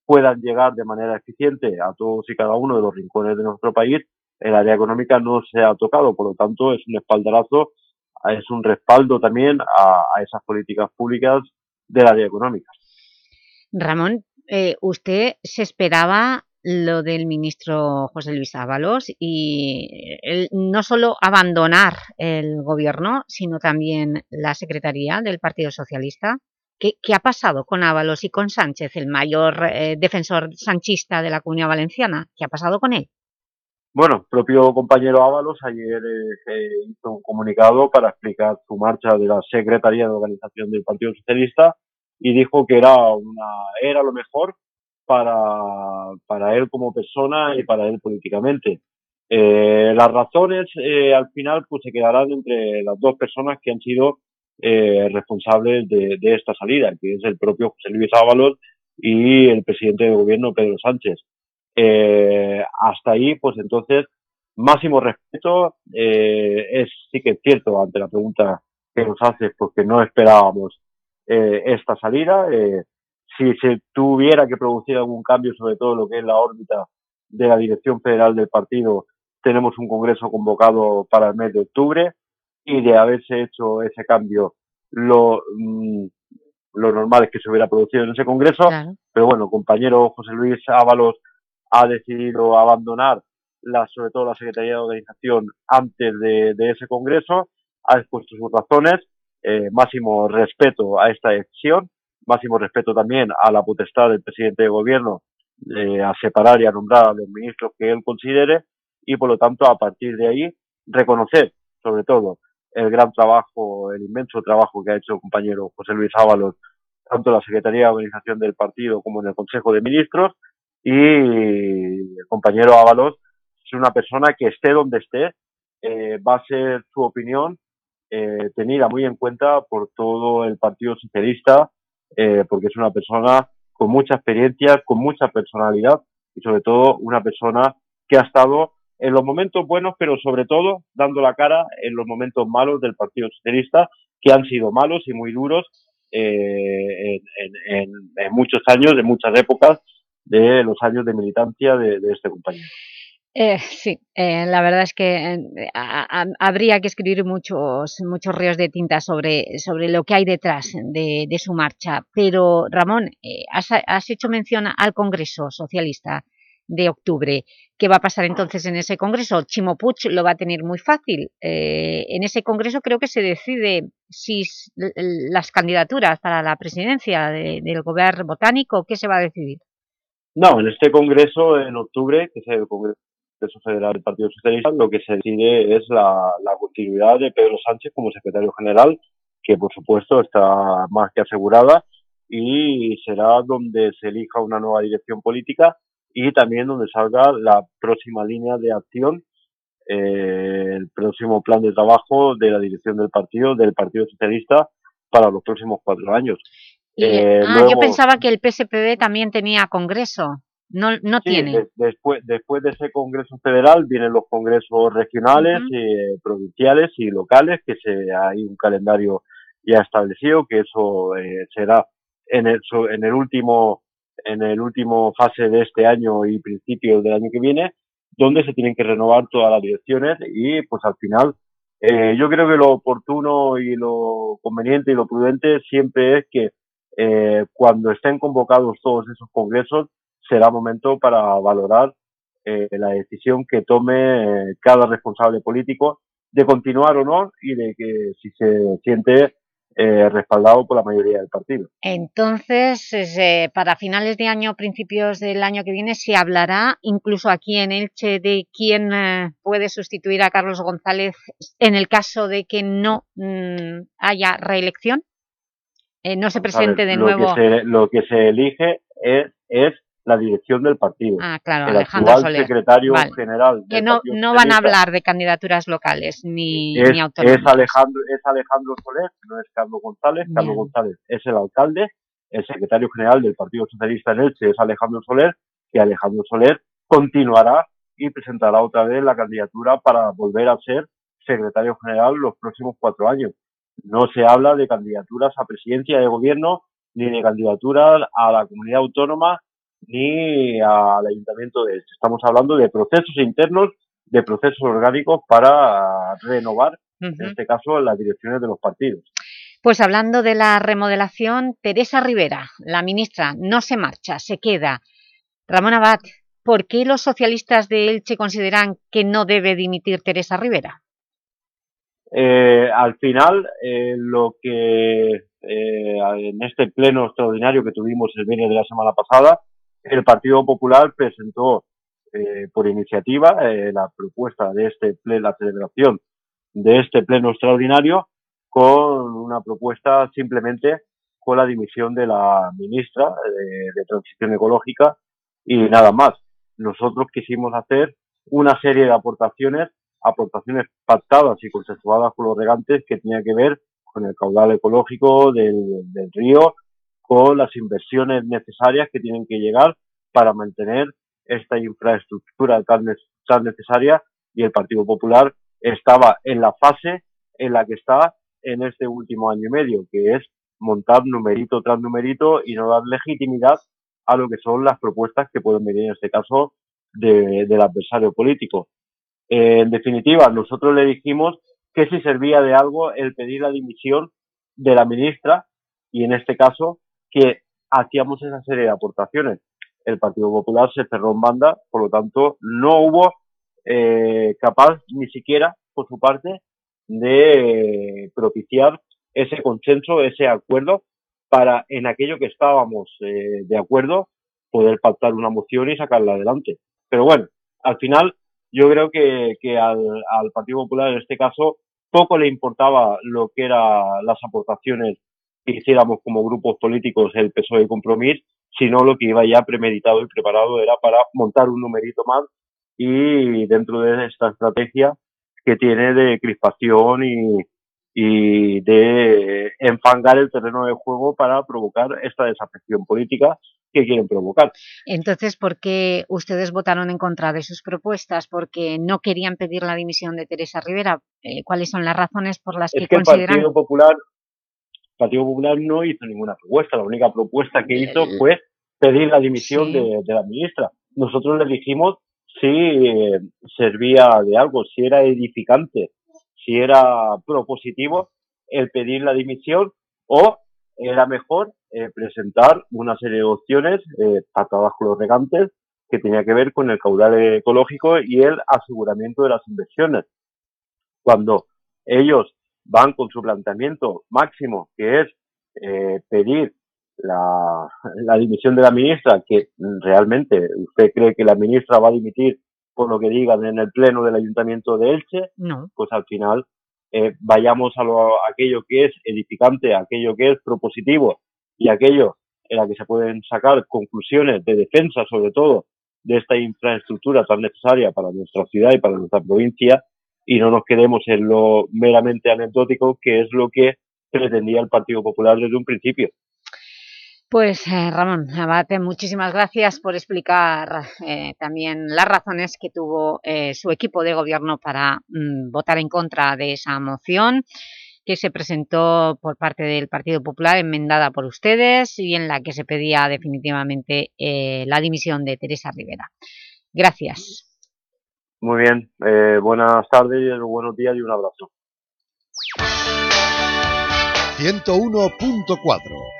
puedan llegar de manera eficiente a todos y cada uno de los rincones de nuestro país, el área económica no se ha tocado, por lo tanto es un espaldarazo, es un respaldo también a, a esas políticas públicas del área económica. Ramón, eh, usted se esperaba lo del ministro José Luis Ábalos y no solo abandonar el gobierno, sino también la Secretaría del Partido Socialista. ¿Qué, ha pasado con Ábalos y con Sánchez, el mayor eh, defensor sanchista de la Comunidad Valenciana? ¿Qué ha pasado con él? Bueno, propio compañero Ábalos ayer eh, hizo un comunicado para explicar su marcha de la Secretaría de Organización del Partido Socialista y dijo que era una era lo mejor para, para él como persona y para él políticamente. Eh, las razones eh, al final pues se quedarán entre las dos personas que han sido eh, responsables de, de, esta salida, que es el propio José Luis Ábalos y el presidente de gobierno Pedro Sánchez. Eh, hasta ahí, pues entonces, máximo respeto, eh, es sí que es cierto ante la pregunta que nos hace, porque no esperábamos eh, esta salida. Eh, si se tuviera que producir algún cambio, sobre todo lo que es la órbita de la dirección federal del partido, tenemos un congreso convocado para el mes de octubre y de haberse hecho ese cambio, lo, mm, lo normal es que se hubiera producido en ese congreso, pero bueno, compañero José Luis Ábalos ha decidido abandonar la, sobre todo la Secretaría de Organización antes de, de ese congreso, ha expuesto sus razones eh, máximo respeto a esta decisión, máximo respeto también a la potestad del presidente de gobierno eh, a separar y a nombrar a los ministros que él considere y por lo tanto a partir de ahí reconocer sobre todo el gran trabajo, el inmenso trabajo que ha hecho el compañero José Luis Ábalos tanto en la Secretaría de Organización del partido como en el Consejo de Ministros y el compañero Ábalos es una persona que esté donde esté eh, va a ser su opinión eh, tenida muy en cuenta por todo el Partido Socialista, eh, porque es una persona con mucha experiencia, con mucha personalidad y sobre todo una persona que ha estado en los momentos buenos, pero sobre todo dando la cara en los momentos malos del Partido Socialista, que han sido malos y muy duros eh, en, muchos años, en muchas épocas de los años de militancia de, este compañero. Eh, sí, eh, la verdad es que habría que escribir muchos, muchos ríos de tinta sobre, sobre lo que hay detrás de, su marcha. Pero, Ramón, has, has, hecho mención al Congreso Socialista de octubre. ¿Qué va a pasar entonces en ese congreso? Chimo Puig lo va a tener muy fácil. Eh, en ese congreso creo que se decide si las candidaturas para la presidencia del gobierno botánico, ¿qué se va a decidir? No, en este congreso en octubre, que es el Congreso Federal del Partido Socialista, lo que se decide es la, continuidad de Pedro Sánchez como secretario general, que por supuesto está más que asegurada, y será donde se elija una nueva dirección política y también donde salga la próxima línea de acción, eh, el próximo plan de trabajo de la dirección del partido, del Partido Socialista, para los próximos cuatro años. Eh, ah, yo pensaba que el PSPB también tenía congreso. No, no tiene. después, después de ese congreso federal vienen los congresos regionales, eh, provinciales y locales, que se, hay un calendario ya establecido, que eso será en el, en el último en el último fase de este año y principios del año que viene, donde se tienen que renovar todas las direcciones y pues al final eh, yo creo que lo oportuno y lo conveniente y lo prudente siempre es que eh, cuando estén convocados todos esos congresos será momento para valorar eh, la decisión que tome cada responsable político de continuar o no y de que si se siente eh, respaldado por la mayoría del partido. Entonces, eh, para finales de año, principios del año que viene, se hablará incluso aquí en Elche de quién eh, puede sustituir a Carlos González en el caso de que no mm, haya reelección, no se presente de nuevo... Lo que se, lo que se elige es, es la dirección del partido. Ah, claro, el actual secretario general Que no, no van a hablar de candidaturas locales ni, es, ni autonómicas. Es Alejandro, es Alejandro Soler, no es Carlos González. Carlos González es el alcalde, el secretario general del Partido Socialista en Elche es Alejandro Soler, que Alejandro Soler continuará y presentará otra vez la candidatura para volver a ser secretario general los próximos cuatro años. No se habla de candidaturas a presidencia de gobierno ni de candidaturas a la comunidad autónoma ni al ayuntamiento de este. Estamos hablando de procesos internos, de procesos orgánicos para renovar, en este caso, las direcciones de los partidos. Pues hablando de la remodelación, Teresa Rivera, la ministra, no se marcha, se queda. Ramón Abad, ¿por qué los socialistas de Elche consideran que no debe dimitir Teresa Rivera? Eh, al final, eh, lo que eh, en este pleno extraordinario que tuvimos el viernes de la semana pasada, el Partido Popular presentó eh, por iniciativa eh, la propuesta de este pleno, la celebración de este pleno extraordinario con una propuesta simplemente con la dimisión de la ministra de, de Transición Ecológica y nada más. Nosotros quisimos hacer una serie de aportaciones, aportaciones pactadas y consensuadas con los regantes que tenía que ver con el caudal ecológico del, del río, con las inversiones necesarias que tienen que llegar para mantener esta infraestructura tan, tan necesaria y el Partido Popular estaba en la fase en la que está en este último año y medio, que es montar numerito tras numerito y no dar legitimidad a lo que son las propuestas que pueden venir en este caso del adversario político. En definitiva, nosotros le dijimos que si servía de algo el pedir la dimisión de la ministra y en este caso que hacíamos esa serie de aportaciones. El Partido Popular se cerró en banda, por lo tanto, no hubo eh, capaz ni siquiera, por su parte, de propiciar ese consenso, ese acuerdo, para en aquello que estábamos eh, de acuerdo, poder pactar una moción y sacarla adelante. Pero bueno, al final yo creo que, que al, al Partido Popular en este caso poco le importaba lo que eran las aportaciones que hiciéramos como grupos políticos el PSOE y Compromís, sino lo que iba ya premeditado y preparado era para montar un numerito más y dentro de esta estrategia que tiene de crispación y, y de enfangar el terreno de juego para provocar esta desafección política que quieren provocar. Entonces, ¿por qué ustedes votaron en contra de sus propuestas? ¿Porque no querían pedir la dimisión de Teresa Rivera? Eh, ¿Cuáles son las razones por las Es que que el consideran...? Partido Popular, el Partido Popular no hizo ninguna propuesta, la única propuesta que hizo fue pedir la dimisión Sí. de, de la ministra. Nosotros le dijimos si eh, servía de algo, si era edificante, si era propositivo el pedir la dimisión o era mejor eh, presentar una serie de opciones eh, patadas con los regantes que tenía que ver con el caudal ecológico y el aseguramiento de las inversiones. Cuando ellos van con su planteamiento máximo, que es eh, pedir la, la dimisión de la ministra, que realmente usted cree que la ministra va a dimitir por lo que digan en el pleno del ayuntamiento de Elche, No. pues al final eh, vayamos a lo, a aquello que es edificante, a aquello que es propositivo y aquello en la que se pueden sacar conclusiones de defensa, sobre todo, de esta infraestructura tan necesaria para nuestra ciudad y para nuestra provincia, y no nos quedemos en lo meramente anecdótico, que es lo que pretendía el Partido Popular desde un principio. Pues eh, Ramón Abate, muchísimas gracias por explicar eh, también las razones que tuvo eh, su equipo de gobierno para mm, votar en contra de esa moción que se presentó por parte del Partido Popular, enmendada por ustedes y en la que se pedía definitivamente eh, la dimisión de Teresa Rivera. Gracias. Muy bien, eh, buenas tardes, buenos días y un abrazo. 101.4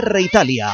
Italia.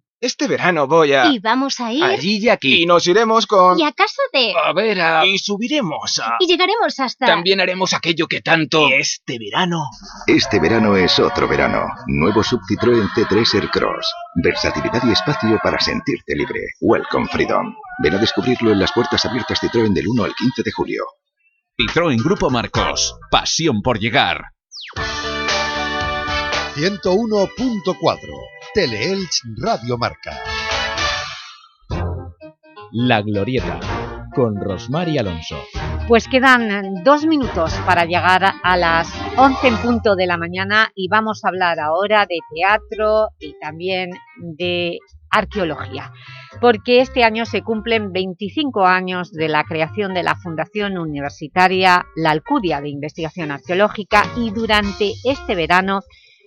Este verano voy a... Y vamos a ir... Allí y aquí. Y nos iremos con... ¿Y a casa de...? A ver, a... Y subiremos a... Y llegaremos hasta... También haremos aquello que tanto... Este verano... Este verano es otro verano. Nuevo sub Citroën C3 Aircross. Versatilidad y espacio para sentirte libre. Welcome Freedom. Ven a descubrirlo en las puertas abiertas Citroën del 1 al 15 de julio. Citroën Grupo Marcos. Pasión por llegar. 101.4 Teleelch Radio Marca. La Glorieta, con Rosmar y Alonso. Pues quedan dos minutos para llegar a las 11 en punto de la mañana y vamos a hablar ahora de teatro y también de arqueología, porque este año se cumplen 25 años de la creación de la Fundación Universitaria La Alcudia de Investigación Arqueológica y durante este verano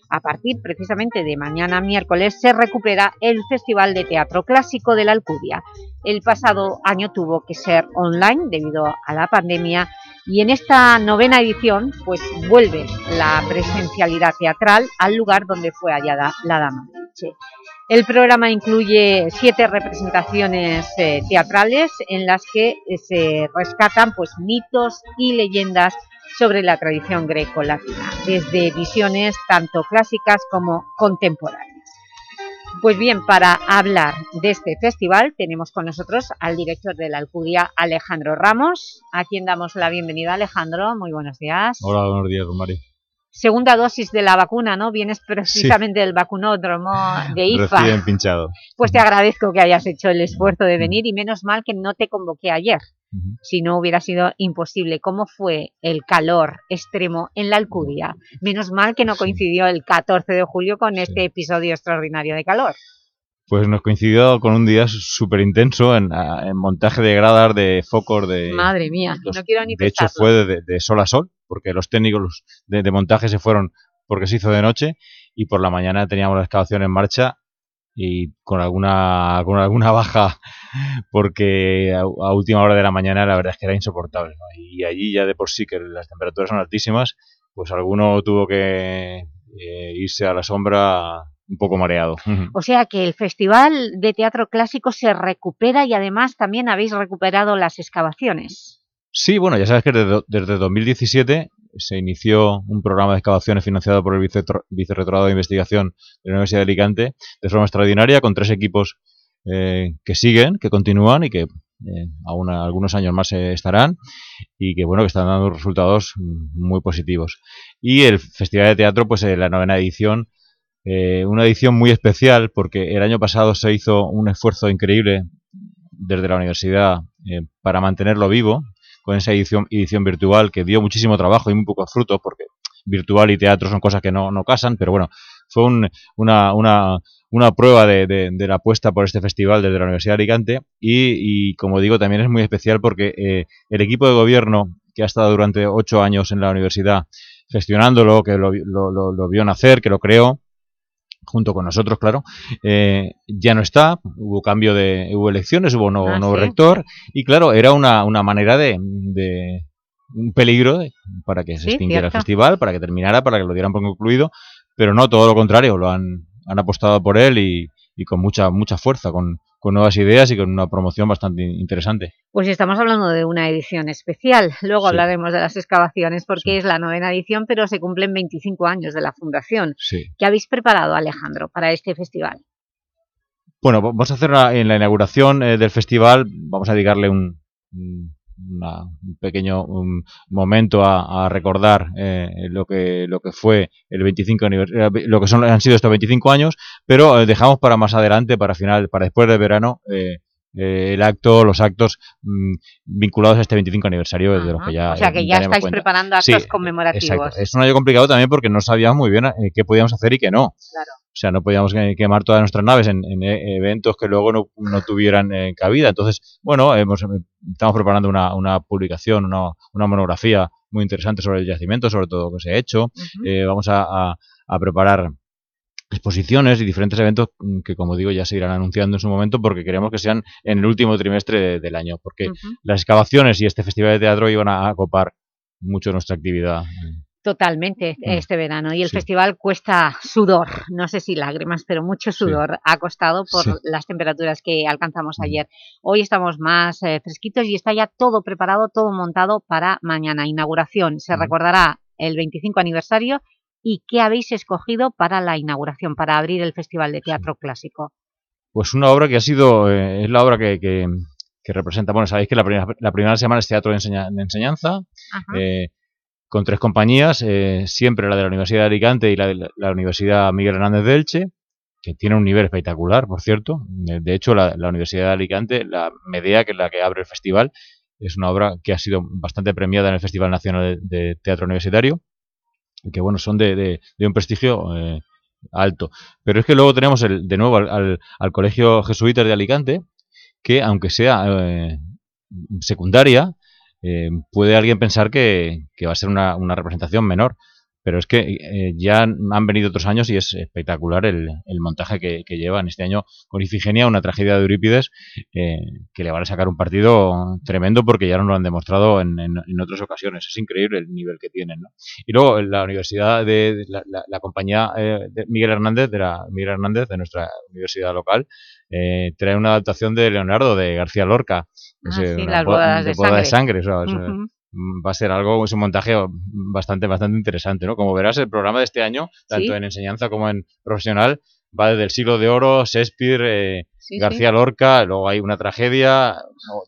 a partir precisamente de mañana miércoles se recupera el Festival de Teatro Clásico de la Alcudia. El pasado año tuvo que ser online debido a la pandemia y en esta novena edición pues vuelve la presencialidad teatral al lugar donde fue hallada la Dama. El programa incluye siete representaciones eh, teatrales en las que eh, se rescatan pues, mitos y leyendas sobre la tradición greco-latina, desde visiones tanto clásicas como contemporáneas. Pues bien, para hablar de este festival tenemos con nosotros al director de la Alcudia, Alejandro Ramos, a quien damos la bienvenida. Alejandro, muy buenos días. Hola, buenos días, Mari. Segunda dosis de la vacuna, ¿no? Vienes precisamente del vacunódromo de IFA. Recién pinchado. Pues te agradezco que hayas hecho el esfuerzo de venir y menos mal que no te convoqué ayer. Si no hubiera sido imposible. ¿Cómo fue el calor extremo en la Alcudia? Menos mal que no coincidió el 14 de julio con este episodio extraordinario de calor. Pues nos coincidió con un día súper intenso en, en montaje de gradas, de focos, de... Madre mía, los- no quiero ni De hecho fue de, de sol a sol, porque los técnicos de, de montaje se fueron porque se hizo de noche y por la mañana teníamos la excavación en marcha y con alguna con alguna baja porque a, a última hora de la mañana la verdad es que era insoportable ¿no? y allí ya de por sí que las temperaturas son altísimas pues alguno tuvo que eh, irse a la sombra un poco mareado O sea que el Festival de Teatro Clásico se recupera y además también habéis recuperado las excavaciones. Sí, bueno, ya sabes que desde, desde 2017 se inició un programa de excavaciones financiado por el Vicerrectorado de Investigación de la Universidad de Alicante de forma extraordinaria con tres equipos eh, que siguen, que continúan y que eh, aún algunos años más eh, estarán y que bueno que están dando resultados mm, muy positivos. Y el Festival de Teatro, pues eh, la novena edición, una edición muy especial porque el año pasado se hizo un esfuerzo increíble desde la universidad para mantenerlo vivo con esa edición, edición virtual que dio muchísimo trabajo y muy pocos frutos porque virtual y teatro son cosas que no, no casan, pero bueno, fue un- una, una, una prueba de, de- de la apuesta por este festival desde la Universidad de Alicante. Y, y, como digo, también es muy especial porque eh, el equipo de gobierno que ha estado durante ocho años en la universidad gestionándolo, que lo, lo, lo- lo vio nacer, que lo creó, junto con nosotros, claro, eh, ya no está, hubo cambio de, hubo elecciones, hubo nuevo, Ah, nuevo ¿sí? rector, y claro, era una, una manera de, de un peligro de- para que se Sí, extinguiera el festival, para que terminara, para que lo dieran por concluido, pero no, todo lo contrario, lo han, han apostado por él y, y con mucha, mucha fuerza, con, con nuevas ideas y con una promoción bastante interesante. Pues estamos hablando de una edición especial. Luego Sí. hablaremos de las excavaciones porque es la novena edición, pero se cumplen 25 años de la fundación. Sí. ¿Qué habéis preparado, Alejandro, para este festival? Bueno, va- vamos a hacer en la inauguración eh, del festival, vamos a dedicarle un, un- una- un pequeño um, momento a, a recordar eh, lo que lo que fue el 25 anivers- eh, lo que son han sido estos 25 años, pero eh, dejamos para más adelante, para final, para después del verano, eh, el acto, los actos mm, vinculados a este 25 aniversario de los que ya o sea, que eh, ya estáis cuenta. preparando Sí, actos conmemorativos. Exacto. Es un año complicado también porque no sabíamos muy bien eh, qué podíamos hacer y qué no. Claro. O sea, no podíamos eh, quemar todas nuestras naves en, en, eh, eventos que luego no, no tuvieran eh, cabida. Entonces, bueno, hemos, eh, estamos preparando una, una publicación, una, una monografía muy interesante sobre el yacimiento, sobre todo lo que se ha hecho. Eh, vamos a, a- a preparar exposiciones y diferentes eventos mm, que, como digo, ya se irán anunciando en su momento porque queremos que sean en el último trimestre de- del año. Porque las excavaciones y este festival de teatro iban a, a copar mucho nuestra actividad. Totalmente, Mm. este verano. Y el Sí. festival cuesta sudor, no sé si lágrimas, pero mucho sudor ha costado por Sí. Mm. las temperaturas que alcanzamos ayer. Hoy estamos más eh, fresquitos y está ya todo preparado, todo montado para mañana. Inauguración, se recordará el 25 aniversario. ¿Y qué habéis escogido para la inauguración, para abrir el Festival de Teatro Clásico? Pues una obra que ha sido, eh, es la obra que, que- que representa, bueno, sabéis que la primera, la primera semana es teatro de, enseña- de enseñanza, eh, con tres compañías, eh, siempre la de la Universidad de Alicante y la de la, la Universidad Miguel Hernández de Elche, que tiene un nivel espectacular, por cierto. Eh, De hecho, la, la Universidad de Alicante, la Medea, que es la que abre el festival, es una obra que ha sido bastante premiada en el Festival Nacional de, de Teatro Universitario, que bueno, son de, de- de un prestigio eh, alto. Pero es que luego tenemos el, de nuevo al, al- al Colegio Jesuitas de Alicante, que aunque sea eh, secundaria, eh, puede alguien pensar que, que va a ser una, una representación menor. Pero es que eh, ya han venido otros años y es espectacular el, el montaje que, que llevan. Este año con Ifigenia, una tragedia de Eurípides, eh, que le van a sacar un partido tremendo porque ya nos lo han demostrado en, en- en otras ocasiones. Es increíble el nivel que tienen. ¿no? Y luego la universidad de, de la, la- la compañía eh, de Miguel Hernández, de la Miguel Hernández, de nuestra universidad local, eh, trae una adaptación de Leonardo, de García Lorca. Ah, eh, sí, las boda- bodas de boda sangre. o sea, es, eh, Ujú. Va a ser algo, es un montaje bastante, bastante interesante, ¿no? Como verás, el programa de este año, tanto Sí. en enseñanza como en profesional, va desde el siglo de oro, Shakespeare, eh, Sí, García sí. Lorca, luego hay una tragedia,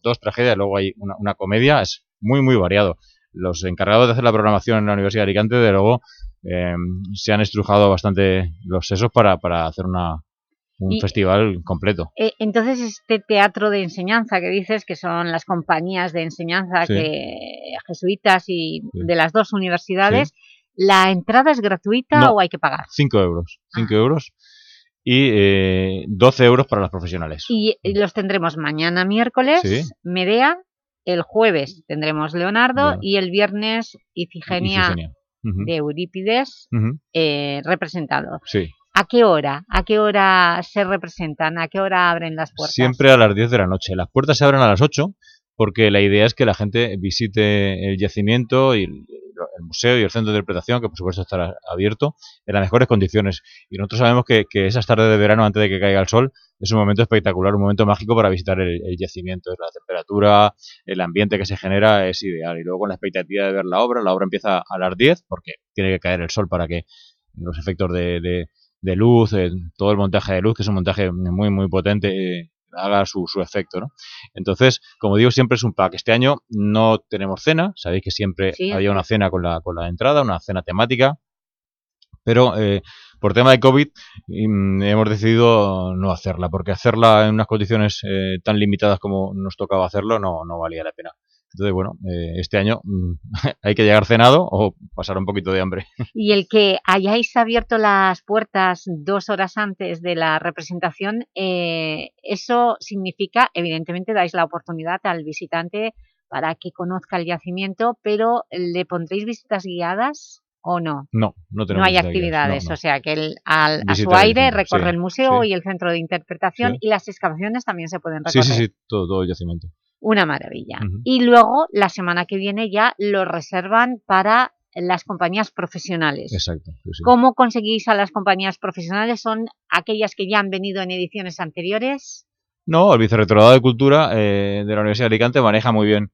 dos tragedias, luego hay una, una comedia, es muy, muy variado. Los encargados de hacer la programación en la Universidad de Alicante, de luego, eh, se han estrujado bastante los sesos para, para hacer una, un Y- festival completo. Eh, entonces, este teatro de enseñanza que dices, que son las compañías de enseñanza Sí. que jesuitas y de las dos universidades, ¿la entrada es gratuita No. o hay que pagar? 5 euros. 5 euros. y eh, 12 euros para los profesionales. Y y los tendremos mañana miércoles. Medea, el jueves tendremos Leonardo y el viernes Ifigenia, de Eurípides eh, representado. Sí. ¿A qué hora? ¿A qué hora se representan? ¿A qué hora abren las puertas? Siempre a las 10 de la noche. Las puertas se abren a las 8 porque la idea es que la gente visite el yacimiento y el, museo y el centro de interpretación, que por supuesto estará abierto, en las mejores condiciones. Y nosotros sabemos que, que esas tardes de verano, antes de que caiga el sol, es un momento espectacular, un momento mágico para visitar el, el yacimiento. La temperatura, el ambiente que se genera es ideal. Y luego con la expectativa de ver la obra, la obra empieza a las 10 porque tiene que caer el sol para que los efectos de, de- de luz, eh, todo el montaje de luz, que es un montaje muy, muy potente, eh, haga su, su efecto, ¿no? Entonces, como digo, siempre es un pack. Este año no tenemos cena, sabéis que siempre Sí, había una cena con la, con la entrada, una cena temática, pero eh, por tema de COVID mm, hemos decidido no hacerla, porque hacerla en unas condiciones eh, tan limitadas como nos tocaba hacerlo no, no valía la pena. Entonces, bueno, eh, este año mm, hay que llegar cenado o pasar un poquito de hambre. Y el que hayáis abierto las puertas dos horas antes de la representación, eh, eso significa, evidentemente, dais la oportunidad al visitante para que conozca el yacimiento, pero ¿le pondréis visitas guiadas o no? No, no tenemos hay visitas guiadas, actividades, no, no. o sea que el- al- a su aire recorre sí, el museo sí. y el centro de interpretación Sí. y las excavaciones también se pueden Sí, recorrer. sí, sí, todo, todo el yacimiento. Una maravilla. Y luego, la semana que viene ya lo reservan para las compañías profesionales. Exacto. sí, sí. ¿Cómo conseguís a las compañías profesionales? ¿Son aquellas que ya han venido en ediciones anteriores? No, el vicerrectorado de Cultura eh, de la Universidad de Alicante maneja muy bien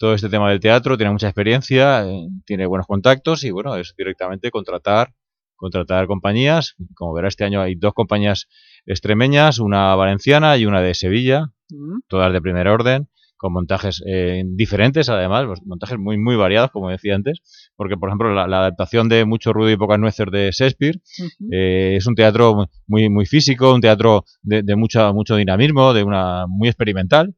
todo este tema del teatro, tiene mucha experiencia, eh, tiene buenos contactos y bueno, es directamente contratar contratar compañías. Como verá, este año hay dos compañías extremeñas, una valenciana y una de Sevilla, Mm. todas de primer orden, con montajes eh, diferentes, además, pues, montajes muy, muy variados, como decía antes, porque, por ejemplo, la, la adaptación de Mucho ruido y pocas nueces de Shakespeare eh, es un teatro muy, muy físico, un teatro de, de mucha, mucho dinamismo, de una muy experimental,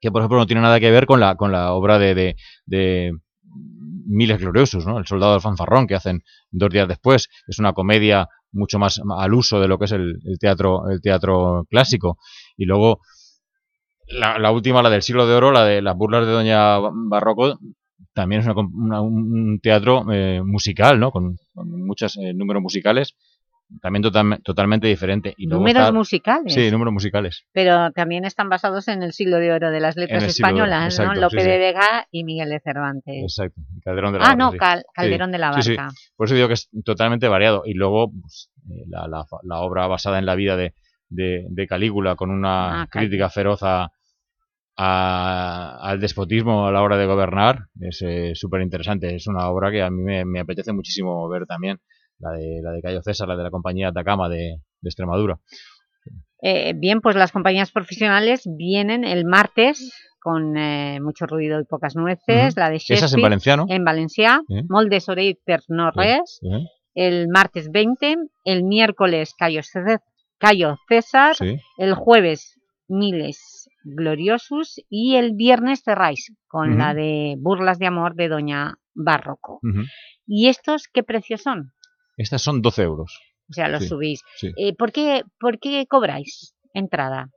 que por ejemplo no tiene nada que ver con la, con la obra de, de, de Miles Gloriosos, ¿no? El soldado del fanfarrón que hacen dos días después. Es una comedia mucho más al uso de lo que es el, el teatro, el teatro clásico. Y luego la, la última, la del siglo de oro, la de las burlas de Doña Barroco, también es una una- un teatro eh, musical, ¿no? Con, con muchos eh, números musicales, también total- totalmente diferente. Y Números está- musicales. Sí, números musicales. Pero también están basados en el siglo de oro de las letras españolas, ¿no? exacto, Lope sí, sí. de Vega y Miguel de Cervantes. Exacto. Calderón de la Ah, Barca, no, sí. Cal- Calderón de la. Barca. Por eso digo que es totalmente variado. Y luego pues, eh, la, la- la obra basada en la vida de, de- de Calígula con una Ah, crítica feroz a- a- al despotismo a la hora de gobernar es súper interesante. Es una obra que a mí me, me apetece muchísimo ver también. La de, la de Cayo César, la de la compañía Atacama de, de Extremadura. Eh, bien, pues las compañías profesionales vienen el martes con eh, mucho ruido y pocas nueces, la de Esa es en. En Valencia. Moldes no res, Sí, el martes 20, el miércoles Cayo, Cé- Cayo César, sí. el jueves Miles Gloriosus y el viernes cerráis con la de Burlas de Amor de Doña Barroco. ¿Y estos qué precios son? Estas son 12 euros. O sea, los Sí, subís. sí. Eh, ¿por, qué, ¿Por qué cobráis entrada?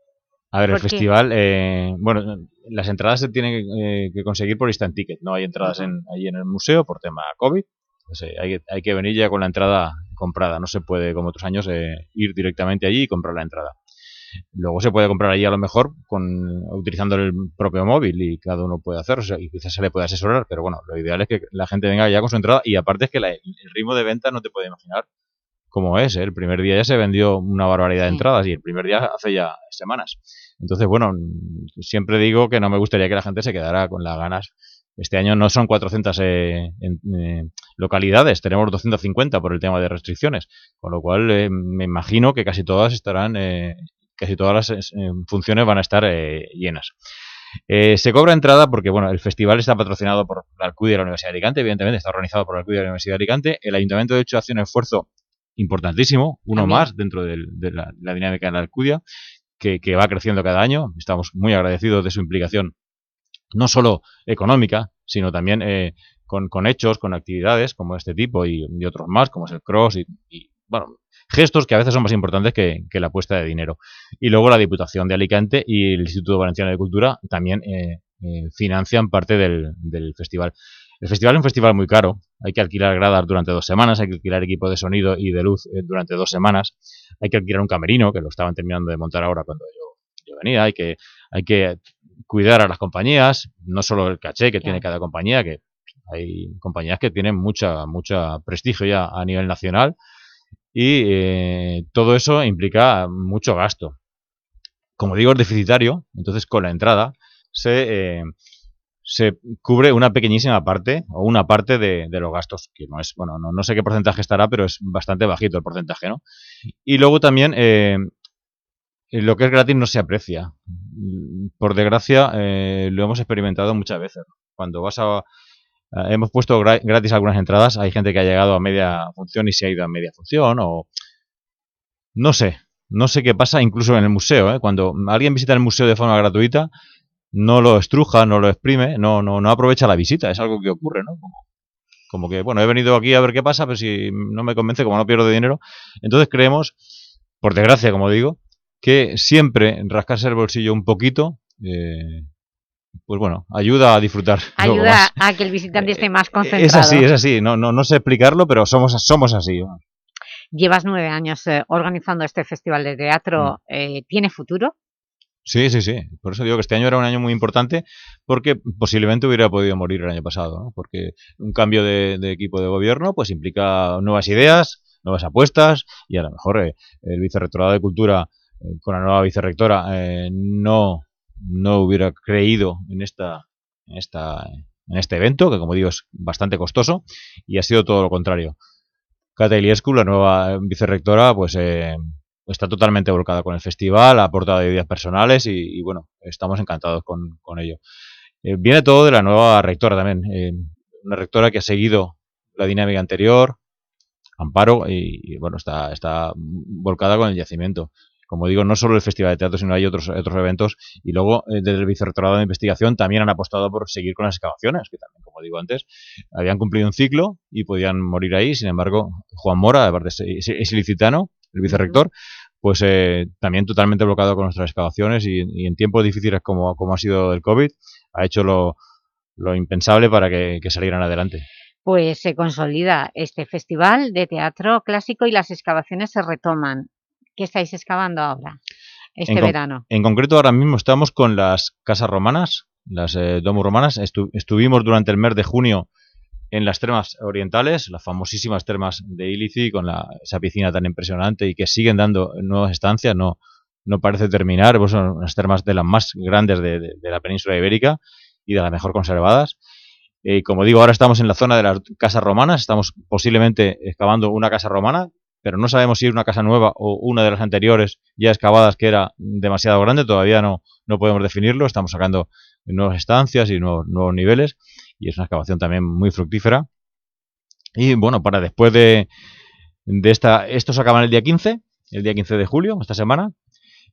A ver, el festival, eh, bueno, las entradas se tienen eh, que conseguir por instant ticket, no hay entradas en, ahí en el museo por tema COVID, Entonces, eh, hay, que- hay que venir ya con la entrada comprada, no se puede como otros años eh, ir directamente allí y comprar la entrada. Luego se puede comprar allí a lo mejor con utilizando el propio móvil y cada uno puede hacerlo, o sea, y quizás se le puede asesorar, pero bueno, lo ideal es que la gente venga ya con su entrada y aparte es que la- el ritmo de venta no te puede imaginar cómo es. ¿eh? El primer día ya se vendió una barbaridad de entradas y el primer día hace ya semanas. Entonces, bueno, siempre digo que no me gustaría que la gente se quedara con las ganas. Este año no son 400 eh, en- eh, localidades, tenemos 250 por el tema de restricciones, con lo cual eh, me imagino que casi todas estarán, eh, casi todas las eh, funciones van a estar eh, llenas. Eh, se cobra entrada porque bueno, el festival está patrocinado por la Alcudia de la Universidad de Alicante, evidentemente está organizado por la Alcudia de la Universidad de Alicante. El Ayuntamiento de hecho hace un esfuerzo importantísimo, uno También. más dentro de, la, la dinámica de la Alcudia, que, que va creciendo cada año. Estamos muy agradecidos de su implicación, no solo económica, sino también eh, con, con hechos, con actividades como este tipo y, y otros más, como es el cross y, y, bueno, gestos que a veces son más importantes que, que la apuesta de dinero. Y luego la Diputación de Alicante y el Instituto Valenciano de Cultura también eh, eh, financian parte del, del festival. El festival es un festival muy caro. Hay que alquilar gradas durante dos semanas, hay que alquilar equipo de sonido y de luz eh, durante dos semanas, hay que alquilar un camerino, que lo estaban terminando de montar ahora cuando yo, yo venía, hay que, hay que cuidar a las compañías, no solo el caché que tiene cada compañía, que hay compañías que tienen mucha, mucha prestigio ya a nivel nacional y eh, todo eso implica mucho gasto. Como digo, es deficitario, entonces con la entrada se, eh, se cubre una pequeñísima parte o una parte de, los gastos, que no es, bueno, no, no, sé qué porcentaje estará, pero es bastante bajito el porcentaje, ¿no? Y luego también eh, lo que es gratis no se aprecia. Por desgracia, lo hemos experimentado muchas veces. Cuando vas a... hemos puesto gra gratis algunas entradas, hay gente que ha llegado a media función y se ha ido a media función o... No sé, no sé qué pasa incluso en el museo. ¿eh? Cuando alguien visita el museo de forma gratuita, no lo estruja, no lo exprime, no, no, no aprovecha la visita. Es algo que ocurre, ¿no? Como, como que, bueno, he venido aquí a ver qué pasa, pero si no me convence, como no pierdo dinero. Entonces creemos, por desgracia, como digo, que siempre rascarse el bolsillo un poquito, eh, pues bueno, ayuda a disfrutar. Ayuda a que el visitante esté más concentrado. Es así, es así. No, no, no sé explicarlo, pero somos, somos así. Llevas nueve años eh, organizando este festival de teatro. Mm. Eh, ¿Tiene futuro? Sí, sí, sí. Por eso digo que este año era un año muy importante porque posiblemente hubiera podido morir el año pasado, ¿no? Porque un cambio de, de, equipo de gobierno pues implica nuevas ideas, nuevas apuestas y a lo mejor eh, el vicerrectorado de Cultura eh, con la nueva vicerrectora eh, no, no hubiera creído en esta, en esta en este evento, que como digo es bastante costoso y ha sido todo lo contrario. Cata Iliescu, la nueva vicerrectora, pues eh, está totalmente volcada con el festival, ha aportado ideas personales y, bueno, estamos encantados con, con ello. Eh, viene todo de la nueva rectora también, eh, una rectora que ha seguido la dinámica anterior, Amparo, y, y, bueno, está, está volcada con el yacimiento. Como digo, no solo el Festival de Teatro, sino hay otros, otros eventos. Y luego, eh, desde el Vicerrectorado de Investigación, también han apostado por seguir con las excavaciones, que también, como digo antes, habían cumplido un ciclo y podían morir ahí. Sin embargo, Juan Mora, aparte es, es ilicitano, el vicerrector, pues eh, también totalmente bloqueado con nuestras excavaciones y, y, en tiempos difíciles como, como ha sido el COVID, ha hecho lo, lo impensable para que, que, salieran adelante. Pues se consolida este festival de teatro clásico y las excavaciones se retoman. ¿Qué estáis excavando ahora, este en verano? En concreto, ahora mismo estamos con las casas romanas, las eh, domus romanas. Estu estuvimos durante el mes de junio en las termas orientales, las famosísimas termas de Ilici, con la, esa piscina tan impresionante y que siguen dando nuevas estancias, no, no parece terminar, pues son unas termas de las más grandes de, de, de la península ibérica y de las mejor conservadas. Y eh, como digo, ahora estamos en la zona de las casas romanas, estamos posiblemente excavando una casa romana, pero no sabemos si es una casa nueva o una de las anteriores ya excavadas que era demasiado grande, todavía no, no podemos definirlo, estamos sacando nuevas estancias y nuevos, nuevos niveles y es una excavación también muy fructífera. Y bueno, para después de, de esta, esto se acaba el día 15, el día 15 de julio, esta semana,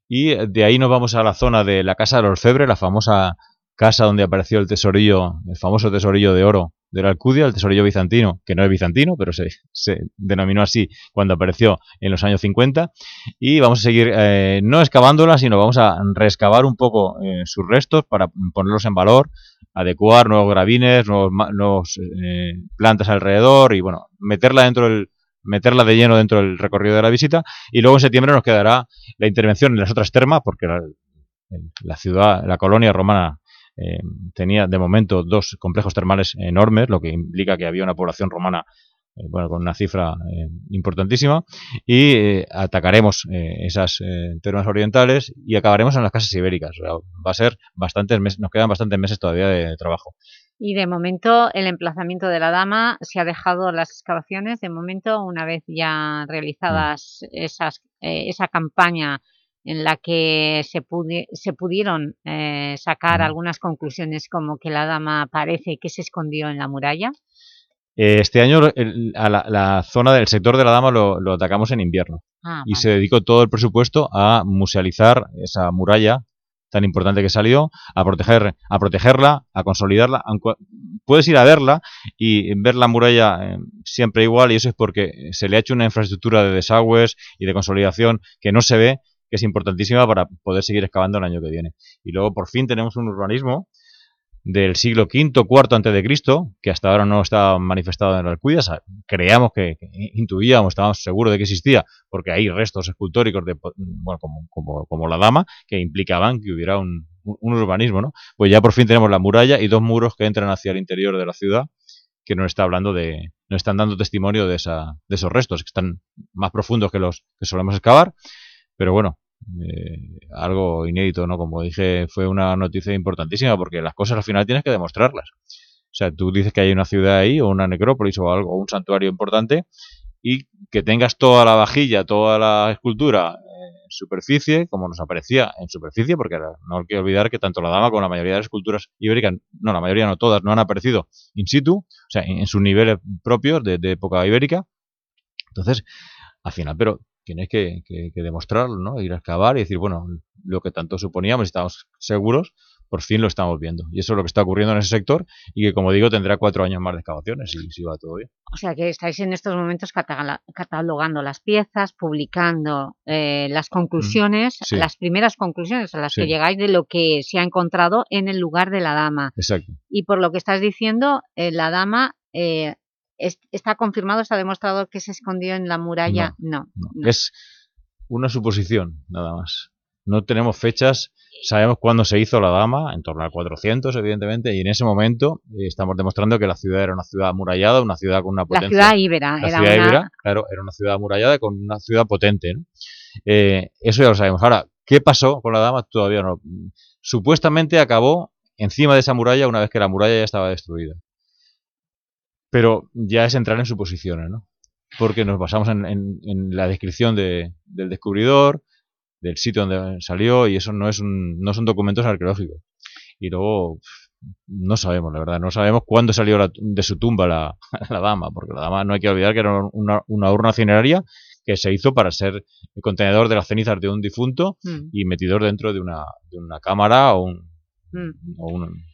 y de ahí nos vamos a la zona de la Casa del Orfebre, la famosa casa donde apareció el tesorillo, el famoso tesorillo de oro de la Alcudia, el tesorillo bizantino, que no es bizantino, pero se, denominó así cuando apareció en los años 50, y vamos a seguir eh, no excavándola, sino vamos a reexcavar un poco eh, sus restos para ponerlos en valor, adecuar nuevos gravines, nuevos, nuevos eh, plantas alrededor y bueno, meterla dentro del meterla de lleno dentro del recorrido de la visita. Y luego en septiembre nos quedará la intervención en las otras termas porque la ciudad, la colonia romana eh, tenía de momento dos complejos termales enormes, lo que implica que había una población romana eh, bueno, con una cifra eh, importantísima y eh, atacaremos esas termas orientales y acabaremos en las casas ibéricas. O sea, va a ser bastantes meses, nos quedan bastantes meses todavía de trabajo. Y de momento el emplazamiento de la dama se ha dejado las excavaciones, de momento una vez ya realizadas mm. esas, esa campaña en la que se, pudi se pudieron eh, sacar algunas conclusiones como que la dama parece que se escondió en la muralla? Este año el, a la, la, zona del sector de la dama lo, lo atacamos en invierno ah, y vale. se dedicó todo el presupuesto a musealizar esa muralla tan importante que salió, a proteger, a protegerla, a consolidarla. Aunque puedes ir a verla y ver la muralla eh, siempre igual, y eso es porque se le ha hecho una infraestructura de desagües y de consolidación que no se ve, que es importantísima para poder seguir excavando el año que viene. Y luego por fin tenemos un urbanismo del siglo V, IV antes de Cristo, que hasta ahora no está manifestado en Alcudia, creíamos que, que, intuíamos, estábamos seguros de que existía, porque hay restos escultóricos de, bueno, como, como, como la dama, que implicaban que hubiera un, un, urbanismo, ¿no? Pues ya por fin tenemos la muralla y dos muros que entran hacia el interior de la ciudad, que nos está hablando de, nos están dando testimonio de, esa, de esos restos, que están más profundos que los que solemos excavar, pero bueno, eh, algo inédito, ¿no? Como dije, fue una noticia importantísima porque las cosas al final tienes que demostrarlas. O sea, tú dices que hay una ciudad ahí o una necrópolis o algo, o un santuario importante y que tengas toda la vajilla, toda la escultura en superficie, como nos aparecía en superficie, porque no hay que olvidar que tanto la dama como la mayoría de las esculturas ibéricas, no, la mayoría no todas, no han aparecido in situ, o sea, en, sus niveles propios de época ibérica. Entonces, al final, pero tienes que, que, que, demostrarlo, ¿no? Ir a excavar y decir, bueno, lo que tanto suponíamos, estamos seguros, por fin lo estamos viendo. Y eso es lo que está ocurriendo en ese sector y que, como digo, tendrá cuatro años más de excavaciones si, si va todo bien. O sea, que estáis en estos momentos catalogando las piezas, publicando eh, las conclusiones, sí. las primeras conclusiones a las sí. que llegáis de lo que se ha encontrado en el lugar de la dama. Exacto. Y por lo que estás diciendo, eh, la dama... Eh, ¿Está confirmado, está demostrado que se escondió en la muralla? No, no, no. Es una suposición, nada más. No tenemos fechas, sabemos cuándo se hizo la dama, en torno al 400, evidentemente, y en ese momento eh, estamos demostrando que la ciudad era una ciudad amurallada, una ciudad con una potencia... La ciudad íbera. La era ciudad una... íbera, claro, era una ciudad amurallada con una ciudad potente. ¿no? Eh, eso ya lo sabemos. Ahora, ¿qué pasó con la dama? Todavía no. Supuestamente acabó encima de esa muralla una vez que la muralla ya estaba destruida pero ya es entrar en suposiciones, ¿no? Porque nos basamos en, en, en la descripción de, del descubridor, del sitio donde salió, y eso no, es un, no son documentos arqueológicos. Y luego no sabemos, la verdad, no sabemos cuándo salió la, de su tumba la, la, dama, porque la dama no hay que olvidar que era una, una urna cineraria que se hizo para ser el contenedor de las cenizas de un difunto mm. y metidor dentro de una, de una cámara o un, mm. o un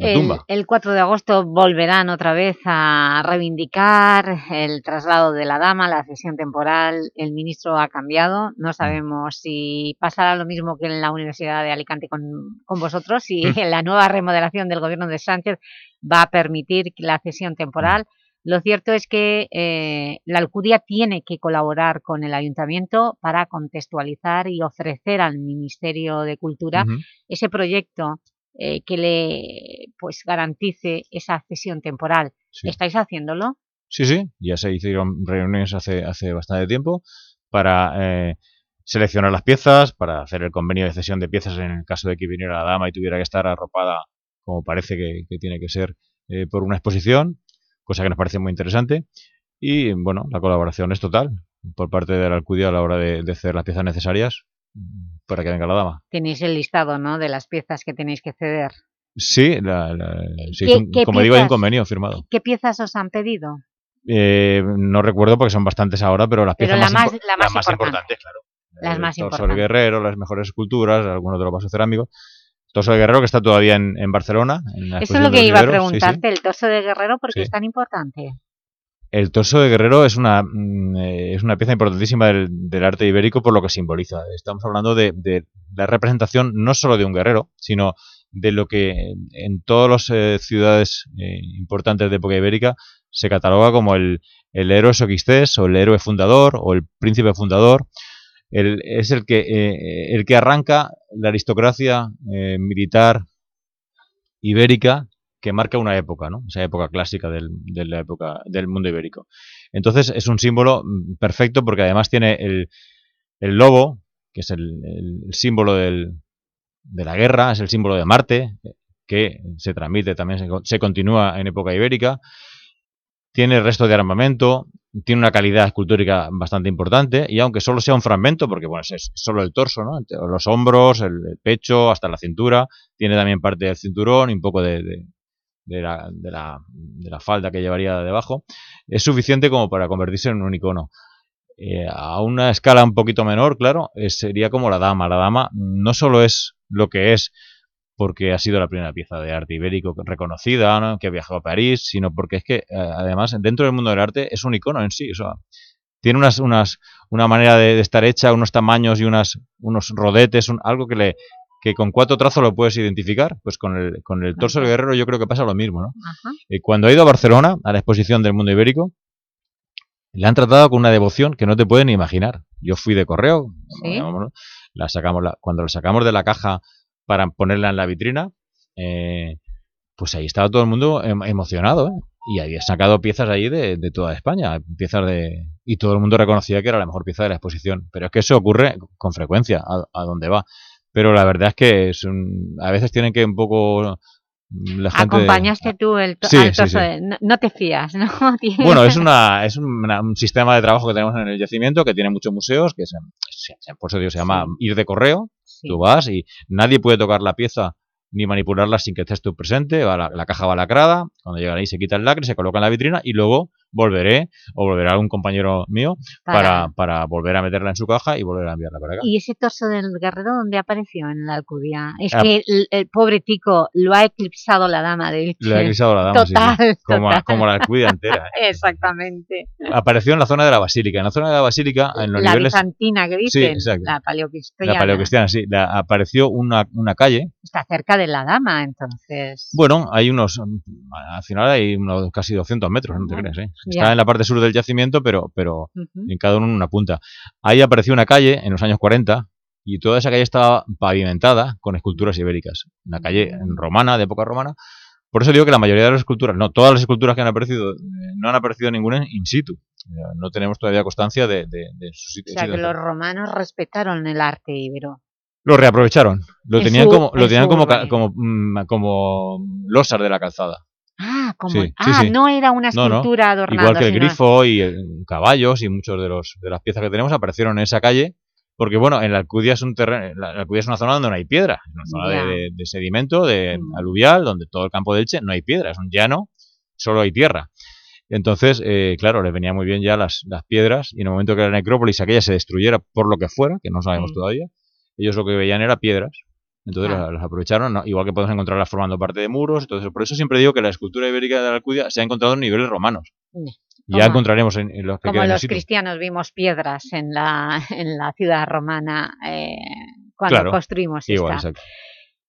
el, el, 4 de agosto volverán otra vez a reivindicar el traslado de la dama, la cesión temporal. El ministro ha cambiado. No sabemos si pasará lo mismo que en la Universidad de Alicante con, con vosotros, si la nueva remodelación del gobierno de Sánchez va a permitir la cesión temporal. Lo cierto es que eh, la Alcudia tiene que colaborar con el Ayuntamiento para contextualizar y ofrecer al Ministerio de Cultura uh -huh. ese proyecto eh, que le pues garantice esa cesión temporal. Sí. ¿Estáis haciéndolo? Sí, sí, ya se hicieron reuniones hace, hace bastante tiempo para eh, seleccionar las piezas, para hacer el convenio de cesión de piezas en el caso de que viniera la dama y tuviera que estar arropada como parece que, que tiene que ser eh, por una exposición, cosa que nos parece muy interesante. Y bueno, la colaboración es total por parte de la Alcudia a la hora de, de hacer las piezas necesarias para que venga la dama. Tenéis el listado, ¿no?, de las piezas que tenéis que ceder. Sí, la, la, sí ¿Qué, un, ¿qué como piezas, digo, hay un convenio firmado. ¿Qué piezas os han pedido? Eh, no recuerdo porque son bastantes ahora, pero las piezas pero la más, más, la más, importantes, claro. Las el más torso del guerrero, las mejores esculturas, algunos de los vasos cerámicos. Torso de Guerrero que está todavía en, en Barcelona. En Eso es lo que iba a preguntarte, sí, sí. el torso de Guerrero, ¿por qué sí. es tan importante? El torso de guerrero es una, mm, eh, es una pieza importantísima del, arte ibérico por lo que simboliza. Estamos hablando de, la representación no solo de un guerrero, sino de lo que en todas las eh, ciudades eh, importantes de época ibérica se cataloga como el, el héroe soquistés o el héroe fundador o el príncipe fundador. El, es el que, el que arranca la aristocracia militar ibérica que marca una época, ¿no? Esa época clásica del, de la época del mundo ibérico. Entonces es un símbolo mm, perfecto porque además tiene el, el lobo, que es el, símbolo de la guerra, es el símbolo de Marte, que se transmite también, se, continúa en época ibérica. Tiene el resto de armamento, tiene una calidad escultórica bastante importante y aunque solo sea un fragmento, porque bueno, es solo el torso, ¿no? los hombros, el, pecho, hasta la cintura, tiene también parte del cinturón y un poco de, de la, de, la, de la, falda que llevaría debajo, es suficiente como para convertirse en un icono. Eh, a una escala un poquito menor, claro, eh, sería como la dama. La dama no solo es lo que es porque ha sido la primera pieza de arte ibérico reconocida, ¿no? que ha viajado a París, sino porque es que, eh, además, dentro del mundo del arte es un icono en sí. O sea, tiene unas, unas, una manera de, de estar hecha, unos tamaños y unas, unos rodetes, algo que le que con cuatro trazos lo puedes identificar. Pues con el, con el torso del guerrero yo creo que pasa lo mismo, ¿no? Ajá. Eh, cuando ha ido a Barcelona, a la exposición del mundo ibérico, le han tratado con una devoción que no te pueden imaginar. Yo fui de correo, Sí. la sacamos la- cuando la sacamos de la caja para ponerla en la vitrina, eh, pues ahí estaba todo el mundo em- emocionado, ¿eh? Y había sacado piezas ahí de, de toda España, piezas de... Y todo el mundo reconocía que era la mejor pieza de la exposición. Pero es que eso ocurre con frecuencia, a, a donde va. Pero la verdad es que es un- a veces tienen que un poco... mm, La gente... Acompañaste tú el to- Sí, al sí, torso sí. de- No, no te fías, ¿no? Bueno, es, una, es una- un sistema de trabajo que tenemos en el yacimiento que tiene muchos museos, que se, se- se- por eso digo, se llama ir de correo. Tú vas y nadie puede tocar la pieza ni manipularla sin que estés tú presente. Va la, la caja va lacrada, cuando llegan ahí se quita el lacre, se coloca en la vitrina y luego volveré o volverá un compañero mío para, Para- para volver a meterla en su caja y volver a enviarla para acá. ¿Y ese torso del guerrero dónde apareció? En la Alcudia. Es Ah. que el, el pobre tico lo ha eclipsado la dama de Le ha eclipsado la dama, sí, sí. Total, Como, a- total. como la Alcudia entera. ¿eh? Exactamente. Apareció en la zona de la Basílica. En la zona de la Basílica, en los La niveles... bizantina que dicen, la paleocristiana. La paleocristiana, sí. La- apareció una, una calle Está cerca de la dama, entonces. Bueno, hay unos, mm, al final hay unos casi 200 metros, no te creas, ¿eh? Está en la parte sur del yacimiento, pero, pero Ujú. en cada uno en una punta. Ahí apareció una calle en los años 40 y toda esa calle estaba pavimentada con esculturas ibéricas. Una calle romana, de época romana. Por eso digo que la mayoría de las esculturas, no, todas las esculturas que han aparecido, eh, no han aparecido ninguna in situ. No tenemos todavía constancia de, de, de su O sitio. sea, que los romanos respetaron el arte ibero. Lo reaprovecharon. Lo En tenían como, lo en tenían como, re- como, mm, como losas de la calzada. Ah, Sí, ah sí. no era una No, no. escultura adornada. Igual que el grifo y el- caballos y muchos de los de las piezas que tenemos aparecieron en esa calle. Porque bueno, en la Alcudia es un terreno, la, Alcudia es una zona donde no hay piedra, es una zona de, Ya. de- de sedimento, de Mm. aluvial, donde todo el campo de Elche no hay piedra, es un llano, solo hay tierra. Entonces, eh, claro, les venía muy bien ya las, las piedras y en el momento que la necrópolis aquella se destruyera por lo que fuera, que no sabemos Sí. todavía, ellos lo que veían era piedras. Entonces Ah. las, aprovecharon, ¿no? igual que podemos encontrarlas formando parte de muros. Entonces, por eso siempre digo que la escultura ibérica de la Alcudia se ha encontrado en niveles romanos. Ya Como- encontraremos en, en los que Como los cristianos vimos piedras en la, en la ciudad romana eh, cuando Claro, construimos igual, esta. exacto.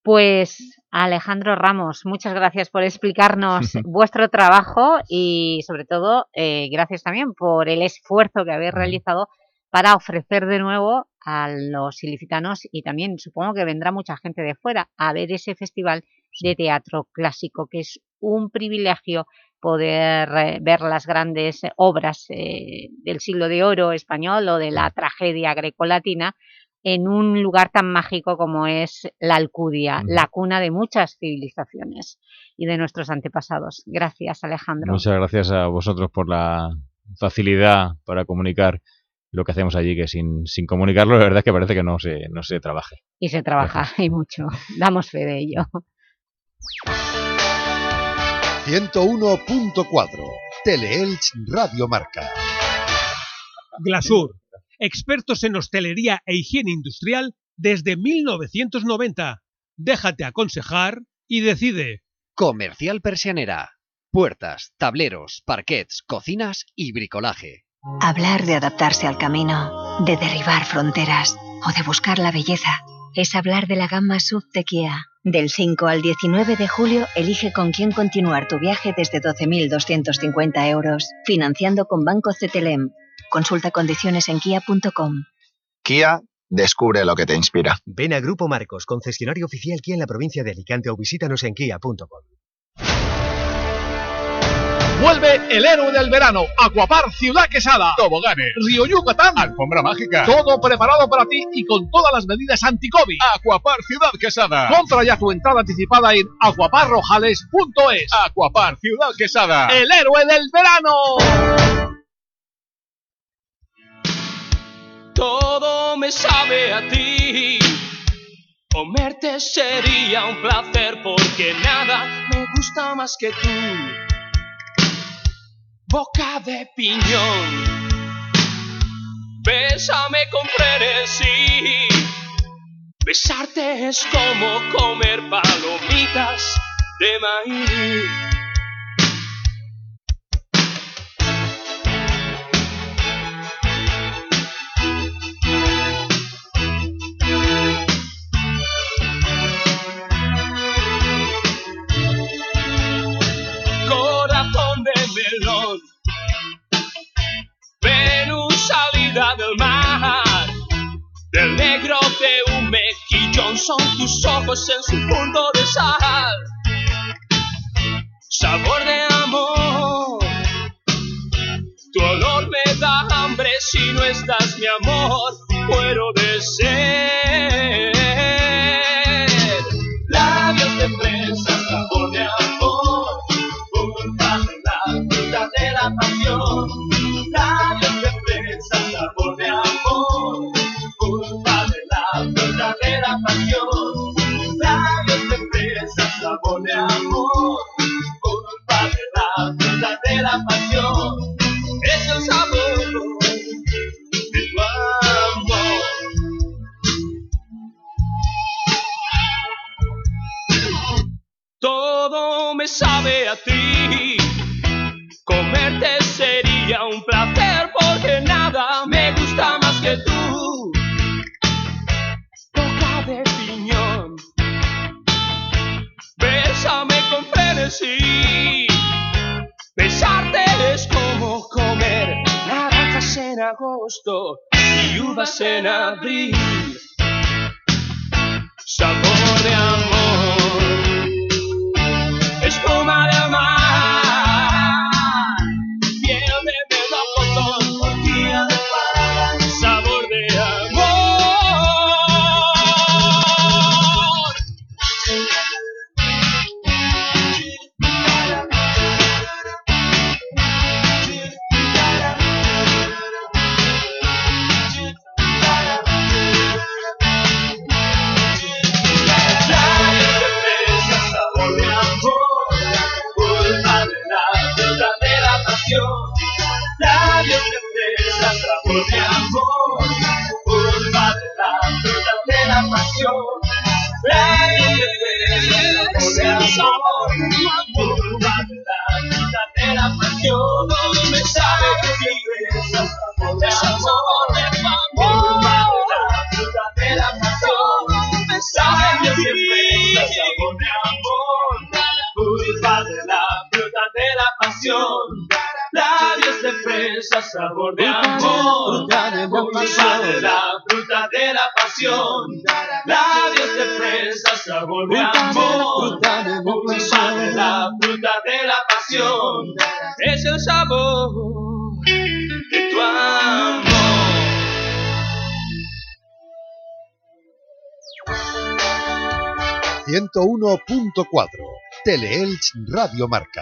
Pues Alejandro Ramos, muchas gracias por explicarnos vuestro trabajo y sobre todo eh, gracias también por el esfuerzo que habéis realizado para ofrecer de nuevo a los ilicitanos y también supongo que vendrá mucha gente de fuera a ver ese festival de teatro clásico que es un privilegio poder eh, ver las grandes eh, obras eh, del siglo de oro español o de la tragedia grecolatina en un lugar tan mágico como es la Alcudia, la cuna de muchas civilizaciones y de nuestros antepasados. Gracias, Alejandro. Muchas gracias a vosotros por la facilidad para comunicar lo que hacemos allí, que sin, sin comunicarlo la verdad es que parece que no se, no se trabaje. Y se trabaja, y mucho. Damos fe de ello. 101.4 Teleelch Radio Marca. Glasur, expertos en hostelería e higiene industrial desde 1990. Déjate aconsejar y decide. Comercial Persianera. Puertas, tableros, parquets, cocinas y bricolaje. Hablar de adaptarse al camino, de derribar fronteras o de buscar la belleza es hablar de la gama SUV de Kia. Del 5 al 19 de julio, elige con quién continuar tu viaje desde 12.250 euros, financiando con Banco CTLM. Consulta condiciones en kia.com. Kia, descubre lo que te inspira. Ven a Grupo Marcos, concesionario oficial Kia en la provincia de Alicante o visítanos en kia.com. Vuelve el héroe del verano, Aquapar Ciudad Quesada. Toboganes, Río Yucatán, alfombra mágica. Todo preparado para ti y con todas las medidas anti-COVID. Aquapar Ciudad Quesada. Compra ya tu entrada anticipada en aquaparrojales.es. Aquapar Ciudad Quesada. El héroe del verano. Todo me sabe a ti. Comerte sería un placer porque nada me gusta más que tú. Boca de piñón. Bésame con frenesí. Besarte es como comer palomitas de maíz. Del negro de un mejillón son tus ojos en su punto de sal. Sabor de amor, tu olor me da hambre si no estás mi amor, muero de sed. Agosto y uvas en abril. Sabor de amor, espuma de mar, amor, fresa, sabor de amor, culpa de la fruta de la pasión. Labios de fresa, sabor de amor, culpa de la fruta de la pasión. Es el sabor de tu amor. 101.4 Teleelch Radio Marca.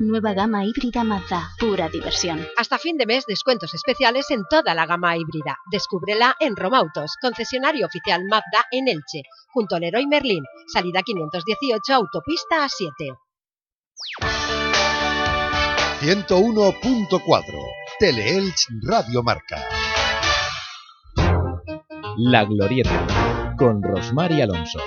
Nueva gama híbrida Mazda, pura diversión. Hasta fin de mes, descuentos especiales en toda la gama híbrida. Descúbrela en Romautos, concesionario oficial Mazda en Elche, junto al Leroy Merlin, salida 518, autopista A7. 101.4 Teleelch Radio Marca. La Glorieta, con Rosmar y Alonso.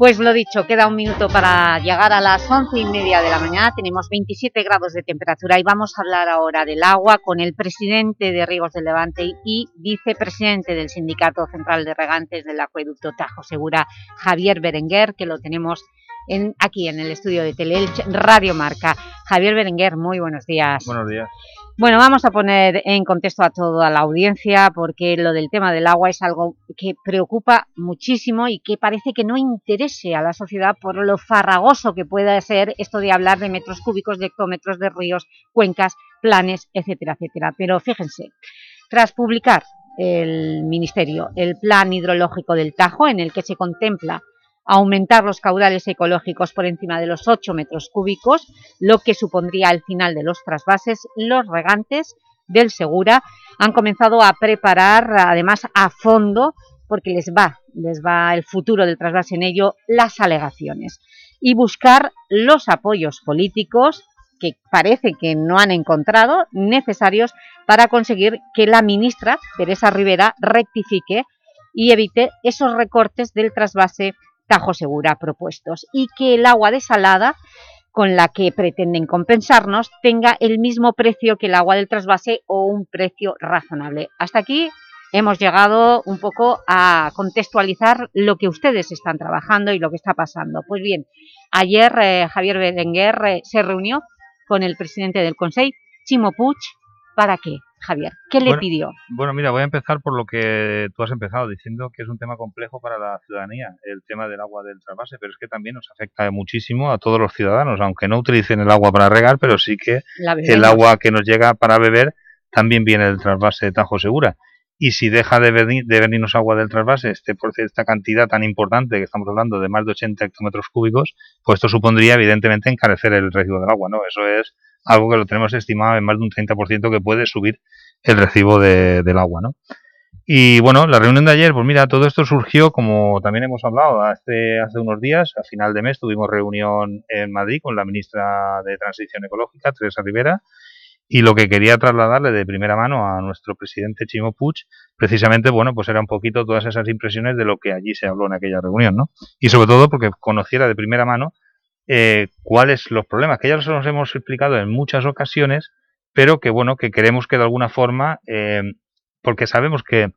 Pues lo dicho, queda un minuto para llegar a las once y media de la mañana. Tenemos 27 grados de temperatura y vamos a hablar ahora del agua con el presidente de Riegos del Levante y vicepresidente del Sindicato Central de Regantes del Acueducto Tajo Segura, Javier Berenguer, que lo tenemos en, aquí en el estudio de Teleelch Radio Marca. Javier Berenguer, muy buenos días. Buenos días. Bueno, vamos a poner en contexto a toda la audiencia porque lo del tema del agua es algo que preocupa muchísimo y que parece que no interese a la sociedad por lo farragoso que pueda ser esto de hablar de metros cúbicos, de hectómetros, de ríos, cuencas, planes, etcétera, etcétera. Pero fíjense, tras publicar el Ministerio el Plan Hidrológico del Tajo, en el que se contempla aumentar los caudales ecológicos por encima de los 8 metros cúbicos, lo que supondría al final de los trasvases, los regantes del Segura han comenzado a preparar, además a fondo, porque les va, les va el futuro del trasvase en ello, las alegaciones y buscar los apoyos políticos que parece que no han encontrado necesarios para conseguir que la ministra Teresa Rivera rectifique y evite esos recortes del trasvase Tajo Segura propuestos y que el agua desalada con la que pretenden compensarnos tenga el mismo precio que el agua del trasvase o un precio razonable. Hasta aquí hemos llegado un poco a contextualizar lo que ustedes están trabajando y lo que está pasando. Pues bien, ayer eh, Javier Berenguer eh, se reunió con el presidente del Consejo, Chimo Puig, ¿para qué, Javier? ¿Qué le bueno, pidió? Bueno, mira, voy a empezar por lo que tú has empezado, diciendo que es un tema complejo para la ciudadanía, el tema del agua del trasvase, pero es que también nos afecta muchísimo a todos los ciudadanos, aunque no utilicen el agua para regar, pero sí que el agua que nos llega para beber también viene del trasvase de Tajo Segura y si deja de, venir, de venirnos agua del trasvase, este, esta cantidad tan importante que estamos hablando de más de 80 hectómetros cúbicos, pues esto supondría evidentemente encarecer el recibo del agua, ¿no? Eso es algo que lo tenemos estimado en más de un 30% que puede subir el recibo de, del agua, ¿no? Y bueno, la reunión de ayer, pues mira, todo esto surgió, como también hemos hablado hace, hace unos días, a final de mes tuvimos reunión en Madrid con la ministra de Transición Ecológica, Teresa Rivera, y lo que quería trasladarle de primera mano a nuestro presidente Chimo Puig, precisamente, bueno, pues era un poquito todas esas impresiones de lo que allí se habló en aquella reunión, ¿no? Y sobre todo porque conociera de primera mano eh, cuáles los problemas, que ya los hemos explicado en muchas ocasiones, pero que, bueno, que queremos que de alguna forma, eh, porque sabemos que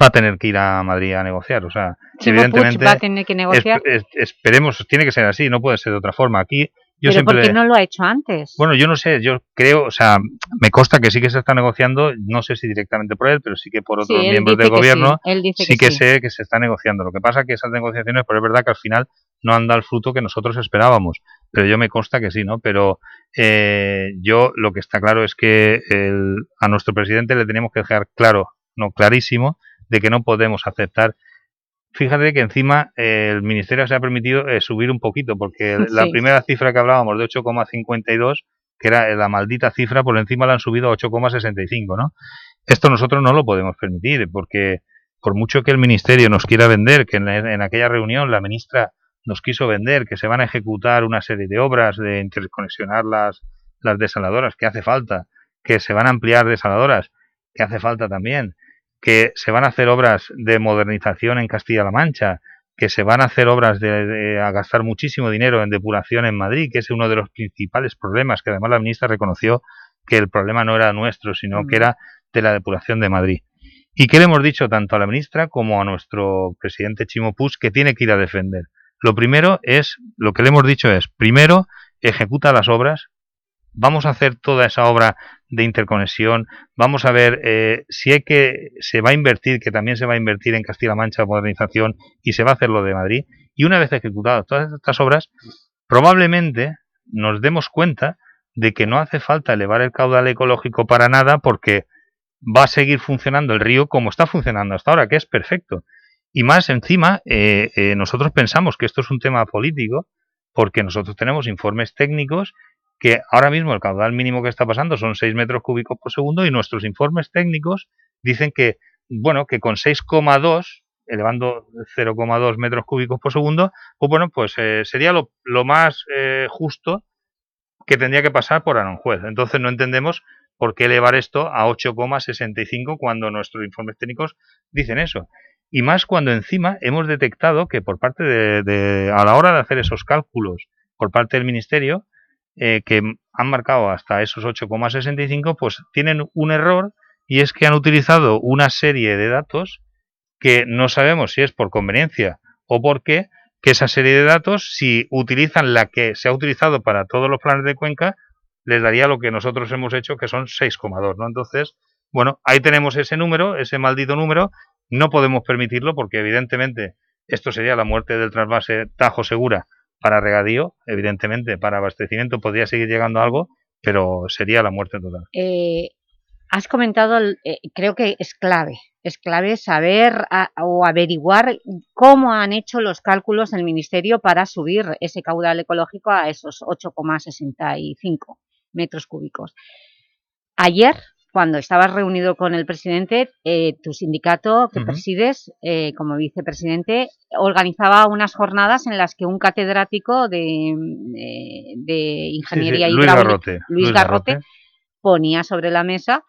va a tener que ir a Madrid a negociar, o sea, Chimo evidentemente Puig va a tener que negociar. es- es- esperemos, tiene que ser así, no puede ser de otra forma. Aquí yo ¿Pero siempre por qué no lo ha hecho antes? bueno, yo no sé, yo creo, o sea, me consta que sí que se está negociando, no sé si directamente por él, pero sí que por otros miembros del gobierno, sí, él dice sí que que sí. sé que se está negociando. Lo que pasa que esas negociaciones, pues es verdad que al final no han dado el fruto que nosotros esperábamos, pero yo me consta que sí, ¿no? Pero eh, yo lo que está claro es que el- a nuestro presidente le teníamos que dejar claro, no clarísimo, de que no podemos aceptar Fíjate que encima eh, el Ministerio se ha permitido eh, subir un poquito, porque la primera cifra que hablábamos de 8,52, que era la maldita cifra, por encima la han subido a 8,65, ¿no? Esto nosotros no lo podemos permitir, porque por mucho que el Ministerio nos quiera vender, que en, la- en aquella reunión la ministra nos quiso vender, que se van a ejecutar una serie de obras de interconexionar las, las desaladoras, que hace falta, que se van a ampliar desaladoras, que hace falta también, que se van a hacer obras de modernización en Castilla-La Mancha, que se van a hacer obras de, de- a gastar muchísimo dinero en depuración en Madrid, que es uno de los principales problemas, que además la ministra reconoció que el problema no era nuestro, sino que era de la depuración de Madrid. ¿Y qué le hemos dicho tanto a la ministra como a nuestro presidente Chimo Puig que tiene que ir a defender? Lo primero es, lo que le hemos dicho es, primero, ejecuta las obras, vamos a hacer toda esa obra de interconexión, vamos a ver eh, si hay que, se va a invertir, que también se va a invertir en Castilla-La Mancha modernización y se va a hacer lo de Madrid, y una vez ejecutadas todas estas obras, probablemente nos demos cuenta de que no hace falta elevar el caudal ecológico para nada porque va a seguir funcionando el río como está funcionando hasta ahora, que es perfecto. Y más encima, eh, eh, nosotros pensamos que esto es un tema político porque nosotros tenemos informes técnicos que ahora mismo el caudal mínimo que está pasando son 6 metros cúbicos por segundo y nuestros informes técnicos dicen que, bueno, que con 6,2, elevando 0,2 metros cúbicos por segundo, pues bueno, pues eh, sería lo, lo más eh, justo que tendría que pasar por Aranjuez. Entonces no entendemos por qué elevar esto a 8,65 cuando nuestros informes técnicos dicen eso. Y más cuando encima hemos detectado que por parte de, de- a la hora de hacer esos cálculos por parte del Ministerio, eh, que han marcado hasta esos 8,65, pues tienen un error y es que han utilizado una serie de datos que no sabemos si es por conveniencia o por qué, que esa serie de datos, si utilizan la que se ha utilizado para todos los planes de cuenca, les daría lo que nosotros hemos hecho, que son 6,2, ¿no? Entonces, bueno, ahí tenemos ese número, ese maldito número, no podemos permitirlo porque evidentemente esto sería la muerte del trasvase Tajo Segura para regadío, evidentemente para abastecimiento podría seguir llegando algo, pero sería la muerte total. Eh, has comentado, eh, creo que es clave, es clave saber a- o averiguar cómo han hecho los cálculos el Ministerio para subir ese caudal ecológico a esos 8,65 metros cúbicos. Ayer cuando estabas reunido con el presidente, eh, tu sindicato que presides eh, como vicepresidente organizaba unas jornadas en las que un catedrático de, eh, de Ingeniería Luis Hidráulica, Garrote, Luis Luis Garrote, Garrote. ponía sobre la mesa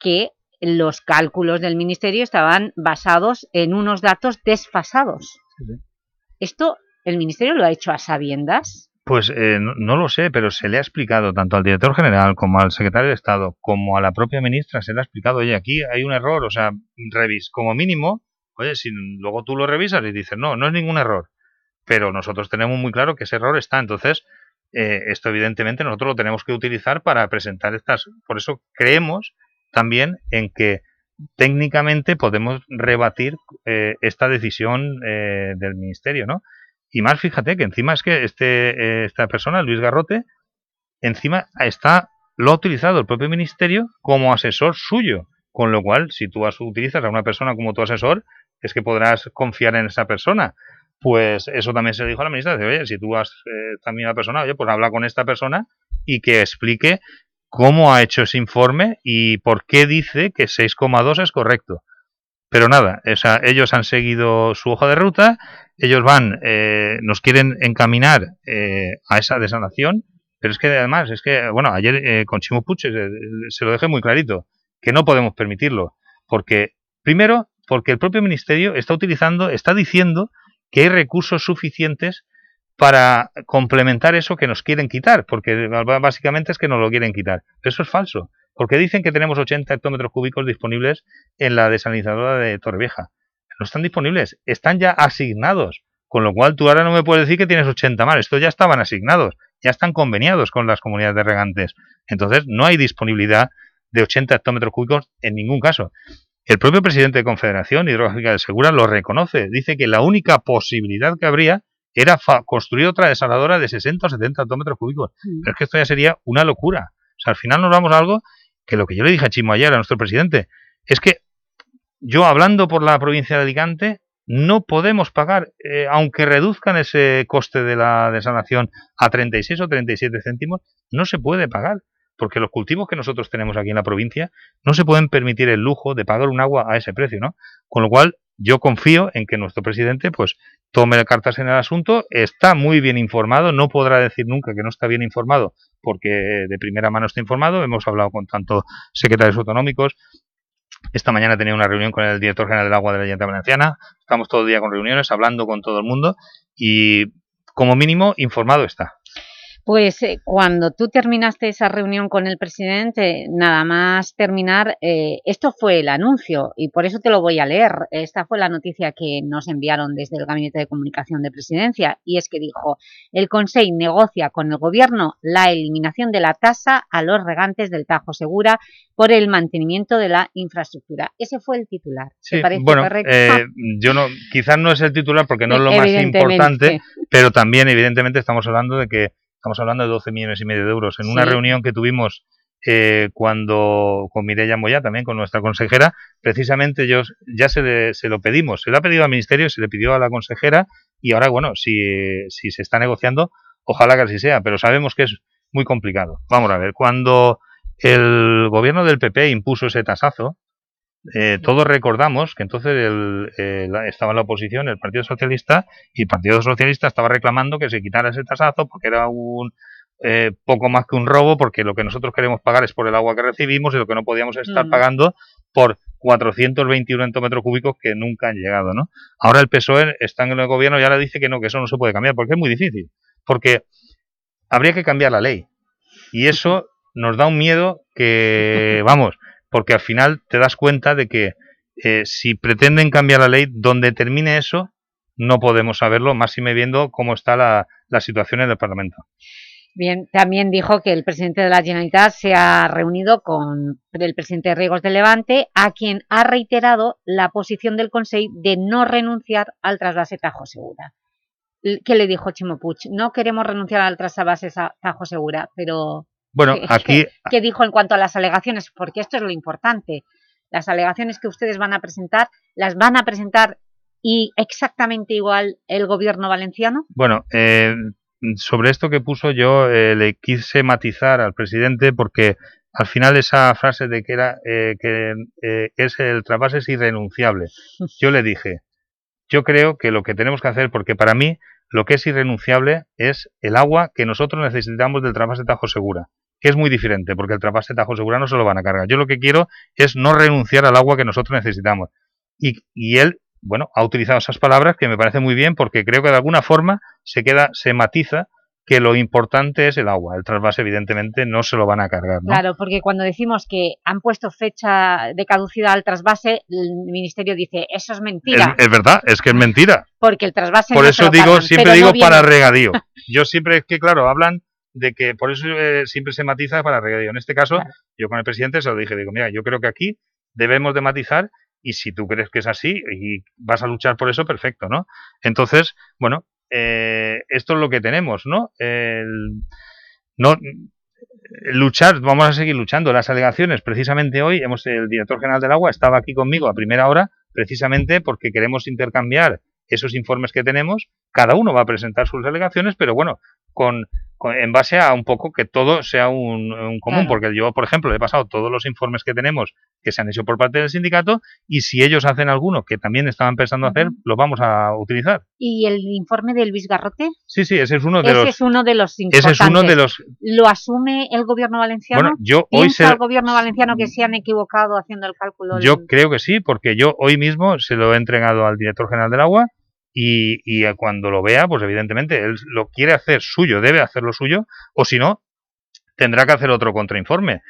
que los cálculos del Ministerio estaban basados en unos datos desfasados. ¿Esto el Ministerio lo ha hecho a sabiendas? Pues eh, no, no lo sé, pero se le ha explicado tanto al director general como al secretario de Estado como a la propia ministra, se le ha explicado, oye, aquí hay un error, o sea, revis, como mínimo, oye, si luego tú lo revisas y dices, no, no es ningún error, pero nosotros tenemos muy claro que ese error está, entonces eh, esto evidentemente nosotros lo tenemos que utilizar para presentar estas, por eso creemos también en que técnicamente podemos rebatir eh, esta decisión eh, del ministerio, ¿no? Y más, fíjate que encima es que este, eh, esta persona, Luis Garrote, encima está, lo ha utilizado el propio ministerio como asesor suyo. Con lo cual, si tú as- utilizas a una persona como tu asesor, es que podrás confiar en esa persona. Pues eso también se dijo a la ministra, dice, oye, si tú has eh, también a la persona, oye, pues habla con esta persona y que explique cómo ha hecho ese informe y por qué dice que 6,2 es correcto. Pero nada, o sea, ellos han seguido su hoja de ruta, ellos van, eh, nos quieren encaminar eh, a esa desanación, pero es que además, es que, bueno, ayer eh, con Chimo Puig se, lo dejé muy clarito, que no podemos permitirlo, porque, primero, porque el propio Ministerio está utilizando, está diciendo que hay recursos suficientes para complementar eso que nos quieren quitar, porque básicamente es que nos lo quieren quitar. Eso es falso, porque dicen que tenemos 80 hectómetros cúbicos disponibles en la desalinizadora de Torrevieja. No están disponibles, están ya asignados, con lo cual tú ahora no me puedes decir que tienes 80 más, estos ya estaban asignados, ya están conveniados con las comunidades de regantes. Entonces no hay disponibilidad de 80 hectómetros cúbicos en ningún caso. El propio presidente de Confederación Hidrográfica de Segura lo reconoce, dice que la única posibilidad que habría era construir otra desaladora de 60 o 70 hectómetros cúbicos. Pero es que esto ya sería una locura. O sea, al final nos vamos a algo que lo que yo le dije a Chimo ayer, a nuestro presidente, es que yo hablando por la provincia de Alicante, no podemos pagar, eh, aunque reduzcan ese coste de la desalación a 36 o 37 céntimos, no se puede pagar, porque los cultivos que nosotros tenemos aquí en la provincia no se pueden permitir el lujo de pagar un agua a ese precio, ¿no? Con lo cual, yo confío en que nuestro presidente, pues, tome cartas en el asunto, está muy bien informado, no podrá decir nunca que no está bien informado, porque de primera mano está informado, hemos hablado con tanto secretarios autonómicos, esta mañana tenía una reunión con el director general del agua de la Junta Valenciana. Estamos todo el día con reuniones, hablando con todo el mundo y como mínimo informado está. Pues eh, cuando tú terminaste esa reunión con el presidente, nada más terminar, eh, esto fue el anuncio y por eso te lo voy a leer. Esta fue la noticia que nos enviaron desde el Gabinete de Comunicación de Presidencia y es que dijo, el Consejo negocia con el Gobierno la eliminación de la tasa a los regantes del Tajo Segura por el mantenimiento de la infraestructura. Ese fue el titular. ¿Te Sí, parece bueno, correcto? eh, yo no, quizás no es el titular porque no es lo más importante, pero también evidentemente estamos hablando de que estamos hablando de 12 millones y medio de euros. En una reunión que tuvimos eh, cuando con Mireia Moya, también con nuestra consejera, precisamente ellos ya se, le- se lo pedimos, se lo ha pedido al ministerio, se le pidió a la consejera y ahora, bueno, si, si se está negociando, ojalá que así sea, pero sabemos que es muy complicado. Vamos a ver, cuando el gobierno del PP impuso ese tasazo, eh, todos recordamos que entonces el, eh, la- estaba en la oposición el Partido Socialista y el Partido Socialista estaba reclamando que se quitara ese tasazo porque era un eh, poco más que un robo porque lo que nosotros queremos pagar es por el agua que recibimos y lo que no podíamos estar Mm. pagando por 421 hectómetros cúbicos que nunca han llegado, ¿no? Ahora el PSOE está en el gobierno y ahora dice que no, que eso no se puede cambiar porque es muy difícil, porque habría que cambiar la ley y eso nos da un miedo que, vamos, porque al final te das cuenta de que eh, si pretenden cambiar la ley, donde termine eso, no podemos saberlo, más si me viendo cómo está la, la situación en el Parlamento. Bien, también dijo que el presidente de la Generalitat se ha reunido con el presidente de Riegos de Levante, a quien ha reiterado la posición del Consejo de no renunciar al trasvase Tajo Segura. ¿Qué le dijo Chimo Puig? No queremos renunciar al trasvase Tajo Segura, pero... Bueno, ¿qué- aquí- ¿qué, qué dijo en cuanto a las alegaciones? Porque esto es lo importante. Las alegaciones que ustedes van a presentar, ¿las van a presentar y exactamente igual el gobierno valenciano? Bueno, eh, sobre esto que puso yo eh, le quise matizar al presidente porque al final esa frase de que era eh, que eh, es el trasvase es irrenunciable. Yo le dije, yo creo que lo que tenemos que hacer, porque para mí lo que es irrenunciable es el agua que nosotros necesitamos del trasvase Tajo Segura, que es muy diferente, porque el trasvase Tajo Segura no se lo van a cargar. Yo lo que quiero es no renunciar al agua que nosotros necesitamos. Y, y él, bueno, ha utilizado esas palabras que me parece muy bien, porque creo que de alguna forma se queda, se matiza que lo importante es el agua. El trasvase, evidentemente, no se lo van a cargar. ¿no? Claro, porque cuando decimos que han puesto fecha de caducidad al trasvase, el Ministerio dice, eso es mentira, es verdad, es que es mentira. porque el trasvase Por no eso digo, siempre digo no para regadío. Yo siempre, es que claro, hablan de que, por eso eh, siempre se matiza para regadío. En este caso, yo con el presidente se lo dije, digo, mira, yo creo que aquí debemos de matizar y si tú crees que es así y vas a luchar por eso, perfecto, ¿no? Entonces, bueno, eh, esto es lo que tenemos, ¿no? El- no luchar, vamos a seguir luchando. Las alegaciones, precisamente hoy, hemos el director general del agua estaba aquí conmigo a primera hora, precisamente porque queremos intercambiar esos informes que tenemos. Cada uno va a presentar sus alegaciones, pero bueno, con, con- en base a un poco que todo sea un, un común, Claro. porque yo, por ejemplo, he pasado todos los informes que tenemos que se han hecho por parte del sindicato y si ellos hacen alguno que también estaban pensando hacer, lo vamos a utilizar. ¿Y el informe de Luis Garrote? Sí, sí, ese es uno de Ese los... es uno de los ese es uno de los ¿Lo asume el gobierno valenciano? Bueno, yo hoy ¿Piensa se- el gobierno valenciano que se han equivocado haciendo el cálculo? Yo del- creo que sí, porque yo hoy mismo se lo he entregado al director general del agua y, y cuando lo vea, pues evidentemente él lo quiere hacer suyo, debe hacerlo suyo, o si no, tendrá que hacer otro contrainforme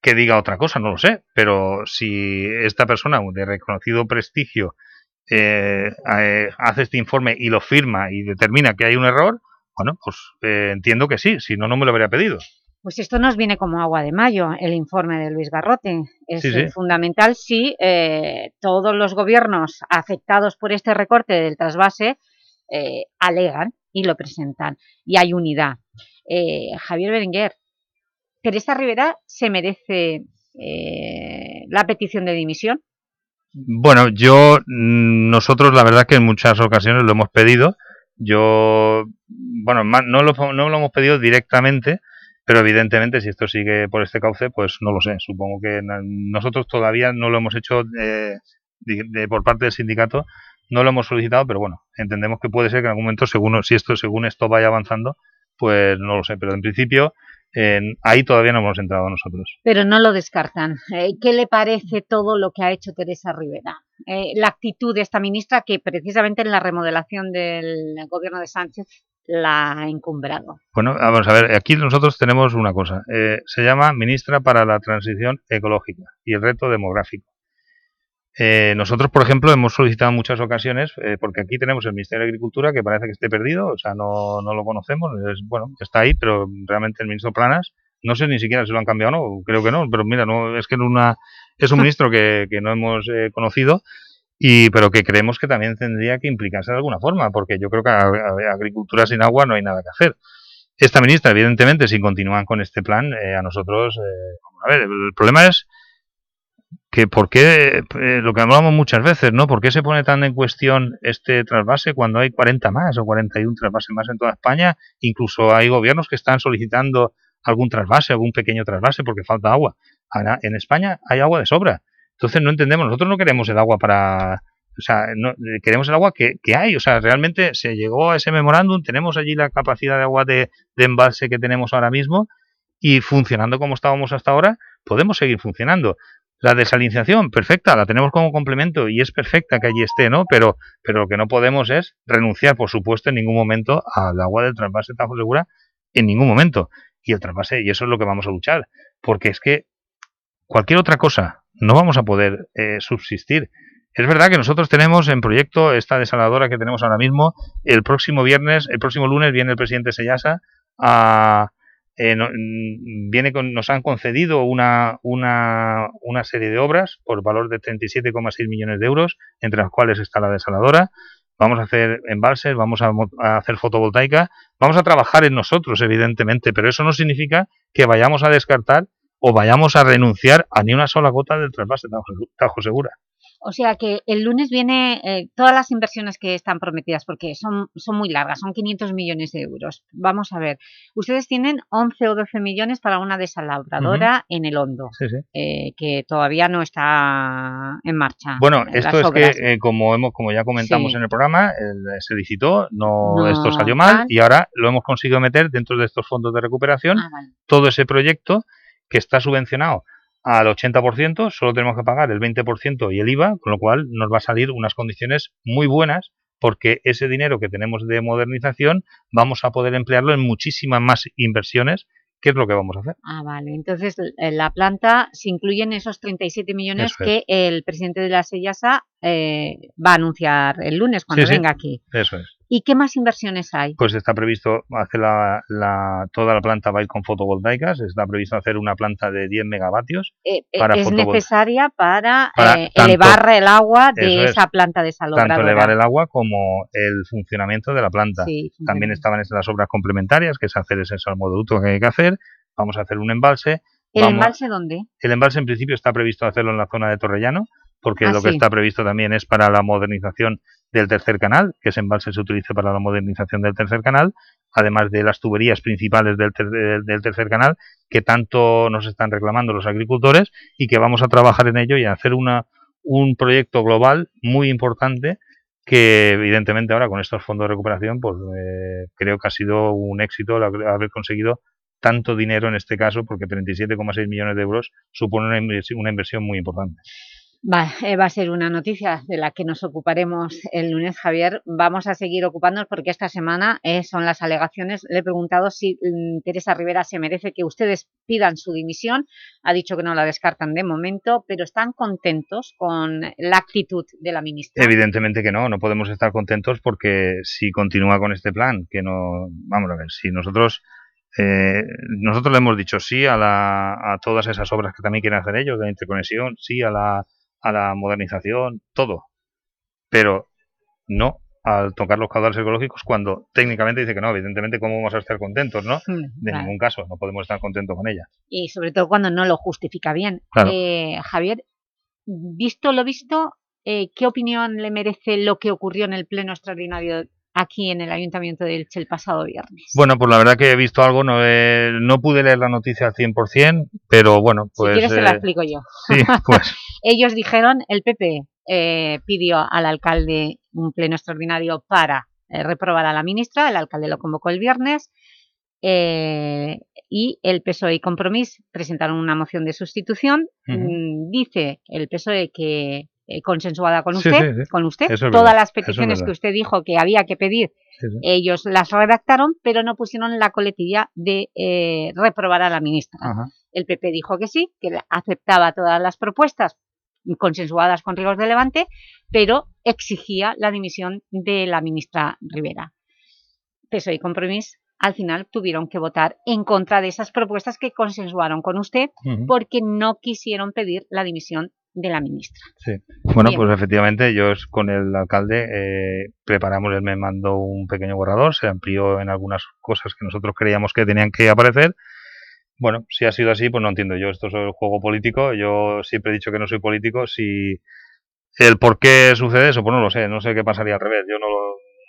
que diga otra cosa, no lo sé, pero si esta persona de reconocido prestigio eh, eh, hace este informe y lo firma y determina que hay un error, bueno, pues eh, entiendo que sí, si no, no me lo habría pedido. Pues esto nos viene como agua de mayo, el informe de Luis Garrote. Es Sí, sí. fundamental si eh, todos los gobiernos afectados por este recorte del trasvase eh, alegan y lo presentan. Y hay unidad. Eh, Javier Berenguer, ¿Teresa Rivera se merece eh, la petición de dimisión? Bueno, yo, mm, nosotros la verdad que en muchas ocasiones lo hemos pedido. Yo, bueno, no lo, no lo hemos pedido directamente, pero evidentemente si esto sigue por este cauce, pues no lo sé. Supongo que nosotros todavía no lo hemos hecho eh, de- de- por parte del sindicato, no lo hemos solicitado, pero bueno, entendemos que puede ser que en algún momento, según, si esto, según esto vaya avanzando, pues no lo sé. Pero en principio, en- ahí todavía no hemos entrado nosotros. Pero no lo descartan. Eh, ¿Qué le parece todo lo que ha hecho Teresa Rivera? Eh, la actitud de esta ministra que precisamente en la remodelación del gobierno de Sánchez la ha encumbrado. Bueno, vamos a ver, aquí nosotros tenemos una cosa. eh, se llama Ministra para la Transición Ecológica y el Reto Demográfico. Eh, nosotros, por ejemplo, hemos solicitado en muchas ocasiones, eh, porque aquí tenemos el Ministerio de Agricultura que parece que esté perdido, o sea, no, no lo conocemos, es, bueno, está ahí, pero realmente el ministro Planas, no sé ni siquiera si lo han cambiado o no, creo que no, pero mira, no es que es un ministro que, que no hemos eh, conocido, y pero que creemos que también tendría que implicarse de alguna forma, porque yo creo que a- agricultura sin agua no hay nada que hacer. Esta ministra, evidentemente, si continúan con este plan, eh, a nosotros, eh, a ver, el problema es que por qué, eh, lo que hablamos muchas veces, ¿no? ¿Por qué se pone tan en cuestión este trasvase cuando hay 40 más o 41 trasvases más en toda España? Incluso hay gobiernos que están solicitando algún trasvase, algún pequeño trasvase porque falta agua. Ahora, en España hay agua de sobra. Entonces no entendemos, nosotros no queremos el agua para... O sea, no, eh, queremos el agua que, que hay. O sea, realmente se llegó a ese memorándum, tenemos allí la capacidad de agua de, de embalse que tenemos ahora mismo y funcionando como estábamos hasta ahora, podemos seguir funcionando. La desalinización, perfecta, la tenemos como complemento y es perfecta que allí esté, ¿no? Pero, pero lo que no podemos es renunciar, por supuesto, en ningún momento al agua del trasvase Tajo Segura, en ningún momento. Y el trasvase, y eso es lo que vamos a luchar, porque es que cualquier otra cosa no vamos a poder eh, subsistir. Es verdad que nosotros tenemos en proyecto esta desaladora que tenemos ahora mismo. El próximo viernes, el próximo lunes viene el presidente Seyasa a, eh, no- mm, viene con, nos han concedido una, una, una serie de obras por valor de 37,6 millones de euros, entre las cuales está la desaladora. Vamos a hacer embalses, vamos a, a hacer fotovoltaica, vamos a trabajar en nosotros, evidentemente, pero eso no significa que vayamos a descartar o vayamos a renunciar a ni una sola gota del trasvase Tajo, Segura. O sea que el lunes viene eh, todas las inversiones que están prometidas, porque son, son muy largas, son 500 millones de euros. Vamos a ver, ustedes tienen 11 o 12 millones para una desaladradora en el Hondo, Sí, sí. eh, que todavía no está en marcha. Bueno, eh, esto es que, eh, como hemos como ya comentamos Sí. en el programa, el- se licitó, no, No esto salió mal y ahora lo hemos conseguido meter dentro de estos fondos de recuperación, Ah, vale. todo ese proyecto que está subvencionado al 80%, solo tenemos que pagar el 20% y el IVA, con lo cual nos va a salir unas condiciones muy buenas porque ese dinero que tenemos de modernización vamos a poder emplearlo en muchísimas más inversiones, que es lo que vamos a hacer. Ah, vale. Entonces, en la planta se incluyen esos 37 millones es. que el presidente de la Sellasa eh, va a anunciar el lunes cuando Sí, sí. venga aquí. Eso es. ¿Y qué más inversiones hay? Pues está previsto hacer la, la- toda la planta va a ir con fotovoltaicas, está previsto hacer una planta de 10 megavatios Eh, eh, para es necesaria para, Para eh, tanto- elevar el agua de Eso es. esa planta desalobradora. tanto elevar el agua como el funcionamiento de la planta. Sí, También estaban esas las obras complementarias, que es hacer ese salmoducto que hay que hacer, vamos a hacer un embalse. ¿El vamos- embalse dónde? El embalse en principio está previsto hacerlo en la zona de Torrellano, porque Ah, lo que está previsto también es para la modernización del tercer canal, que ese embalse se utilice para la modernización del tercer canal, además de las tuberías principales del, ter- del- tercer canal, que tanto nos están reclamando los agricultores y que vamos a trabajar en ello y a hacer una, un proyecto global muy importante que evidentemente ahora con estos fondos de recuperación pues eh, creo que ha sido un éxito haber conseguido tanto dinero en este caso porque 37,6 millones de euros supone una inversión muy importante. Va, eh, va a ser una noticia de la que nos ocuparemos el lunes, Javier. Vamos a seguir ocupándonos porque esta semana eh, son las alegaciones. Le he preguntado si mm, Teresa Rivera se merece que ustedes pidan su dimisión. Ha dicho que no la descartan de momento, pero están contentos con la actitud de la ministra. Evidentemente que no, no podemos estar contentos porque si continúa con este plan, que no, vamos a ver, si nosotros eh, nosotros le hemos dicho sí a, la, a todas esas obras que también quieren hacer ellos, de interconexión, sí a la, a la modernización, todo, pero no al tocar los caudales ecológicos cuando técnicamente dice que no, evidentemente cómo vamos a estar contentos, ¿no? Mm, De claro. ningún caso, no podemos estar contentos con ella. Y sobre todo cuando no lo justifica bien. Claro. Eh, Javier, visto lo visto, eh, ¿qué opinión le merece lo que ocurrió en el pleno extraordinario aquí en el Ayuntamiento de Elche el pasado viernes? Bueno, pues la verdad que he visto algo, no, he- no pude leer la noticia al 100%, pero bueno, pues... si quieres se la eh, explico yo. Sí, pues Ellos dijeron, el PP eh, pidió al alcalde un pleno extraordinario para eh, reprobar a la ministra, el alcalde lo convocó el viernes, eh, y el PSOE y Compromís presentaron una moción de sustitución. Mm, dice el PSOE que eh, consensuada con usted, sí, sí. con usted, es todas verdad, las es peticiones que usted dijo que había que pedir, ellos las redactaron, pero no pusieron la coletilla de eh, reprobar a la ministra. Ajá. El PP dijo que sí, que aceptaba todas las propuestas consensuadas con Rigos de Levante, pero exigía la dimisión de la ministra Rivera. PSOE y Compromís al final tuvieron que votar en contra de esas propuestas que consensuaron con usted porque no quisieron pedir la dimisión de la ministra. Sí. Bueno, Bien. pues efectivamente, yo con el alcalde eh, preparamos, él me mandó un pequeño borrador, se amplió en algunas cosas que nosotros creíamos que tenían que aparecer. Bueno, si ha sido así, pues no entiendo yo. Esto es el juego político. Yo siempre he dicho que no soy político. Si el por qué sucede eso, pues no lo sé. No sé qué pasaría al revés. Yo no,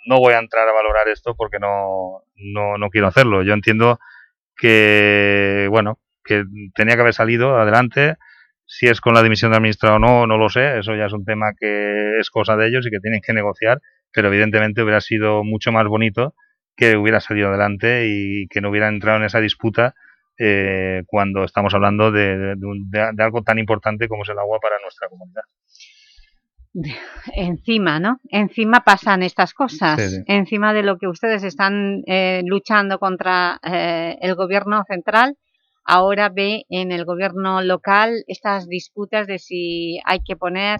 no voy a entrar a valorar esto porque no, no, no quiero hacerlo. Yo entiendo que, bueno, que tenía que haber salido adelante. Si es con la dimisión de administrado o no, no lo sé. Eso ya es un tema que es cosa de ellos y que tienen que negociar. Pero evidentemente hubiera sido mucho más bonito que hubiera salido adelante y que no hubiera entrado en esa disputa eh, cuando estamos hablando de, de- de un- de- de algo tan importante como es el agua para nuestra comunidad. Encima, ¿no? Encima pasan estas cosas. Sí, sí. Encima de lo que ustedes están eh, luchando contra eh, el gobierno central, ahora ve en el gobierno local estas disputas de si hay que poner...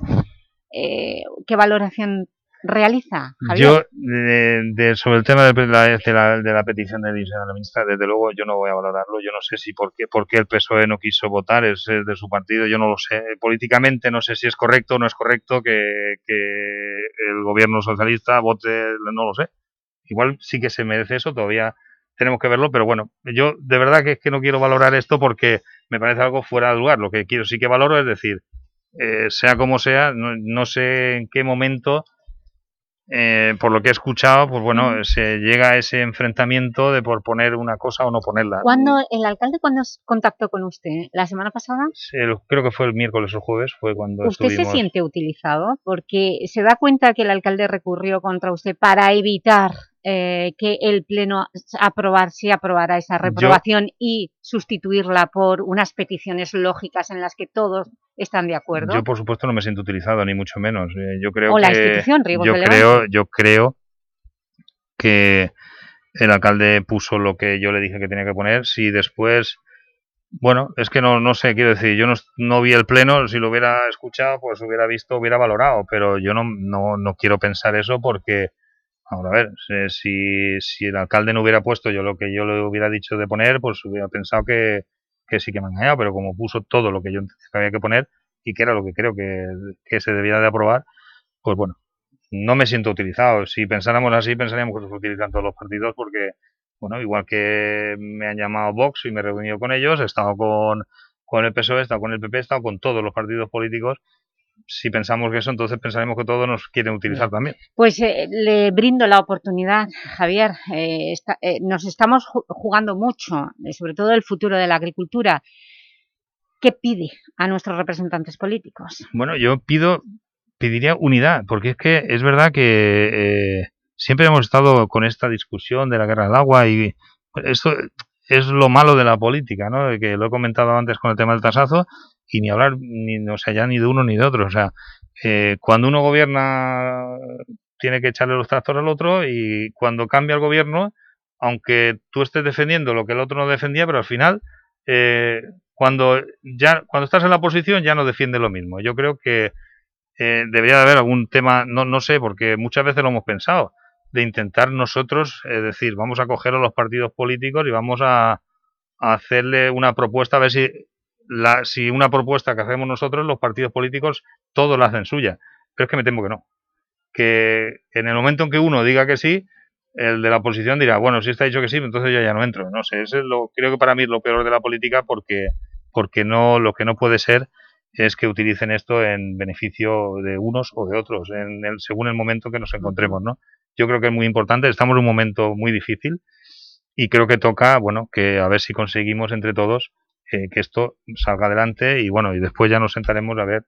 eh, ¿Qué valoración realiza, Javier? Yo, de, de- sobre el tema de la, de la, de la petición de la ministra, desde luego yo no voy a valorarlo. Yo no sé si por qué, el PSOE no quiso votar, es de su partido, yo no lo sé. Políticamente no sé si es correcto o no es correcto que el gobierno socialista vote, no lo sé. Igual sí que se merece eso, todavía tenemos que verlo, pero bueno, yo de verdad que es que no quiero valorar esto porque me parece algo fuera de lugar. Lo que quiero sí que valoro es decir, eh, sea como sea, no, no sé en qué momento eh, por lo que he escuchado, pues bueno, se llega a ese enfrentamiento de por poner una cosa o no ponerla. ¿Cuándo, ¿El alcalde cuándo contactó con usted? ¿La semana pasada? El- creo que fue el miércoles o jueves, fue cuando ¿Usted se siente utilizado? Porque se da cuenta que el alcalde recurrió contra usted para evitar eh, que el Pleno aprobar, si aprobara esa reprobación y sustituirla por unas peticiones lógicas en las que todos están de acuerdo. Yo, por supuesto, no me siento utilizado, ni mucho menos. Eh, yo creo O la que, institución, Riegos yo creo, yo creo que el alcalde puso lo que yo le dije que tenía que poner. Si después, bueno, es que no, no sé, quiero decir, yo no, no vi el pleno, si lo hubiera escuchado, pues hubiera visto, hubiera valorado, pero yo no, no, no quiero pensar eso porque, ahora a ver, eh, si, si el alcalde no hubiera puesto yo lo que yo le hubiera dicho de poner, pues hubiera pensado que, que sí que me ha engañado, pero como puso todo lo que yo había que poner y que era lo que creo que, que se debía de aprobar, pues bueno, no me siento utilizado. Si pensáramos así, pensaríamos que se utilizan todos los partidos porque, bueno, igual que me han llamado Vox y me he reunido con ellos, he estado con, con el PSOE, he estado con el PP, he estado con todos los partidos políticos. Si pensamos que eso, entonces pensaremos que todos nos quieren utilizar también. Pues eh, le brindo la oportunidad, Javier. Eh, está- eh, nos estamos ju- jugando mucho, sobre todo el futuro de la agricultura. ¿Qué pide a nuestros representantes políticos? Bueno, yo pido, pediría unidad, porque es que es verdad que siempre hemos estado con esta discusión de la guerra del agua y esto es lo malo de la política, ¿no? Que lo he comentado antes con el tema del tasazo y ni hablar, ni, o sea, ya ni de uno ni de otro. O sea, eh, cuando uno gobierna tiene que echarle los tractores al otro y cuando cambia el gobierno, aunque tú estés defendiendo lo que el otro no defendía, pero al final, eh, cuando ya cuando estás en la oposición ya no defiende lo mismo. Yo creo que eh, debería de haber algún tema, no, no sé, porque muchas veces lo hemos pensado, de intentar nosotros, es decir, vamos a coger a los partidos políticos y vamos a, a hacerle una propuesta, a ver si, la, si una propuesta que hacemos nosotros, los partidos políticos, todos la hacen suya. Pero es que me temo que no. Que en el momento en que uno diga que sí, el de la oposición dirá, bueno, si está dicho que sí, entonces yo ya no entro. No sé, eso es lo, creo que para mí es lo peor de la política porque, porque no, lo que no puede ser es que utilicen esto en beneficio de unos o de otros, en el, según el momento que nos encontremos, ¿no? Yo creo que es muy importante, estamos en un momento muy difícil y creo que toca, bueno, que a ver si conseguimos entre todos eh, que esto salga adelante y bueno, y después ya nos sentaremos a ver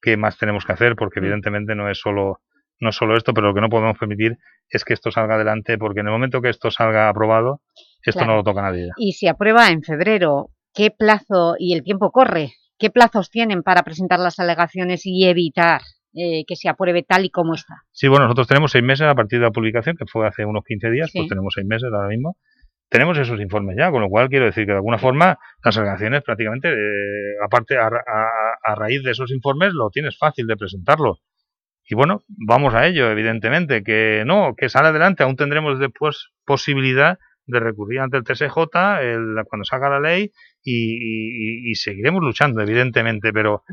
qué más tenemos que hacer, porque evidentemente no es solo no es solo esto, pero lo que no podemos permitir es que esto salga adelante, porque en el momento que esto salga aprobado, esto Claro. no lo toca a nadie ya. Y se aprueba en febrero, ¿qué plazo, y el tiempo corre, qué plazos tienen para presentar las alegaciones y evitar eh, que se apruebe tal y como está? Sí, bueno, nosotros tenemos seis meses a partir de la publicación, que fue hace unos 15 días, Sí. pues tenemos seis meses ahora mismo. Tenemos esos informes ya, con lo cual quiero decir que de alguna forma las alegaciones prácticamente, eh, aparte a, a- a raíz de esos informes, lo tienes fácil de presentarlo. Y bueno, vamos a ello, evidentemente, que no, que sale adelante, aún tendremos después posibilidad de recurrir ante el TSJ el- cuando salga la ley y, y- y seguiremos luchando, evidentemente, pero,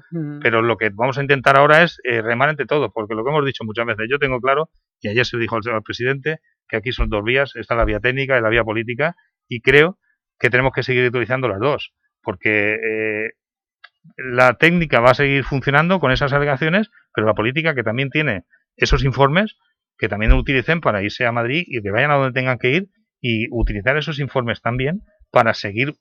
pero lo que vamos a intentar ahora es eh, remar entre todos, porque lo que hemos dicho muchas veces, yo tengo claro, y ayer se dijo al, al presidente, que aquí son dos vías, está la vía técnica y la vía política, y creo que tenemos que seguir utilizando las dos, porque eh, la técnica va a seguir funcionando con esas alegaciones, pero la política que también tiene esos informes, que también lo utilicen para irse a Madrid y que vayan a donde tengan que ir y utilizar esos informes también para seguir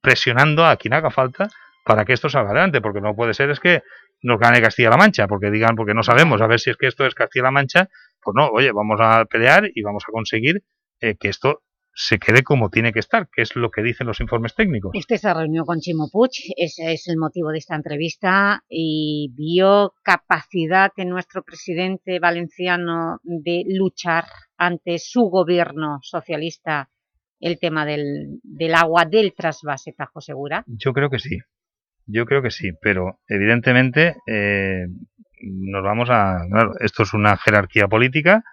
presionando a quien haga falta para que esto salga adelante, porque no puede ser es que nos gane Castilla-La Mancha, porque digan, porque no sabemos, a ver si es que esto es Castilla-La Mancha, pues no, oye, vamos a pelear y vamos a conseguir eh, que esto se quede como tiene que estar, que es lo que dicen los informes técnicos. Usted se reunió con Chimo Puig, ese es el motivo de esta entrevista, y vio capacidad en nuestro presidente valenciano de luchar ante su gobierno socialista el tema del, del agua del trasvase Tajo Segura. Yo creo que sí, yo creo que sí, pero evidentemente eh, nos vamos a... Claro, esto es una jerarquía política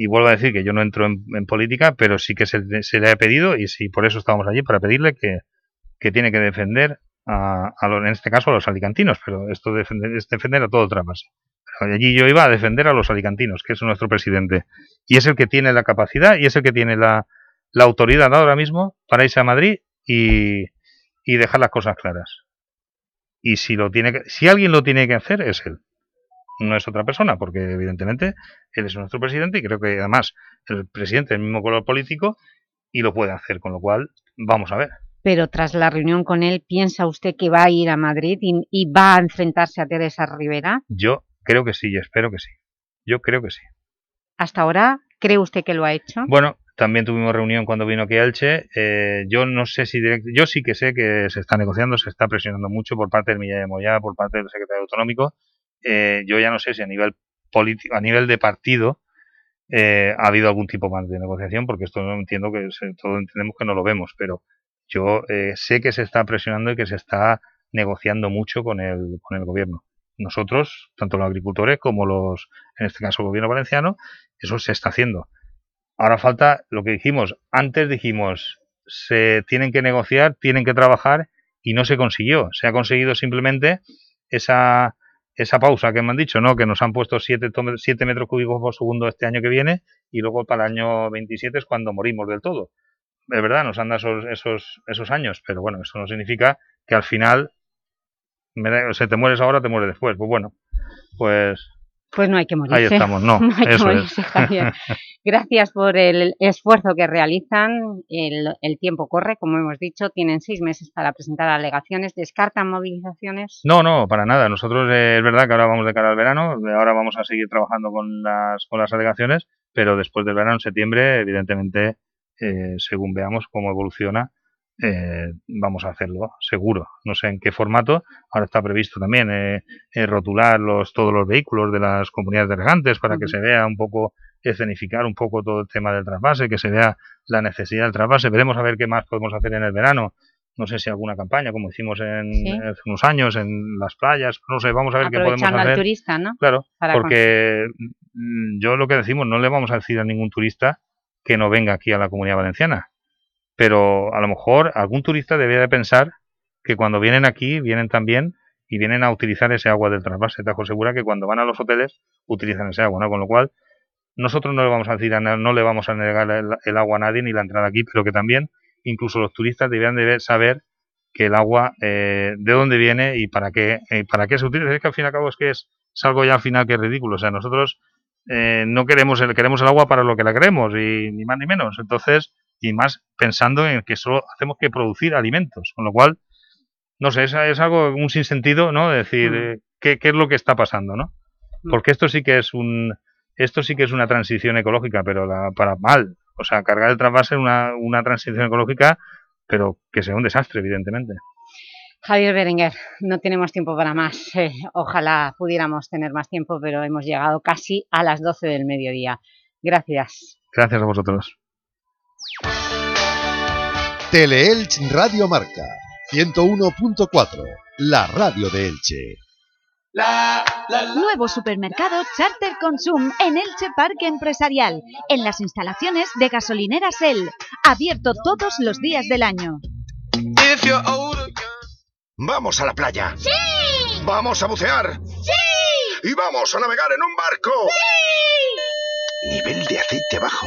y vuelvo a decir que yo no entro en, política, pero sí que se, le ha pedido y sí, por eso estamos allí, para pedirle que, que tiene que defender, a, a los, en este caso a los alicantinos, pero esto defender, es defender a todo el trasvase. Pero allí yo iba a defender a los alicantinos, que es nuestro presidente, y es el que tiene la capacidad y es el que tiene la, la autoridad ahora mismo para irse a Madrid y, y dejar las cosas claras. Y si lo tiene que, si alguien lo tiene que hacer es él, no es otra persona, porque evidentemente él es nuestro presidente y creo que además el presidente es el mismo color político y lo puede hacer, con lo cual vamos a ver. Pero tras la reunión con él, ¿piensa usted que va a ir a Madrid y, y va a enfrentarse a Teresa Rivera? Yo creo que sí y espero que sí. Yo creo que sí. ¿Hasta ahora cree usted que lo ha hecho? Bueno, también tuvimos reunión cuando vino aquí a Elche. Eh, yo no sé si direct- yo sí que sé que se está negociando, se está presionando mucho por parte del Millán de Moyá, por parte del secretario autonómico. Eh, yo ya no sé si a nivel político, a nivel de partido eh, ha habido algún tipo más de negociación, porque esto no entiendo que todos entendemos que no lo vemos, pero yo eh, sé que se está presionando y que se está negociando mucho con el, con el gobierno. Nosotros, tanto los agricultores como los, en este caso el gobierno valenciano, eso se está haciendo. Ahora falta lo que dijimos. Antes dijimos, se tienen que negociar, tienen que trabajar y no se consiguió. Se ha conseguido simplemente esa, esa pausa que me han dicho, ¿no? Que nos han puesto 7 siete metros cúbicos por segundo este año que viene y luego para el año 27 es cuando morimos del todo. Es verdad, nos han dado esos, esos, esos años, pero bueno, eso no significa que al final me da- o te mueres ahora, te mueres después. Pues bueno, pues Pues no hay que morirse. Ahí estamos, no, hay que eso es. morirse, Javier. Gracias por el esfuerzo que realizan. El, el tiempo corre, como hemos dicho. Tienen seis meses para presentar alegaciones. ¿Descartan movilizaciones? No, no, para nada. Nosotros eh, es verdad que ahora vamos de cara al verano, eh, ahora vamos a seguir trabajando con las, con las alegaciones, pero después del verano, en septiembre, evidentemente, eh, según veamos cómo evoluciona, eh, vamos a hacerlo, seguro. No sé en qué formato. Ahora está previsto también eh, eh, rotular los, todos los vehículos de las comunidades de regantes para que se vea un poco, escenificar un poco todo el tema del trasvase, que se vea la necesidad del trasvase. Veremos a ver qué más podemos hacer en el verano. No sé si alguna campaña, como hicimos en, Sí. hace unos años en las playas. No sé, vamos a ver qué podemos hacer. al turista, ¿no? Claro, Para porque mm, yo lo que decimos, no le vamos a decir a ningún turista que no venga aquí a la comunidad valenciana. Pero a lo mejor algún turista debería de pensar que cuando vienen aquí, vienen también y vienen a utilizar ese agua del trasvase. Te asegura que cuando van a los hoteles utilizan ese agua, ¿no? Con lo cual, nosotros no le vamos a decir, a no le vamos a negar el, el agua a nadie ni la entrada aquí, pero que también incluso los turistas deberían de saber que el agua eh, de dónde viene y para qué eh, para qué se utiliza. Es que al fin y al cabo es que es, es algo ya al final que es ridículo. O sea, nosotros eh, no queremos el, queremos el agua para lo que la queremos y ni más ni menos. Entonces, y más pensando en que solo hacemos que producir alimentos, con lo cual, no sé, es, es algo, un sinsentido, ¿no? De decir, Mm. eh, ¿qué, qué es lo que está pasando, ¿no? Porque esto sí que es un, esto sí que es una transición ecológica, pero la, para mal. O sea, cargar el trasvase es una, una transición ecológica, pero que sea un desastre, evidentemente. Javier Berenguer, no tenemos tiempo para más. Eh, ojalá pudiéramos tener más tiempo, pero hemos llegado casi a las 12 del mediodía. Gracias. Gracias a vosotros. Teleelch Radio Marca 101.4, la radio de Elche. Nuevo supermercado Charter Consum en Elche Parque Empresarial, en las instalaciones de gasolineras El, abierto todos los días del año. Vamos a la playa. ¡Sí! Vamos a bucear. ¡Sí! Y vamos a navegar en un barco. ¡Sí! Nivel de aceite bajo.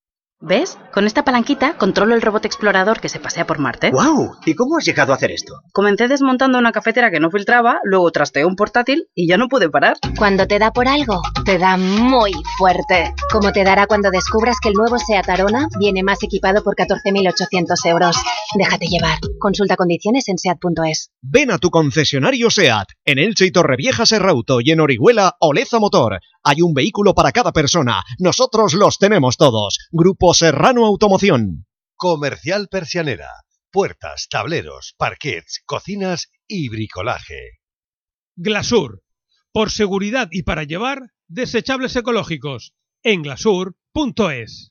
¿Ves? Con esta palanquita controlo el robot explorador que se pasea por Marte. ¡Guau! ¿Y cómo has llegado a hacer esto? Comencé desmontando una cafetera que no filtraba, luego trasteé un portátil y ya no pude parar. Cuando te da por algo, te da muy fuerte. Como te dará cuando descubras que el nuevo SEAT Arona viene más equipado por 14.800 euros. Déjate llevar. Consulta condiciones en SEAT.es. Ven a tu concesionario SEAT. En Elche y Torrevieja Serrauto y en Orihuela Oleza Motor. Hay un vehículo para cada persona. Nosotros los tenemos todos. Grupo Serrano Automoción. Comercial Persianera. Puertas, tableros, parquets, cocinas y bricolaje. Glasur. Por seguridad y para llevar, desechables ecológicos. En glasur.es.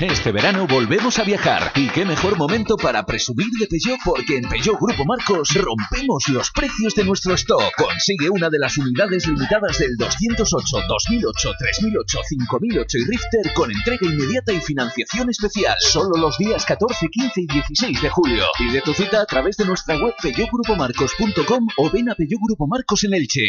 Este verano volvemos a viajar y qué mejor momento para presumir de Peugeot porque en Peugeot Grupo Marcos rompemos los precios de nuestro stock. Consigue una de las unidades limitadas del 208, 2008, 3008, 5008 y Rifter con entrega inmediata y financiación especial. Solo los días 14, 15 y 16 de julio. Pide tu cita a través de nuestra web peugeotgrupomarcos.com o ven a Peugeot Grupo Marcos en Elche.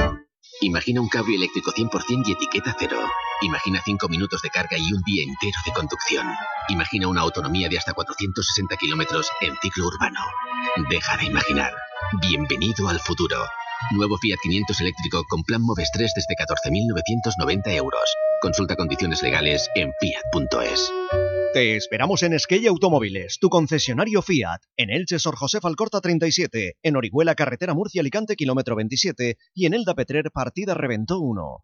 Imagina un cable eléctrico 100% y etiqueta cero. Imagina 5 minutos de carga y un día entero de conducción. Imagina una autonomía de hasta 460 kilómetros en ciclo urbano. Deja de imaginar. Bienvenido al futuro. Nuevo Fiat 500 eléctrico con plan Moves 3 desde 14.990 euros. Consulta condiciones legales en fiat.es. Te esperamos en Esquella Automóviles, tu concesionario Fiat, en Elche Sor José Alcorta 37, en Orihuela Carretera Murcia Alicante kilómetro 27 y en Elda Petrer Partida Reventó 1.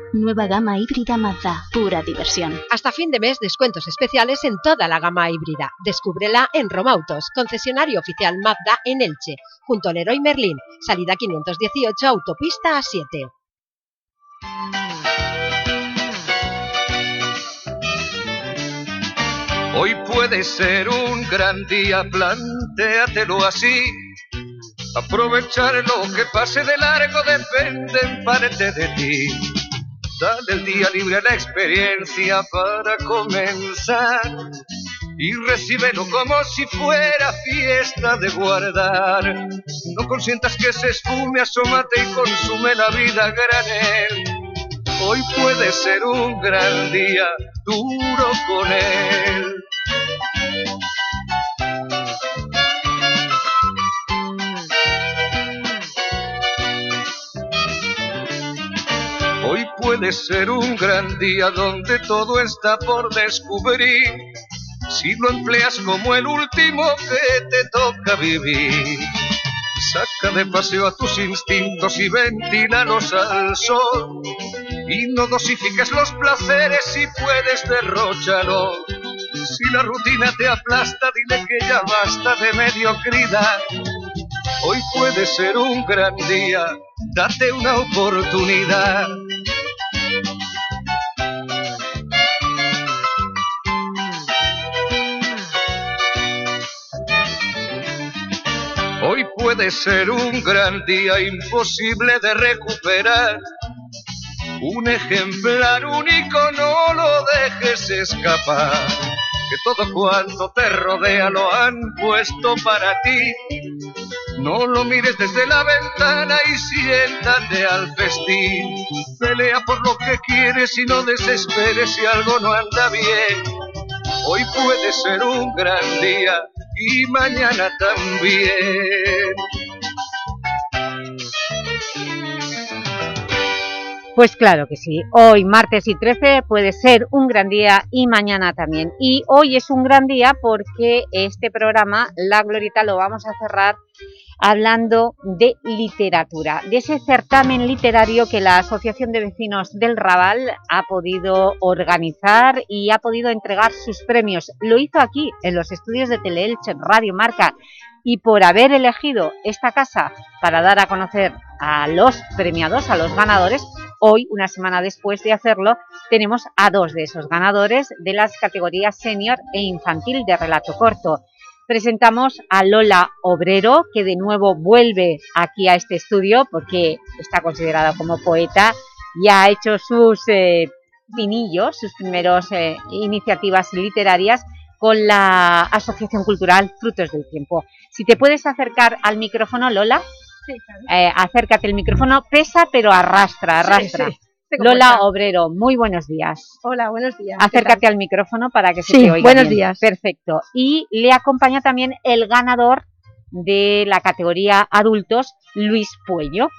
Nueva gama híbrida Mazda, pura diversión. Hasta fin de mes, descuentos especiales en toda la gama híbrida. Descúbrela en Romautos, concesionario oficial Mazda en Elche, junto al Leroy Merlin, salida 518, autopista A7. Hoy puede ser un gran día, plantéatelo así. Aprovechar lo que pase de largo depende en parte de ti. Dale el día libre a la experiencia para comenzar y recíbelo como si fuera fiesta de guardar. No consientas que se esfume, asómate y consume la vida a granel. Hoy puede ser un gran día, duro con él. Puede ser un gran día donde todo está por descubrir. Si lo empleas como el último que te toca vivir. Saca de paseo a tus instintos y ventílalos al sol. Y no dosifiques los placeres si puedes derrocharlo. Si la rutina te aplasta, dile que ya basta de mediocridad. Hoy puede ser un gran día, date una oportunidad. Hoy puede ser un gran día imposible de recuperar. Un ejemplar único no lo dejes escapar. Que todo cuanto te rodea lo han puesto para ti. No lo mires desde la ventana y siéntate al festín. Pelea por lo que quieres y no desesperes si algo no anda bien. Hoy puede ser un gran día y mañana también. Pues claro que sí, hoy martes y 13 puede ser un gran día y mañana también. Y hoy es un gran día porque este programa, La Glorita, lo vamos a cerrar hablando de literatura, de ese certamen literario que la Asociación de Vecinos del Raval ha podido organizar y ha podido entregar sus premios. Lo hizo aquí, en los estudios de Teleelche, Radio Marca, y por haber elegido esta casa para dar a conocer a los premiados, a los ganadores, hoy, una semana después de hacerlo, tenemos a dos de esos ganadores de las categorías senior e infantil de relato corto. Presentamos a Lola Obrero, que de nuevo vuelve aquí a este estudio porque está considerada como poeta y ha hecho sus eh, pinillos, sus primeros eh, iniciativas literarias con la Asociación Cultural Frutos del Tiempo. Si te puedes acercar al micrófono, Lola, Sí, claro. eh, acércate el micrófono, pesa pero arrastra, arrastra. Sí, sí. Lola. Obrero, muy buenos días. Hola, buenos días. ¿qué Acércate al micrófono para que se Sí, te oiga buenos bien. días. Perfecto. Y le acompaña también el ganador de la categoría adultos, Luis Puello.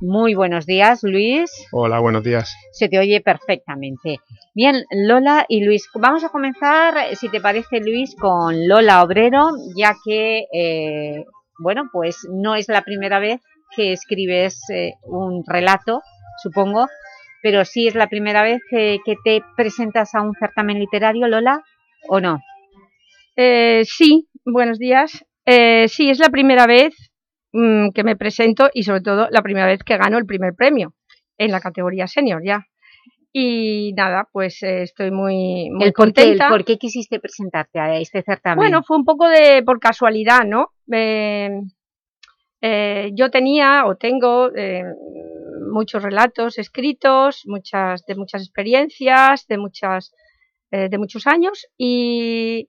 Muy buenos días, Luis. Hola, buenos días. Se te oye perfectamente. Bien, Lola y Luis, vamos a comenzar, eh, si te parece, Luis, con Lola Obrero, ya que, eh, bueno, pues no es la primera vez que escribes eh, un relato, supongo, pero sí es la primera vez que, que te presentas a un certamen literario, Lola, ¿o no? Eh, sí, buenos días. Eh, sí, es la primera vez mm, que me presento y sobre todo la primera vez que gano el primer premio en la categoría senior ya. Y nada, pues eh, estoy muy, muy el por qué, el contenta. por qué quisiste presentarte a este certamen. Bueno, fue un poco de por casualidad, ¿no? Eh, eh, yo tenía o tengo eh, muchos relatos escritos, muchas de muchas experiencias, de muchas eh, de muchos años. Y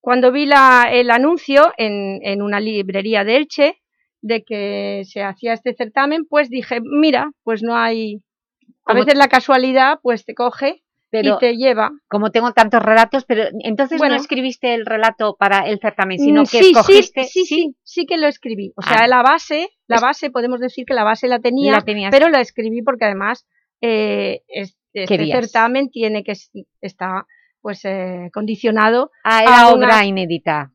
cuando vi la, el anuncio en, en una librería de Elche de que se hacía este certamen, pues dije, mira, pues no hay... A veces la casualidad pues te coge Pero- y te lleva. como tengo tantos relatos, pero entonces Bueno. no escribiste el relato para el certamen, sino Mm, que sí, escogiste... Sí, sí, sí, sí que lo escribí. O Ah. sea, la base, la base, podemos decir que la base la tenía, La tenías. pero la escribí porque además eh, es- este certamen tiene que es- está pues eh, condicionado Ah, era a obra una- inédita.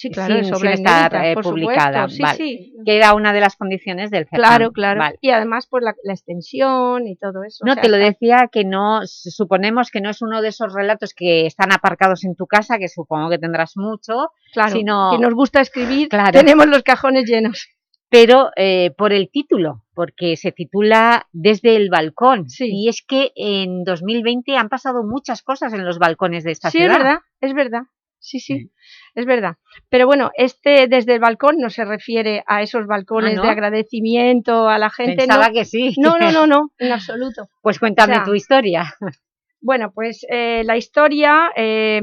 Sí, claro, sin, es sin estar eh, publicada, sí, vale. sí. que era una de las condiciones del certamen. Claro, claro. Vale. Y además por la, la extensión y todo eso. o No, sea, te lo está- decía que no, suponemos que no es uno de esos relatos que están aparcados en tu casa, que supongo que tendrás mucho, Claro, sino... que nos gusta escribir, Claro. tenemos los cajones llenos. pero eh, por el título, porque se titula Desde el balcón. Y es que en 2020 han pasado muchas cosas en los balcones de esta Sí, ciudad. es verdad, es verdad. Sí, sí, es verdad. Pero bueno, este desde el balcón no se refiere a esos balcones Ah, ¿no? de agradecimiento a la gente. Pensaba no. que sí. No, no, no, no, en absoluto. Pues cuéntame O sea, tu historia. Bueno, pues eh, la historia eh,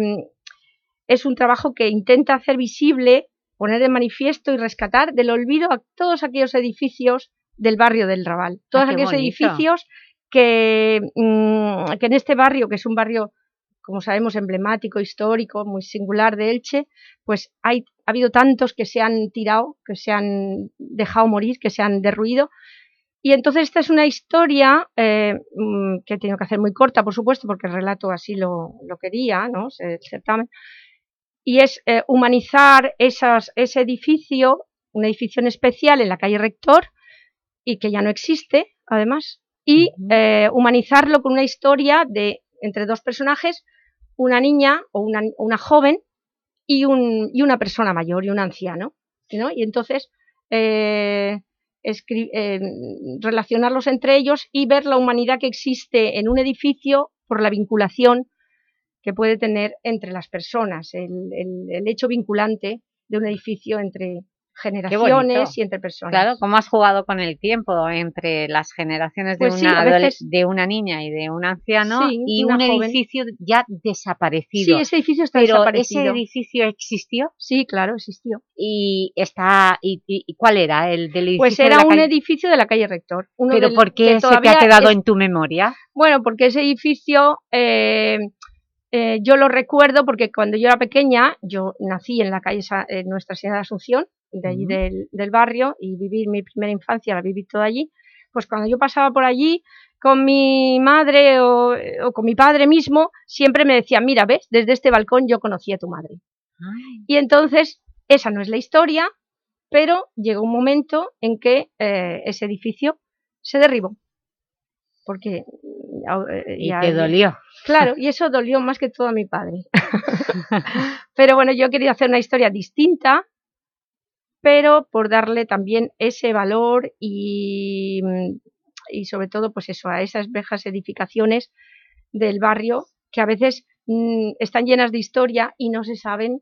es un trabajo que intenta hacer visible, poner de manifiesto y rescatar del olvido a todos aquellos edificios del barrio del Raval. Todos Ah, qué aquellos bonito. edificios que, mm, que en este barrio, que es un barrio, como sabemos, emblemático, histórico, muy singular de Elche, pues hay, ha habido tantos que se han tirado, que se han dejado morir, que se han derruido, y entonces esta es una historia eh, mm, que he tenido que hacer muy corta, por supuesto, porque el relato así lo, lo quería, ¿no? el certamen, y es eh, humanizar esas, ese edificio, un edificio en especial en la calle Rector, y que ya no existe, además, y eh, humanizarlo con una historia de entre dos personajes, una niña o una, una joven y, un, y una persona mayor y un anciano, ¿no? Y entonces eh, eh, relacionarlos entre ellos y ver la humanidad que existe en un edificio por la vinculación que puede tener entre las personas, el, el- hecho vinculante de un edificio entre. Generaciones y entre personas. Claro, cómo has jugado con el tiempo entre las generaciones de, Pues sí, una, veces- de una niña y de un anciano Sí, y un joven. edificio ya desaparecido. Sí, ese edificio está Pero desaparecido. ¿ese edificio existió? Sí, claro, existió. ¿Y, está, y, cuál era el del edificio Pues de era la un calle? edificio de la calle Rector. uno ¿Pero del- por qué se te ha quedado es- en tu memoria? Bueno, porque ese edificio eh, eh, yo lo recuerdo porque cuando yo era pequeña, yo nací en la calle Sa- eh, Nuestra Señora de Asunción, de allí del, del barrio, y viví mi primera infancia, la viví toda allí. Pues cuando yo pasaba por allí con mi madre o, o con mi padre mismo, siempre me decían, mira, ves, desde este balcón yo conocí a tu madre. Y entonces, esa no es la historia, pero llegó un momento en que eh, ese edificio se derribó. Porque... mm, eh, Y ya- te dolió. Claro, y eso dolió más que todo a mi padre. pero bueno, yo quería hacer una historia distinta, pero por darle también ese valor y, mm, y sobre todo, pues eso, a esas viejas edificaciones del barrio que a veces mm, están llenas de historia y no se saben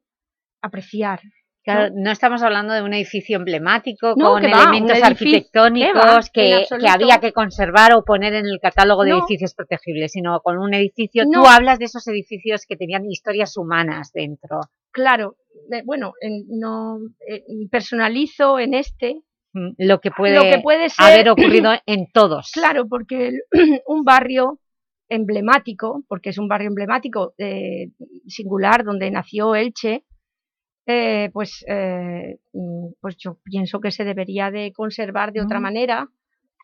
apreciar. Claro, ¿no? estamos hablando de un edificio emblemático No, con va, elementos arquitectónicos que va, en que, absoluto. que había que conservar o poner en el catálogo de No. edificios protegibles, sino con un edificio... No. Tú hablas de esos edificios que tenían historias humanas dentro. Claro, bueno, en- no eh, personalizo en este Mm, Lo que puede, lo que puede ser, haber ocurrido en todos. Claro, porque el- un barrio emblemático, porque es un barrio emblemático eh, singular donde nació Elche, eh, pues, eh, mm, pues yo pienso que se debería de conservar de otra Mm. manera.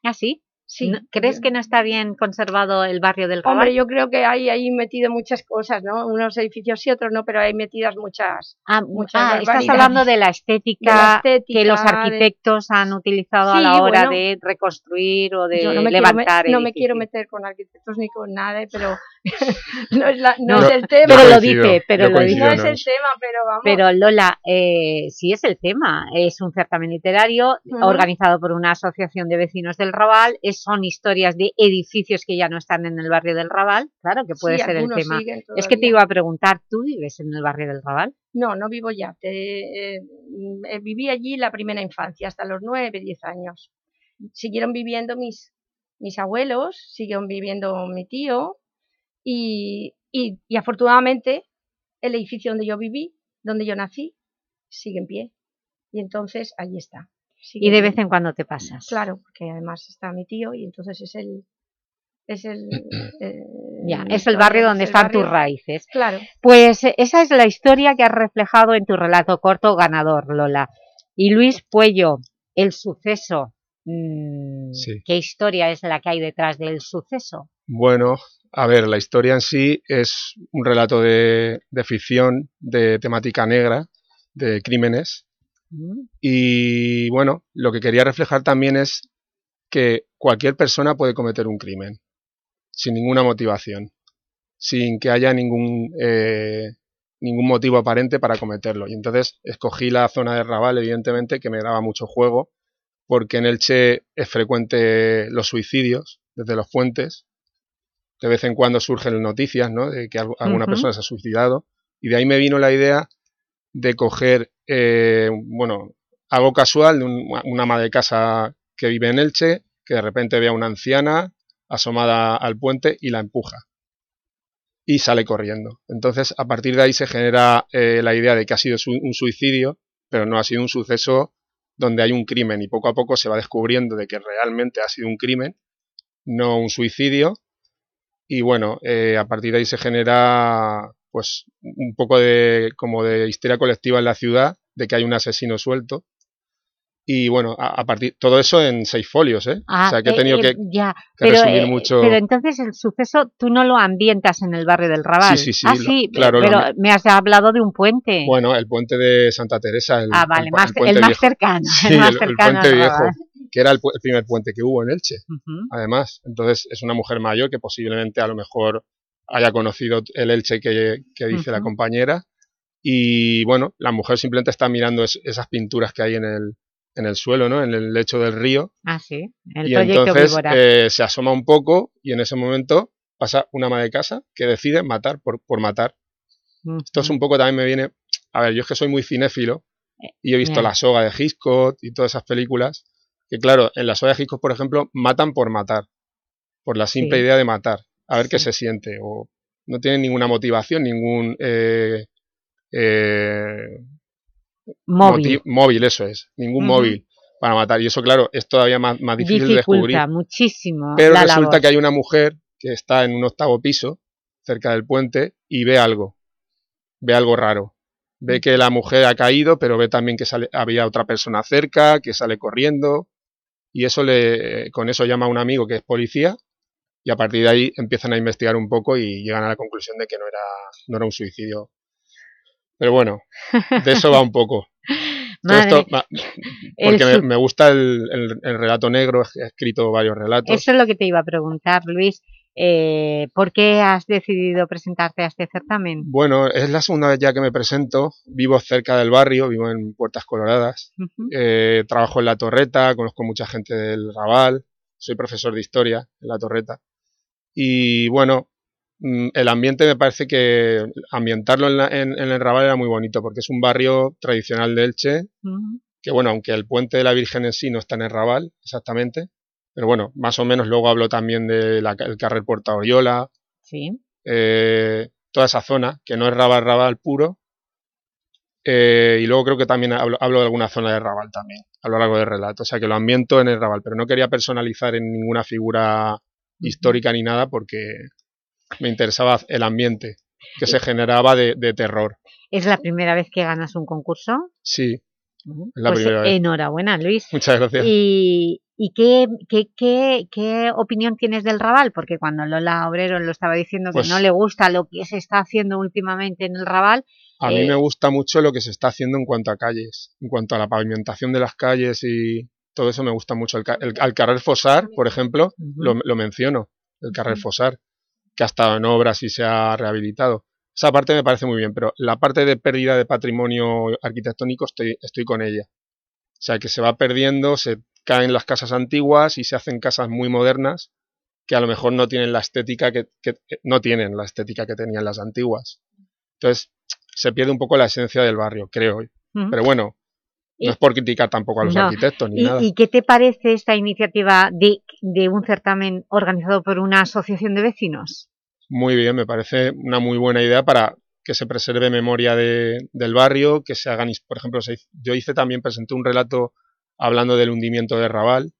¿Ah, sí? Sí. ¿No- ¿Crees que no está bien conservado el barrio del Raval? Hombre, yo creo que hay ahí metido muchas cosas, ¿no? Unos edificios sí, otros no, pero hay metidas muchas, Ah, muchas ah, estás hablando de la estética, De la estética, que los de- arquitectos han utilizado a la hora bueno. de reconstruir o de Yo no me, levantar quiero, me- no me quiero meter con arquitectos ni con nada, pero no es, la- no No, es el tema. pero lo dice, pero lo dice. No es el tema, pero vamos. Pero Lola, eh, sí es el tema, es un certamen literario organizado por una asociación de vecinos del Raval, es, son historias de edificios que ya no están en el barrio del Raval, claro que puede Sí, ser el tema. Es que te iba a preguntar, ¿tú vives en el barrio del Raval? No, no vivo ya. Te- eh, mm, viví allí la primera infancia, hasta los 9, 10 años. Siguieron viviendo mis, mis abuelos, siguieron viviendo mi tío y, y, y afortunadamente el edificio donde yo viví, donde yo nací, sigue en pie. Y entonces ahí está. Y de vez en cuando te pasas. Claro, porque además está mi tío y entonces es el... Es el, eh, Ya, es el barrio donde es el están tus raíces. Claro. Pues eh, esa es la historia que has reflejado en tu relato corto ganador, Lola. Y Luis Puello, el suceso. mm, Sí. ¿Qué historia es la que hay detrás del suceso? Bueno, a ver, la historia en sí es un relato de, de ficción, de temática negra, de crímenes. Y bueno, lo que quería reflejar también es que cualquier persona puede cometer un crimen, sin ninguna motivación, sin que haya ningún, eh, ningún motivo aparente para cometerlo. Y entonces escogí la zona de Raval, evidentemente, que me daba mucho juego, porque en Elche es frecuente los suicidios desde los puentes. De vez en cuando surgen noticias, ¿no? De que algu- alguna persona se ha suicidado. Y de ahí me vino la idea de coger, eh, bueno, algo casual de un- una ama de casa que vive en Elche, que de repente ve a una anciana asomada al puente y la empuja. Y sale corriendo. Entonces, a partir de ahí se genera eh, la idea de que ha sido un suicidio, pero no ha sido un suceso donde hay un crimen y poco a poco se va descubriendo de que realmente ha sido un crimen, no un suicidio. Y bueno, eh, a partir de ahí se genera pues un poco de como de histeria colectiva en la ciudad, de que hay un asesino suelto. Y bueno, a, a partir todo eso en seis folios, ¿eh? o sea que he eh, tenido eh, que, ya, que pero, resumir eh, mucho. pero entonces el suceso tú no lo ambientas en el barrio del Raval. Sí, sí, sí, Ah, lo- sí, claro, pero me has hablado de un puente. Bueno, el puente de Santa Teresa. El, ah, vale, el, más, puente el más cercano. Sí, el más el- el cercano puente viejo, que era el, el primer puente que hubo en Elche, además. Entonces, es una mujer mayor que posiblemente a lo mejor haya conocido el Elche que, que dice la compañera. Y bueno, la mujer simplemente está mirando es- esas pinturas que hay en el, en el suelo, ¿no? En el lecho del río. Ah, sí, el y proyecto entonces eh, se asoma un poco y en ese momento pasa una ama de casa que decide matar por, por matar. Esto es un poco también me viene... A ver, yo es que soy muy cinéfilo y he visto. La soga de Hitchcock y todas esas películas que claro, en La soga de Hitchcock, por ejemplo, matan por matar, por la simple Sí. idea de matar, a ver qué se siente o no tienen ninguna motivación, ningún... eh, eh, Móvil. móvil, eso es, ningún móvil para matar. Y eso, claro, es todavía más, más difícil de descubrir. Muchísimo Pero la resulta labor. que hay una mujer que está en un octavo piso, cerca del puente, y ve algo. Ve algo raro. Mm. Ve que la mujer ha caído, pero ve también que sale, había otra persona cerca, que sale corriendo. Y eso le, con eso llama a un amigo que es policía. Y a partir de ahí empiezan a investigar un poco y llegan a la conclusión de que no era, no era un suicidio. Pero bueno, de eso va un poco. Esto porque me, gusta el, el- el relato negro, he escrito varios relatos. Eso es lo que te iba a preguntar, Luis. Eh, ¿Por qué has decidido presentarte a este certamen? Bueno, es la segunda vez ya que me presento. Vivo cerca del barrio, vivo en Puertas Coloradas. Eh, trabajo en La Torreta, conozco mucha gente del Raval. Soy profesor de historia en La Torreta. Y bueno, mm, el ambiente me parece que ambientarlo en, la- en- en el Raval era muy bonito porque es un barrio tradicional de Elche, que bueno, aunque el puente de la Virgen en sí no está en el Raval exactamente, pero bueno, más o menos luego hablo también del carrer Puerta Oriola, Sí. eh, toda esa zona, que no es Raval Raval puro, eh, y luego creo que también hablo, hablo de alguna zona de Raval también, a lo largo del relato, o sea que lo ambiento en el Raval, pero no quería personalizar en ninguna figura histórica ni nada porque me interesaba el ambiente que se generaba de, de terror. ¿Es la primera vez que ganas un concurso? Sí, la Pues primera vez. enhorabuena, Luis. Muchas gracias. ¿Y, y qué, qué, qué, qué opinión tienes del Raval? Porque cuando Lola Obrero lo estaba diciendo Pues- que no le gusta lo que se está haciendo últimamente en el Raval, A mí eh, me gusta mucho lo que se está haciendo en cuanto a calles, en cuanto a la pavimentación de las calles y todo eso me gusta mucho. El, al carrer Fosar, por ejemplo, lo, lo menciono, el carrer Fosar, que ha estado en obras y se ha rehabilitado. Esa parte me parece muy bien, pero la parte de pérdida de patrimonio arquitectónico estoy, estoy con ella. O sea, que se va perdiendo, se caen las casas antiguas y se hacen casas muy modernas que a lo mejor no tienen la estética que, que- no tienen la estética que tenían las antiguas. Entonces, se pierde un poco la esencia del barrio, creo. Ujú. Pero bueno, no es por criticar tampoco a los No. arquitectos ni ¿Y, nada. y qué te parece esta iniciativa de, de un certamen organizado por una asociación de vecinos? Muy bien, me parece una muy buena idea para que se preserve memoria de- del barrio, que se hagan, por ejemplo, se yo hice también, presenté un relato hablando del hundimiento de Raval.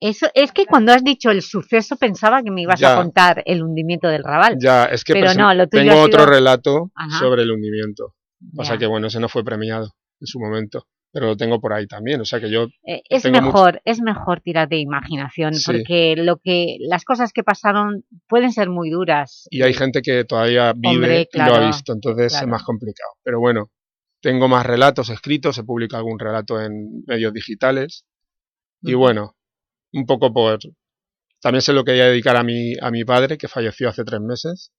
Eso, es que cuando has dicho el suceso pensaba que me ibas a contar el hundimiento del Raval. Ya, es que Pero no, lo tengo otro sido- relato Ajá. sobre el hundimiento. Pasa que, bueno, ese no fue premiado en su momento, pero lo tengo por ahí también. O sea que yo Eh, es mucho- mejor, es mejor tirar de imaginación, Sí. porque lo que las cosas que pasaron pueden ser muy duras. y hay gente que todavía vive Hombre, y lo ha visto, entonces claro. es más complicado. Pero bueno, tengo más relatos escritos, he publicado algún relato en medios digitales y Ujú. bueno, un poco por... También se lo quería dedicar a mi, a mi padre, que falleció hace tres meses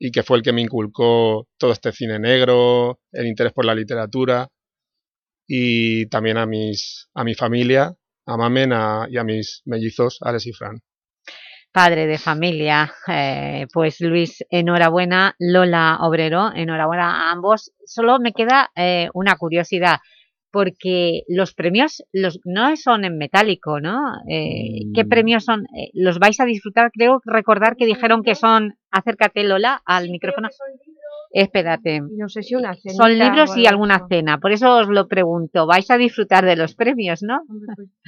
y que fue el que me inculcó todo este cine negro, el interés por la literatura y también a, mis, a mi familia, a Mamen a- y a mis mellizos, Alex y Fran. Padre de familia, eh, pues Luis, enhorabuena, Lola Obrero, enhorabuena a ambos. Solo me queda eh, una curiosidad, porque los premios los, no son en metálico, ¿no? Eh, ¿Qué Mm. premios son? ¿Los vais a disfrutar? Creo recordar que dijeron que son, acércate Lola al micrófono. Espérate. No sé si una Son libros y alguna cena, por eso os lo pregunto. ¿Vais a disfrutar de los premios, no?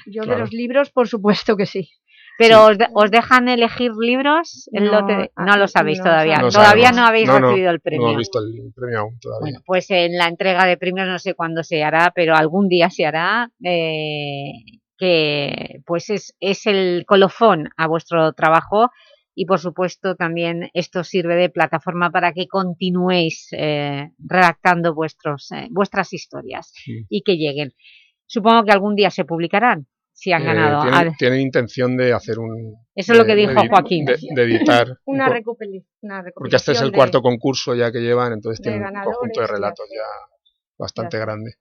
Yo de los libros, por supuesto que sí. Pero os, de- os dejan elegir libros, el No, lote de- no lo sabéis no todavía. todavía sabemos. no habéis No, no, recibido el No premio. hemos visto el premio aún todavía. Bueno, pues en la entrega de premios no sé cuándo se hará, pero algún día se hará, eh, que pues es, es el colofón a vuestro trabajo y por supuesto también esto sirve de plataforma para que continuéis eh, redactando vuestros, eh, vuestras historias Sí. y que lleguen. Supongo que algún día se publicarán, si han Eh, ganado. tienen, tienen intención de hacer un... Eso es lo de- que dijo Joaquín. De, de editar, un Una, recopili- una porque este es el recopilación de- cuarto concurso ya que llevan, entonces tienen un conjunto de relatos ya bastante Ya. grande.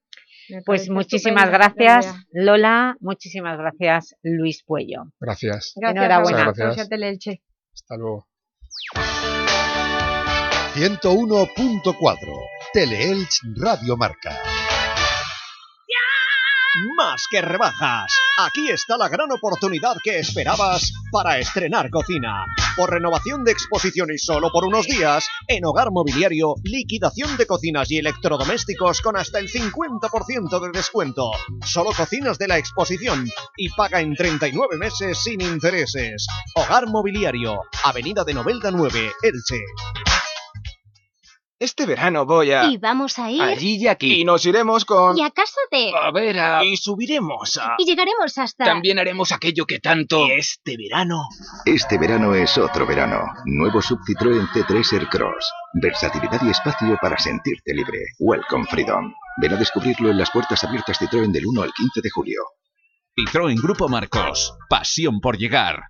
Pues muchísimas gracias. Lola. Muchísimas gracias, Luis Puello. Gracias. Gracias, Enhorabuena. Gracias. Hasta luego. 101.4 Teleelch Radio Marca. Más que rebajas. Aquí está la gran oportunidad que esperabas para estrenar cocina. Por renovación de exposición y solo por unos días, en Hogar Mobiliario, liquidación de cocinas y electrodomésticos con hasta el 50% de descuento. Solo cocinas de la exposición y paga en 39 meses sin intereses. Hogar Mobiliario, Avenida de Novelda 9, Elche. Este verano voy a... Y vamos a ir... Allí y aquí. Y nos iremos con... Y a casa de... A ver, a... Y subiremos a... Y llegaremos hasta... También haremos aquello que tanto... Este verano... Este verano es otro verano. Nuevo Sub Citroën C3 Aircross. Versatilidad y espacio para sentirte libre. Welcome Freedom. Ven a descubrirlo en las puertas abiertas Citroën del 1 al 15 de julio. Citroën Grupo Marcos. Pasión por llegar.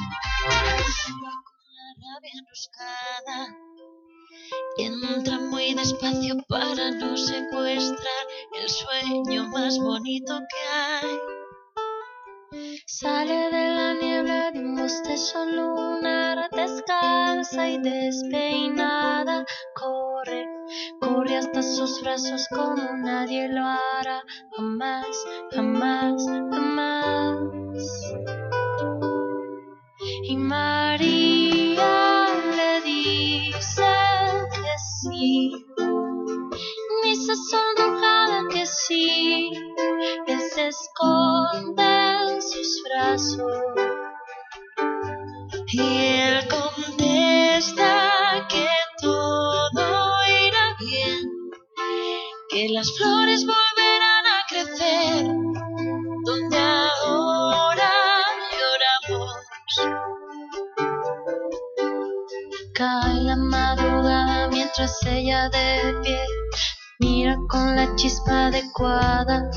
sanjohnalicante.com. Entra muy despacio para no secuestrar el sueño más bonito que hay. Sale de la niebla de un bostezo lunar, descalza y despeinada. Corre, corre hasta sus brazos como nadie lo hará. Jamás, jamás, jamás. Y María le dice que sí, dice sonrojada que sí, él se esconde en sus brazos. Y él contesta que todo irá bien, que las flores volverán a crecer ella de pie mira con la chispa adecuada.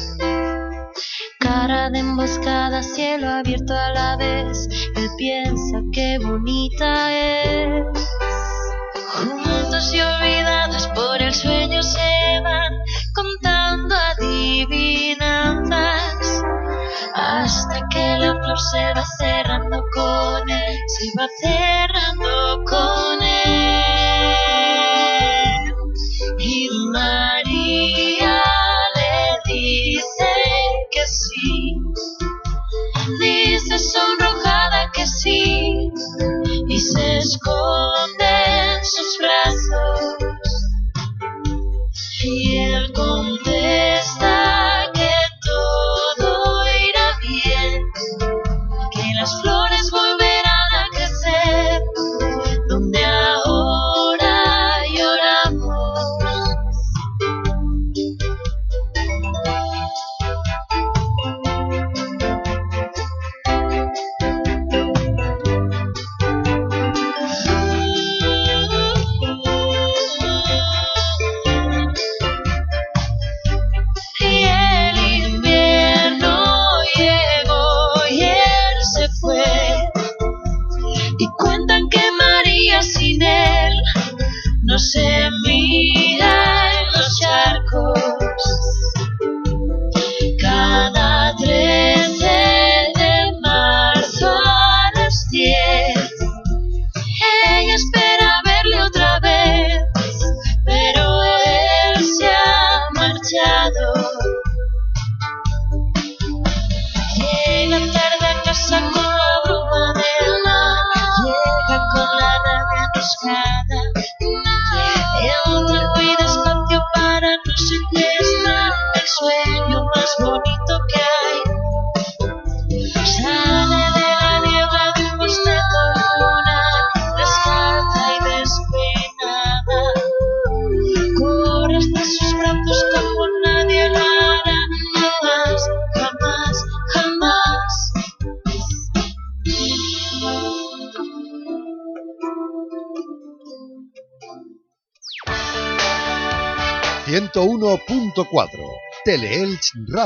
Cara de emboscada, cielo abierto a la vez. Él piensa que bonita es. Juntos y olvidados por el sueño se van contando adivinanzas. Hasta que la flor se va cerrando con él, se va cerrando con él. Esconde en sus brazos. Y él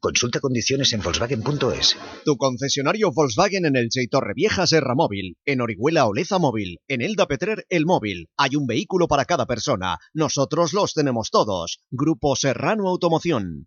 Consulta condiciones en Volkswagen.es. Tu concesionario Volkswagen en el y Torrevieja Serra Móvil, en Orihuela Oleza Móvil, en Elda Petrer El Móvil. Hay un vehículo para cada persona. Nosotros los tenemos todos. Grupo Serrano Automoción.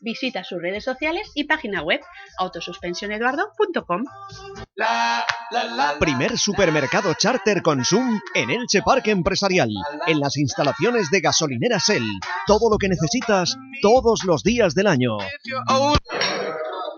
Visita sus redes sociales y página web autosuspensioneduardo.com. Primer supermercado charter Consum en Elche Parque Empresarial, en las instalaciones de gasolinera Shell. Todo lo que necesitas todos los días del año.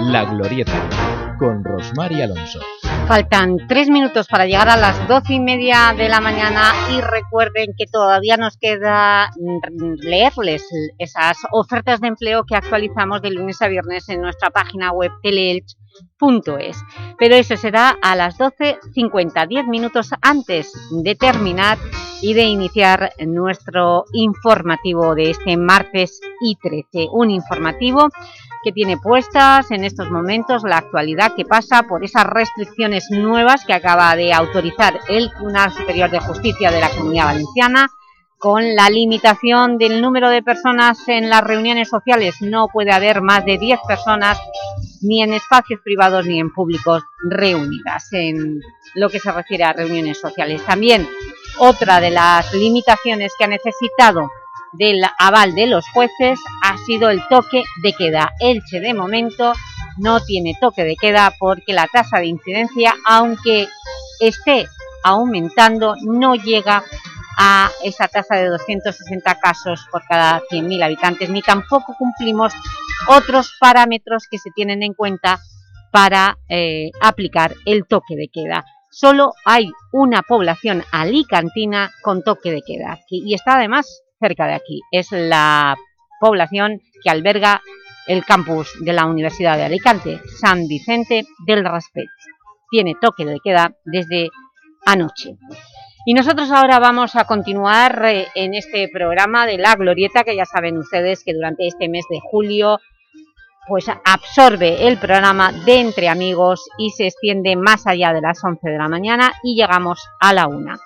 La Glorieta, con Rosmar y Alonso. Faltan tres minutos para llegar a las doce y media de la mañana y recuerden que todavía nos queda leerles esas ofertas de empleo que actualizamos de lunes a viernes en nuestra página web teleelch.es. Pero eso será a las 12.50, 10 minutos antes de terminar y de iniciar nuestro informativo de este martes y 13. Un informativo que tiene puestas en estos momentos la actualidad que pasa por esas restricciones nuevas que acaba de autorizar el Tribunal Superior de Justicia de la Comunidad Valenciana con la limitación del número de personas en las reuniones sociales. No puede haber más de 10 personas ni en espacios privados ni en públicos reunidas en lo que se refiere a reuniones sociales. También otra de las limitaciones que ha necesitado del aval de los jueces ha sido el toque de queda. Elche de momento no tiene toque de queda porque la tasa de incidencia, aunque esté aumentando, no llega a esa tasa de 260 casos por cada 100.000 habitantes, ni tampoco cumplimos otros parámetros que se tienen en cuenta para eh, aplicar el toque de queda. Solo hay una población alicantina con toque de queda y está además cerca de aquí. Es la población que alberga el campus de la Universidad de Alicante, San Vicente del Raspet. Tiene toque de queda desde anoche. Y nosotros ahora vamos a continuar eh, en este programa de La Glorieta, que ya saben ustedes que durante este mes de julio pues absorbe el programa de Entre Amigos y se extiende más allá de las 11 de la mañana y llegamos a la una.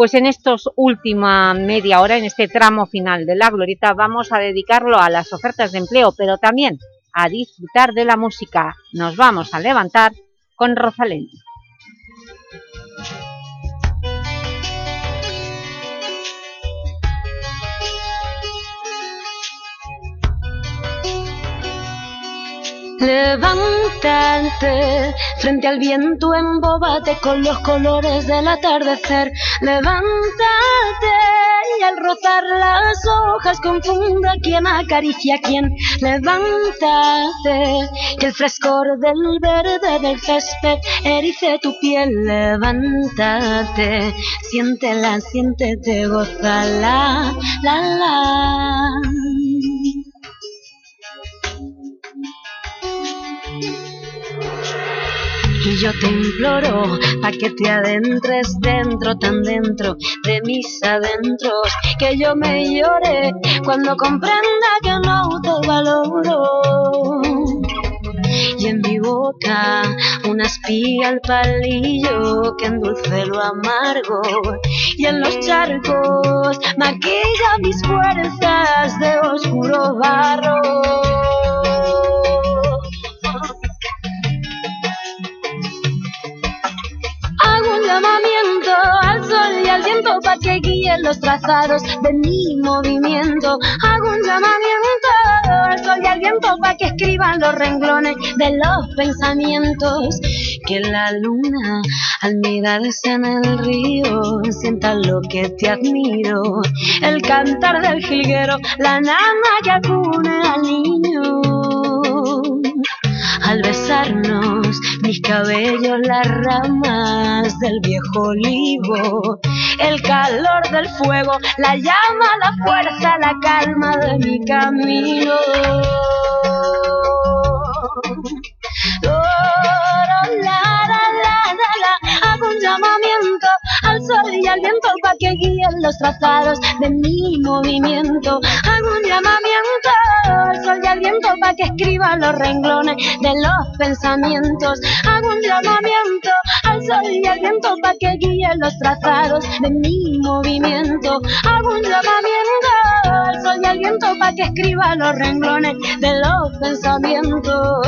Pues en estos última media hora, en este tramo final de La Glorieta, vamos a dedicarlo a las ofertas de empleo, pero también a disfrutar de la música. Nos vamos a levantar con Rosalén. Levántate frente al viento, embóbate con los colores del atardecer. Levántate y al rozar las hojas confunda quién acaricia a quién. Levántate que el frescor del verde del césped erice tu piel. Levántate, siéntela, siéntete, gozala, la la. Y yo te imploro pa' que te adentres dentro, tan dentro de mis adentros, que yo me llore cuando comprenda que no te valoro. Y en mi boca una espiga al palillo que endulce lo amargo. Y en los charcos maquilla mis fuerzas de oscuro barro. Los trazados de mi movimiento. Hago un llamamiento al sol y al viento para que escriban los renglones de los pensamientos. Que la luna al mirarse en el río sienta lo que te admiro. El cantar del jilguero, la nana que acune al niño al besarnos mis cabellos, las ramas del viejo olivo, el calor del fuego, la llama, la fuerza, la calma de mi camino. Trazados de mi movimiento. Hago un llamamiento al sol y al viento para que escriban los renglones de los pensamientos. Hago un llamamiento al sol y al viento para que guíen los trazados de mi movimiento. Hago un llamamiento al sol y al viento para que escriban los renglones de los pensamientos.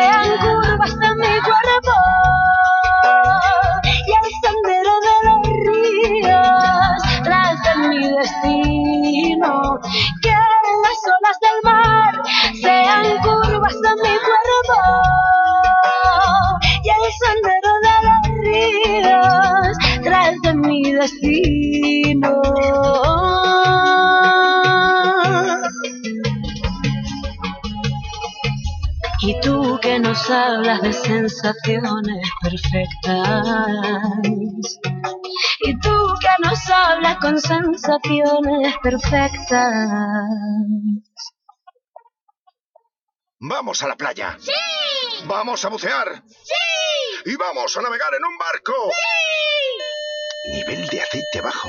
Sean curvas de mi cuerpo y el sendero de los ríos tracen mi destino. Que las olas del mar sean curvas de mi cuerpo y el sendero de los ríos tracen mi destino. Que nos hablas de sensaciones perfectas. Y tú que nos hablas con sensaciones perfectas. Vamos a la playa. ¡Sí! Vamos a bucear. ¡Sí! Y vamos a navegar en un barco. Nivel de aceite bajo.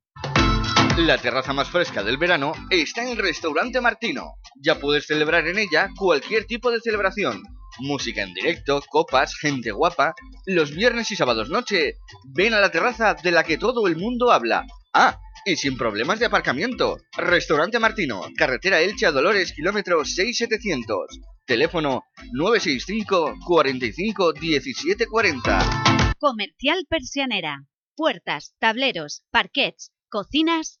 La terraza más fresca del verano está en el restaurante Martino. Ya puedes celebrar en ella cualquier tipo de celebración. Música en directo, copas, gente guapa. Los viernes y sábados noche, ven a la terraza de la que todo el mundo habla. Ah, y sin problemas de aparcamiento. Restaurante Martino, carretera Elche a Dolores, kilómetro 6700. Teléfono 965 45 1740. Comercial Persianera. Puertas, tableros, parquets, cocinas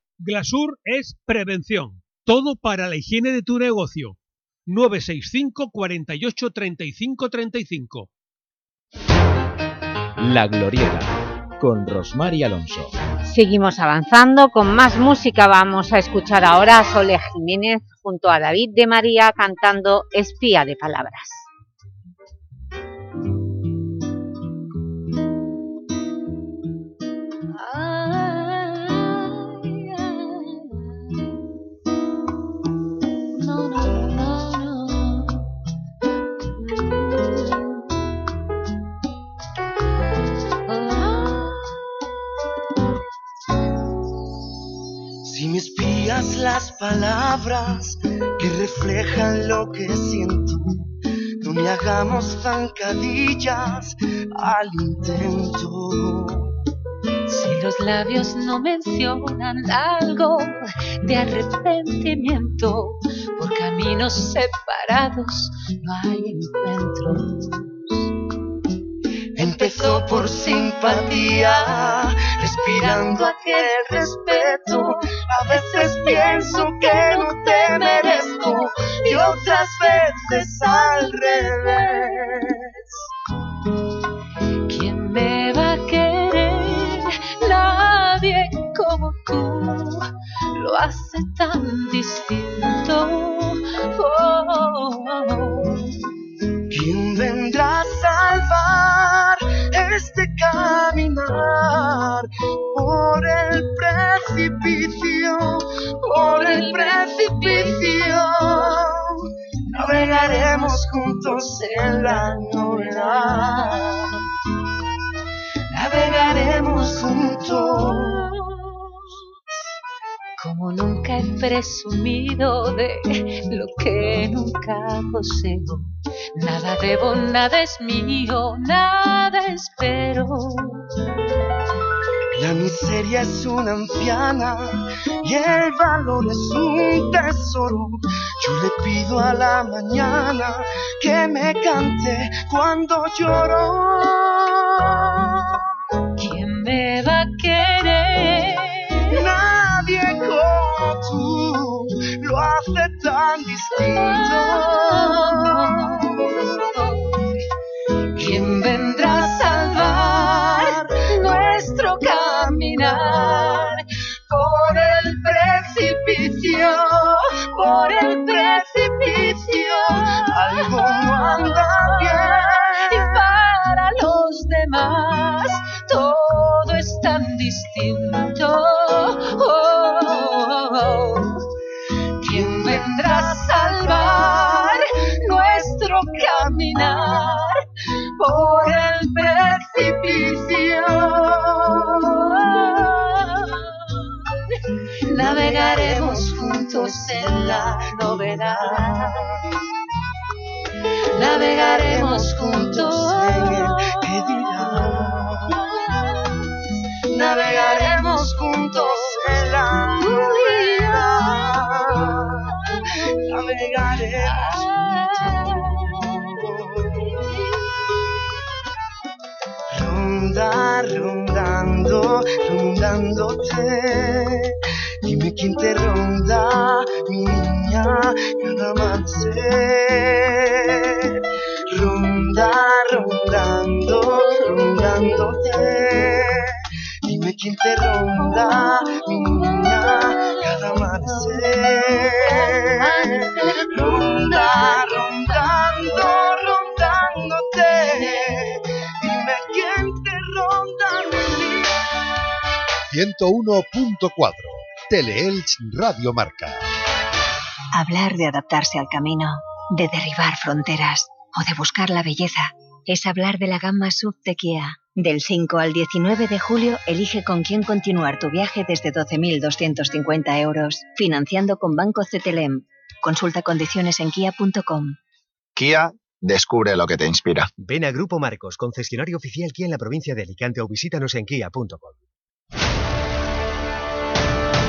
Glasur es prevención. Todo para la higiene de tu negocio. 965 48 35 35. La Glorieta, con Rosmar y Alonso. Seguimos avanzando con más música. Vamos a escuchar ahora a Sole Jiménez junto a David de María cantando Espía de Palabras. Las palabras que reflejan lo que siento, no me hagamos zancadillas al intento. Si los labios no mencionan algo de arrepentimiento, por caminos separados no hay encuentros. Empezó por simpatía, respirando aquel respeto. A veces pienso que no te merezco y otras veces al revés. ¿Quién me va a querer? Nadie como tú lo hace tan distinto. Oh, oh, oh. ¿Quién vendrá a salvar este caminar por el precipicio, por el precipicio? Navegaremos juntos en la novedad. Navegaremos juntos. Como nunca he presumido de lo que nunca poseo. Nada debo, nada es mío, nada espero. La miseria es una anciana y el valor es un tesoro. Yo le pido a la mañana que me cante cuando lloro. ¿Quién me va a querer? Lo hace tan distinto. ¿Quién vendrá a salvar nuestro caminar? por el precipicio, por el precipicio, algo no anda bien. Y para los demás todo es tan distinto. Por el precipicio? Navegaremos juntos en la novedad. Navegaremos juntos en el Ronda, rondando, rondándote. Dime quién te ronda, mi niña, cada amanecer. Ronda, rondando, rondándote. Dime quién te ronda, mi niña, 101.4 Teleelch Radio Marca. Hablar de adaptarse al camino, de derribar fronteras o de buscar la belleza es hablar de la gama SUV de Kia. Del 5 al 19 de julio, elige con quién continuar tu viaje desde 12.250 euros, financiando con Banco CTLM. Consulta condiciones en kia.com. Kia, descubre lo que te inspira. Ven a Grupo Marcos, concesionario oficial Kia en la provincia de Alicante o visítanos en kia.com.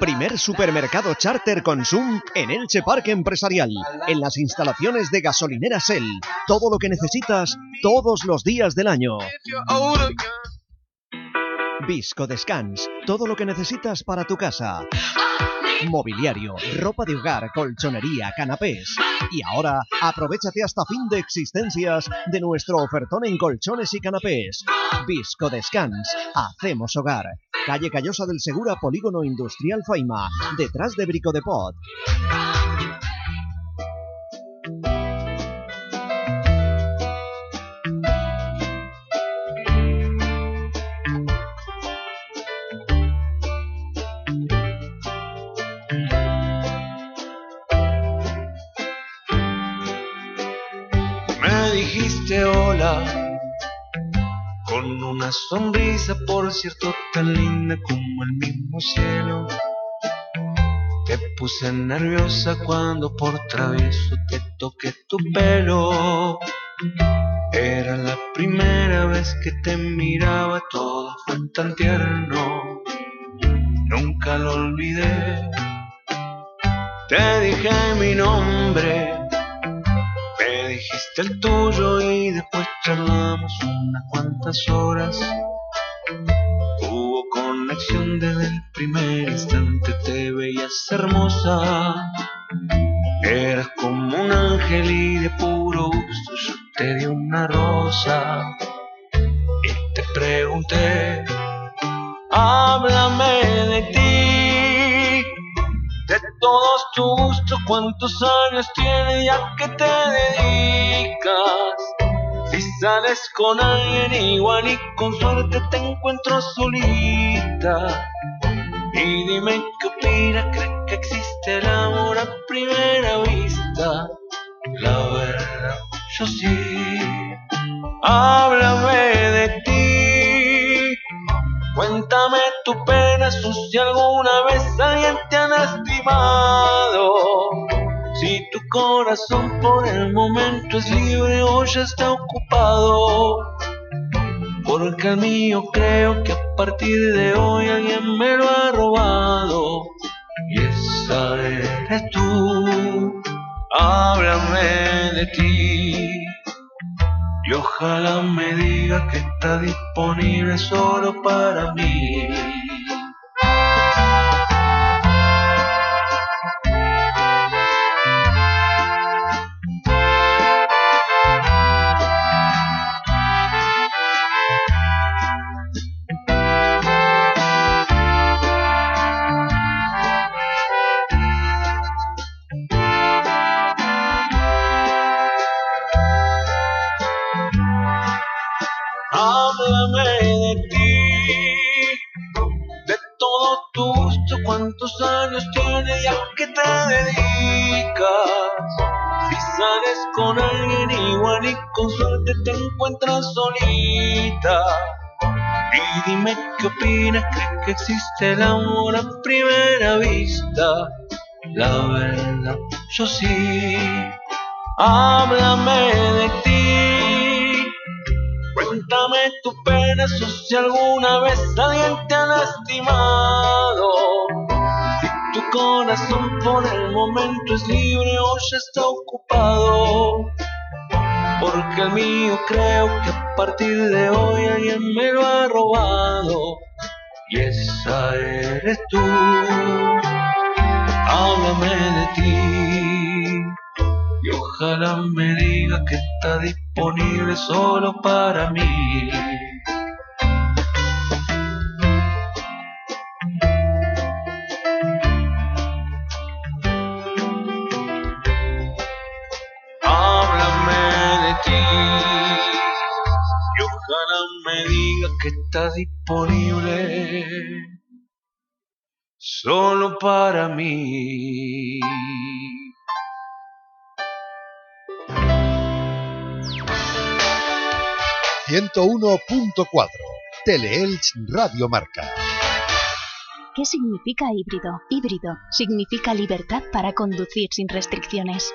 Primer supermercado charter Consum en Elche Parque Empresarial, en las instalaciones de gasolinera Shell. Todo lo que necesitas todos los días del año. Visco Descans, todo lo que necesitas para tu casa. Mobiliario, ropa de hogar, colchonería, canapés. Y ahora, aprovechate hasta fin de existencias de nuestro ofertón en colchones y canapés. Visco Descans, hacemos hogar. Calle Callosa del Segura, Polígono Industrial Faima, detrás de Brico de Pot. Con una sonrisa, por cierto, tan linda como el mismo cielo. Te puse nerviosa cuando por travieso te toqué tu pelo. Era la primera vez que te miraba, todo fue tan tierno. Nunca lo olvidé. Te dije mi nombre, me dijiste el tuyo y después charlamos unas cuantas horas. Hubo conexión desde el primer instante, te veías hermosa. Eras como un ángel y de puro gusto yo te di una rosa. Y te pregunté, háblame de ti. Todos tus gustos, cuántos años tienes y a qué te dedicas. Si sales con alguien igual y con suerte te encuentro solita. Y dime qué opinas, ¿crees que existe el amor a primera vista? La verdad, yo sí. Háblame de ti. Cuéntame tu pena, si alguna vez alguien te ha lastimado. Si tu corazón por el momento es libre o ya está ocupado. Porque el mío creo que a partir de hoy alguien me lo ha robado. Y esa eres tú. Háblame de ti. Y ojalá me diga que está disponible solo para mí. Encuentras solita. Y dime qué opinas, ¿crees que existe el amor a primera vista? La verdad, yo sí. Háblame de ti. Cuéntame tu pena, so si alguna vez alguien te ha lastimado. Si tu corazón por el momento es libre o ya está ocupado. Porque el mío creo que a partir de hoy alguien me lo ha robado y esa eres tú. Háblame de ti y ojalá me diga que está disponible solo para mí. Que está disponible solo para mí. 101.4 Teleelch Radio Marca. ¿Qué significa híbrido? Híbrido significa libertad para conducir sin restricciones.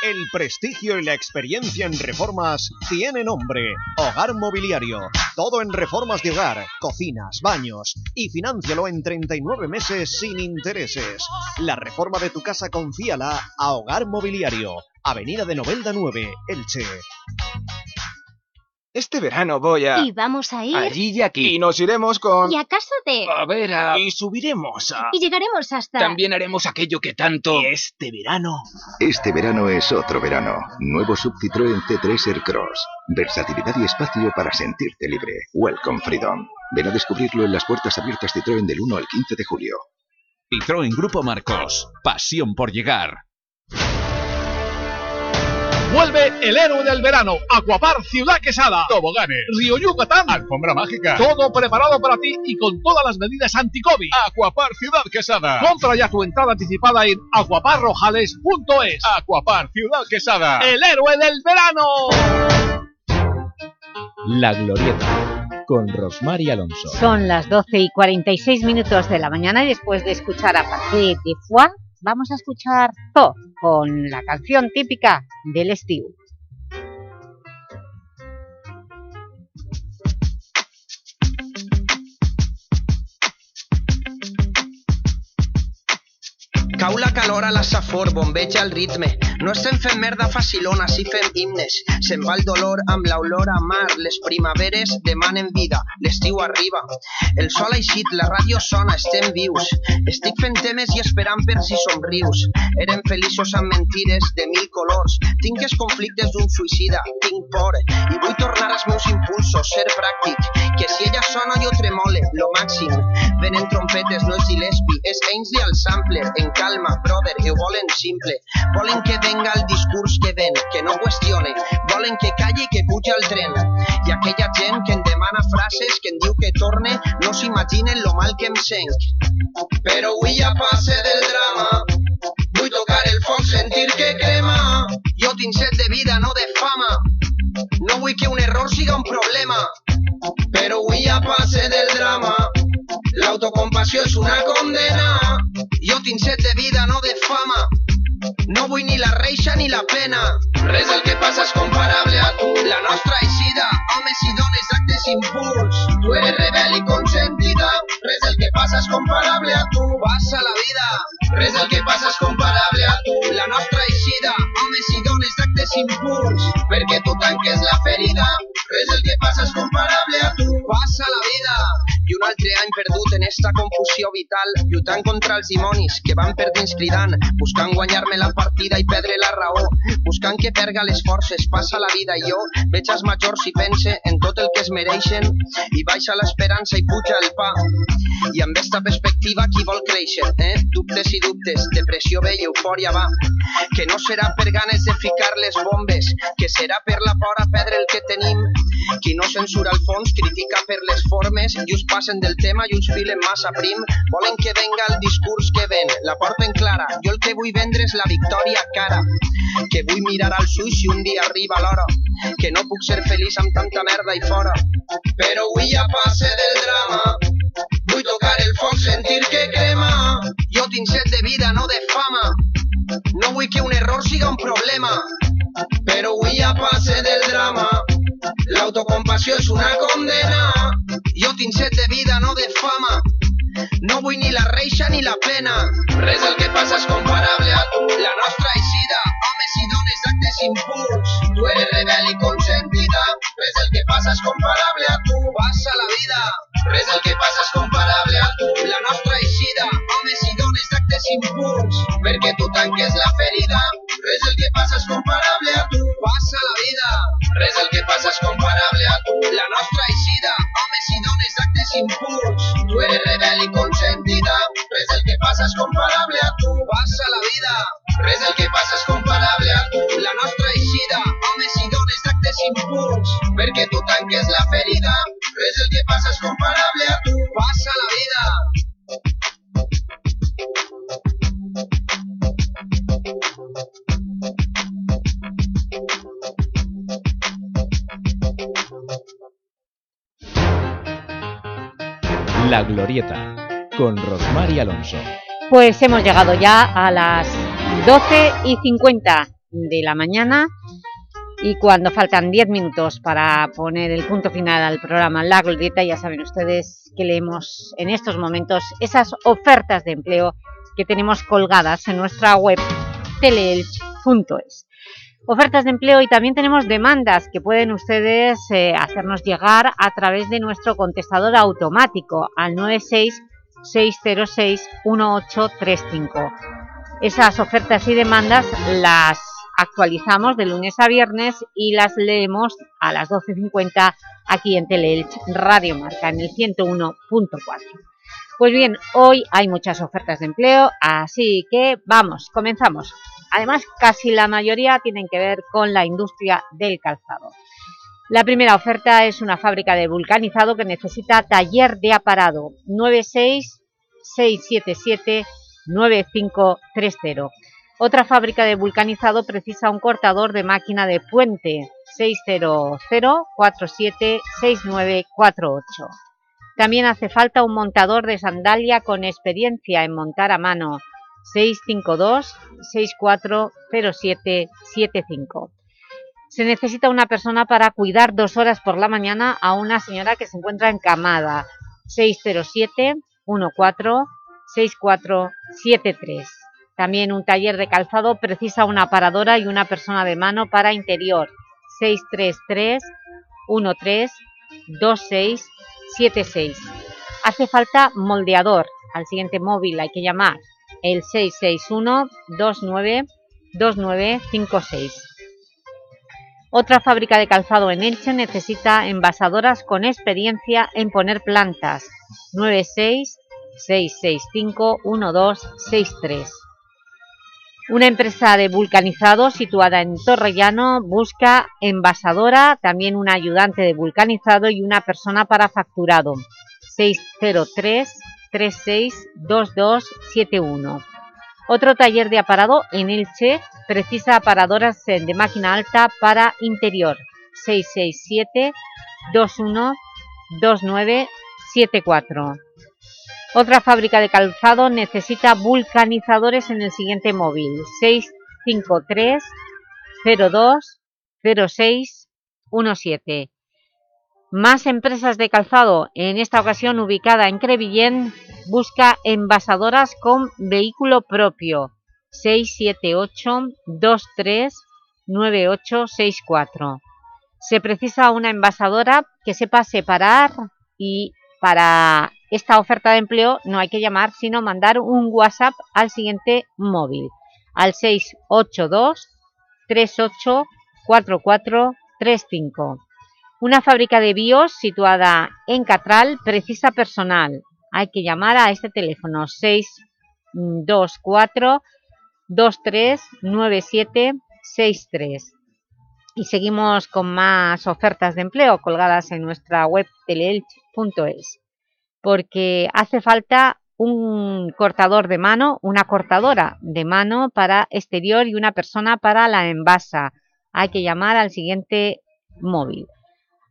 El prestigio y la experiencia en reformas tiene nombre. Hogar Mobiliario. Todo en reformas de hogar, cocinas, baños. Y financialo en 39 meses sin intereses. La reforma de tu casa confíala a Hogar Mobiliario. Avenida de Novelda 9, Elche. Este verano voy a... Y vamos a ir... Allí y aquí. Y nos iremos con... Y a casa de... A ver, a... Y subiremos a... Y llegaremos hasta... También haremos aquello que tanto... Este verano... Este verano es otro verano. Nuevo Sub Citroën C3 Aircross. Versatilidad y espacio para sentirte libre. Welcome Freedom. Ven a descubrirlo en las puertas abiertas Citroën del 1 al 15 de julio. Citroën Grupo Marcos. Pasión por llegar. Vuelve el héroe del verano, Aquapar Ciudad Quesada, Toboganes, Río Yucatán, Alfombra Mágica, todo preparado para ti y con todas las medidas anti-COVID. Aquapar Ciudad Quesada. Compra ya tu entrada anticipada en aquaparrojales.es. Aquapar Ciudad Quesada, el héroe del verano. La Glorieta, con Rosmar y Alonso. Son las 12 y 46 minutos de la mañana y después de escuchar a Paquet de Foix, vamos a escuchar con la canción típica del estío. Cau la calor a la safor, bombeja el ritme. No estem fent merda facilona, si fem himnes. Se'n va el dolor amb l'olor a mar. Les primaveres demanen vida, l'estiu arriba. El sol ha eixit, la ràdio sona, estem vius. Estic fent temes i esperant per si somrius. Érem feliços amb mentires de mil colors. Tinc els conflictes d'un suïcida, tinc por. I vull tornar als meus impulsos, ser pràctic. Que si ella sona jo tremole, lo màxim. Venen trompetes, no és Gillespie, és Ainsley al sampler. En calma, brother, que ho volen simple. Volen que venga el discurs que ven, que no qüestione. Volen que calli i que puja al tren. I aquella gent que em demana frases, que em diu que torne, no s'imaginen lo mal que em sent. Però avui ja passe del drama. Vull tocar el foc, sentir que crema. Jo tinc set de vida, no de fama. No vull que un error siga un problema. Però avui ja passe del drama. L'autocompassió és una condena. Jo tinc set de vida, no de fama. No vull ni la reixa ni la pena. Res del que passa és comparable a tu. La nostra eixida, homes i dones, actes impuls. Tu eres rebel i consentida. Res del que passa és comparable a tu. Passa la vida. Res del que passa és comparable a tu. La nostra eixida, homes i dones, actes impuls. Perquè tu tanques la ferida. Res del que passa és comparable a tu. Passa la vida. I un altre any perdut en esta confusió vital, lluitant contra els dimonis que van perdents cridant, buscant guanyar-me la partida i perdre la raó, buscant que perga les forces, passa la vida i jo veig els majors i pense en tot el que es mereixen i baixa l'esperança i puja el pa. I amb esta perspectiva qui vol créixer, eh? Dubtes i dubtes, depressió ve i eufòria va. Que no serà per ganes de ficar les bombes, que serà per la por a perdre el que tenim. Qui no censura el fons critica per les formes i us passen del tema i uns filen massa prim. Volen que venga el discurs que ven, la porten clara. Jo el que vull vendre's la victòria cara, que vull mirar al suïs i un dia arriba l'hora, que no puc ser feliç amb tanta merda i fora. Però avui ja passe del drama, vull tocar el foc, sentir que crema. Jo tinc set de vida, no de fama. No vull que un error siga un problema, però avui ja passe del drama. L'autocompassió és una condena. Jo tinc set de vida, no de fama. No vull ni la reixa ni la pena. Res del que passa és comparable a tu. La nostra eixida, homes i dones d'actes impurs. Tu eres rebel i consentida. Res del que passa comparable a tu. Passa la vida. Res del que passa és comparable a tu. La nostra eixida, homes i dones d'actes impurs. Perquè tu tanques la ferida. Res del que passa comparable a tu. Passa la vida. Res del que passa és comparable a tu. La nostra eixida, homes i dones d'actes impurs. Tu eres rebel i consentida. Res del que passa és comparable a tu. Passa la vida. Res del que passa és comparable a tu. La nostra eixida, homes i dones d'actes impurs. Perquè tu tanques la ferida. Res del que passa és comparable a tu. Passa la vida. La Glorieta, con Rosmar y Alonso. Pues hemos llegado ya a las 12 y 50 de la mañana y cuando faltan 10 minutos para poner el punto final al programa La Glorieta, ya saben ustedes que leemos en estos momentos esas ofertas de empleo que tenemos colgadas en nuestra web teleelch.es. Ofertas de empleo y también tenemos demandas que pueden ustedes eh, hacernos llegar a través de nuestro contestador automático al 966061835. Esas ofertas y demandas las actualizamos de lunes a viernes y las leemos a las 12.50 aquí en Teleelch Radio Marca, en el 101.4. Pues bien, hoy hay muchas ofertas de empleo, así que vamos, comenzamos. Además, casi la mayoría tienen que ver con la industria del calzado. La primera oferta es una fábrica de vulcanizado que necesita taller de aparado 966779530. Otra fábrica de vulcanizado precisa un cortador de máquina de puente 600476948. También hace falta un montador de sandalia con experiencia en montar a mano 652-640775. Se necesita una persona para cuidar dos horas por la mañana a una señora que se encuentra encamada. 607-14-6473. También un taller de calzado precisa una paradora y una persona de mano para interior. 633-13-2676. Hace falta moldeador. Al siguiente móvil hay que llamar el 661-292956. Otra fábrica de calzado en Elche necesita envasadoras con experiencia en poner plantas. 966651263. Una empresa de vulcanizado situada en Torrellano busca envasadora, también un ayudante de vulcanizado y una persona para facturado. 603 362271. Otro taller de aparado en Elche precisa aparadoras de máquina alta para interior 667-212974. Otra fábrica de calzado necesita vulcanizadores en el siguiente móvil 653 02 06 17. Más empresas de calzado, en esta ocasión ubicada en Crevillén, busca envasadoras con vehículo propio 678-239864. Se precisa una envasadora que sepa separar y para esta oferta de empleo no hay que llamar sino mandar un WhatsApp al siguiente móvil, al 682 38 4435. Una fábrica de BIOS situada en Catral precisa personal. Hay que llamar a este teléfono 624-239763. Y seguimos con más ofertas de empleo colgadas en nuestra web teleelch.es porque hace falta un cortador de mano, una cortadora de mano para exterior y una persona para la envasa. Hay que llamar al siguiente móvil,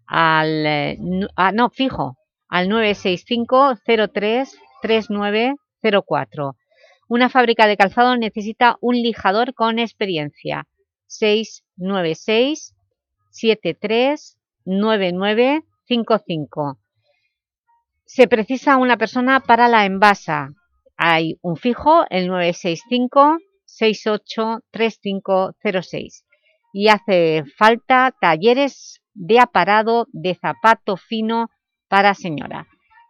al, eh, ah, no, fijo, al 965 03 3904. Una fábrica de calzado necesita un lijador con experiencia. 696 73 9955. Se precisa una persona para la envasa. Hay un fijo, el 965 68 3506. Y hace falta talleres de aparado de zapato fino para señora.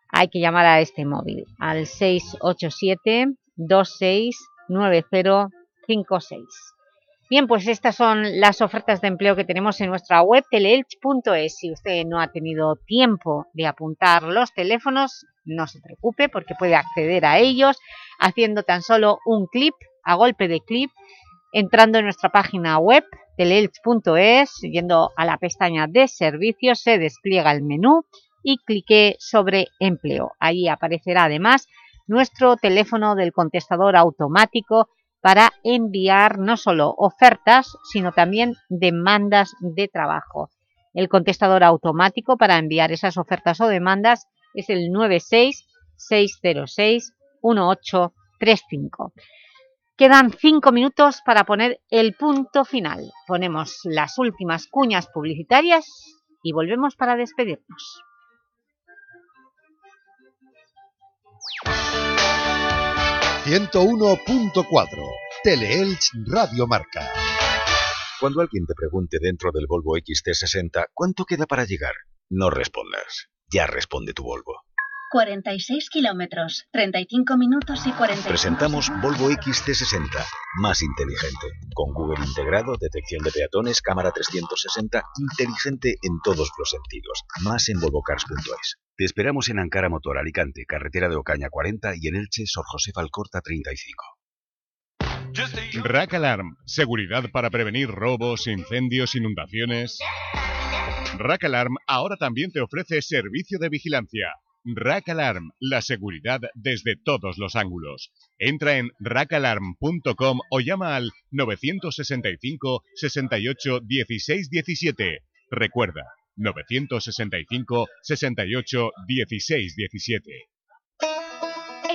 Hay que llamar a este móvil, al 687 269056. Bien, pues estas son las ofertas de empleo que tenemos en nuestra web teleelch.es. Si usted no ha tenido tiempo de apuntar los teléfonos, no se preocupe porque puede acceder a ellos haciendo tan solo un clip, a golpe de clip, entrando en nuestra página web teleelch.es, yendo a la pestaña de servicios, se despliega el menú y clique sobre empleo. Ahí aparecerá además nuestro teléfono del contestador automático para enviar no solo ofertas, sino también demandas de trabajo. El contestador automático para enviar esas ofertas o demandas es el 966061835. Quedan cinco minutos para poner el punto final. Ponemos las últimas cuñas publicitarias y volvemos para despedirnos. 101.4 Teleelch Radio Marca. Cuando alguien te pregunte dentro del Volvo XT60 cuánto queda para llegar, no respondas. Ya responde tu Volvo. 46 kilómetros, 35 minutos y 40. Presentamos Volvo XC60, más inteligente. Con Google integrado, detección de peatones, cámara 360, inteligente en todos los sentidos. Más en volvocars.es. Te esperamos en Ankara Motor Alicante, carretera de Ocaña 40 y en Elche, Sor José Falcorta 35. Rack Alarm, seguridad para prevenir robos, incendios, inundaciones. Rack Alarm ahora también te ofrece servicio de vigilancia. Rack Alarm, la seguridad desde todos los ángulos. Entra en rackalarm.com o llama al 965 68 16 17. Recuerda, 965 68 16 17.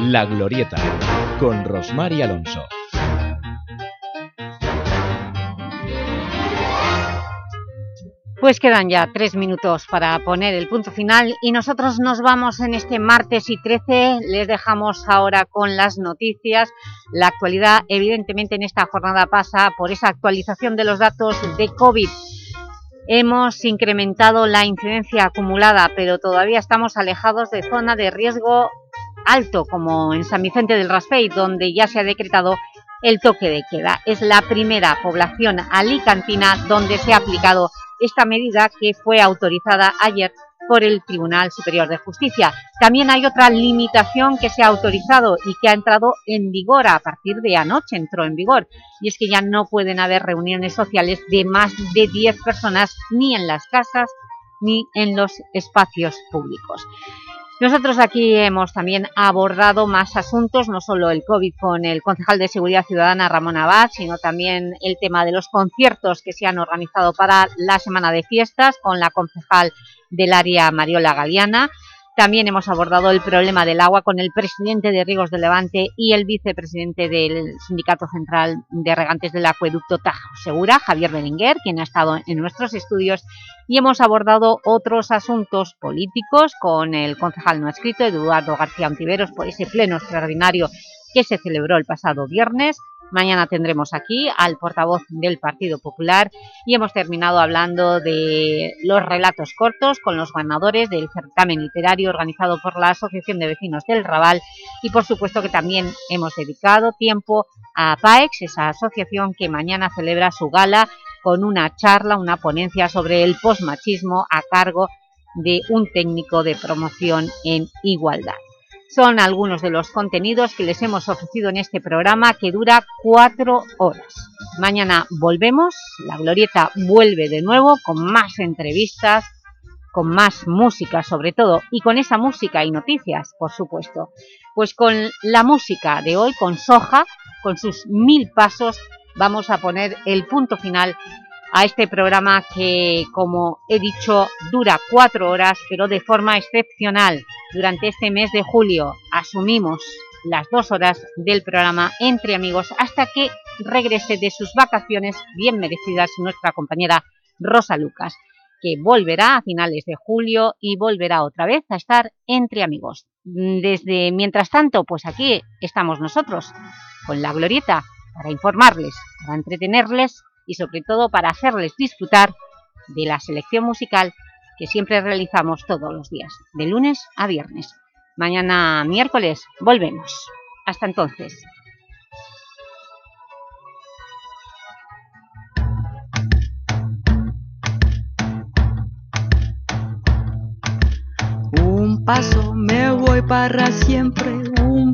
la Glorieta, con Rosmar y Alonso. Pues quedan ya tres minutos para poner el punto final y nosotros nos vamos en este martes y 13. Les dejamos ahora con las noticias. La actualidad, evidentemente, en esta jornada pasa por esa actualización de los datos de COVID Hemos incrementado la incidencia acumulada, pero todavía estamos alejados de zona de riesgo alto, como en San Vicente del Raspey, donde ya se ha decretado el toque de queda. Es la primera población alicantina donde se ha aplicado esta medida que fue autorizada ayer por el Tribunal Superior de Justicia. También hay otra limitación que se ha autorizado y que ha entrado en vigor a partir de anoche, entró en vigor, y es que ya no pueden haber reuniones sociales de más de 10 personas ni en las casas ni en los espacios públicos. Nosotros aquí hemos también abordado más asuntos, no solo el COVID con el concejal de Seguridad Ciudadana Ramón Abad, sino también el tema de los conciertos que se han organizado para la semana de fiestas con la concejal del área Mariola Galeana. También hemos abordado el problema del agua con el presidente de Rigos de Levante y el vicepresidente del Sindicato Central de Regantes del Acueducto Tajo Segura, Javier Berenguer, quien ha estado en nuestros estudios, y hemos abordado otros asuntos políticos con el concejal no escrito, Eduardo García Antiveros, por ese pleno extraordinario que se celebró el pasado viernes, Mañana tendremos aquí al portavoz del Partido Popular y hemos terminado hablando de los relatos cortos con los ganadores del certamen literario organizado por la Asociación de Vecinos del Raval y por supuesto que también hemos dedicado tiempo a PAEX, esa asociación que mañana celebra su gala con una charla, una ponencia sobre el posmachismo a cargo de un técnico de promoción en igualdad. Son algunos de los contenidos que les hemos ofrecido en este programa que dura cuatro horas. Mañana volvemos, La Glorieta vuelve de nuevo con más entrevistas, con más música sobre todo, y con esa música y noticias, por supuesto. Pues con la música de hoy, con Soja, con sus mil pasos, vamos a poner el punto final a este programa que, como he dicho, dura cuatro horas, pero de forma excepcional. Durante este mes de julio asumimos las dos horas del programa Entre Amigos hasta que regrese de sus vacaciones bien merecidas nuestra compañera Rosa Lucas, que volverá a finales de julio y volverá otra vez a estar Entre Amigos. Desde mientras tanto, pues aquí estamos nosotros, con La Glorieta, para informarles, para entretenerles y sobre todo para hacerles disfrutar de la selección musical que siempre realizamos todos los días, de lunes a viernes. Mañana miércoles volvemos. Hasta entonces. Un paso me voy para siempre,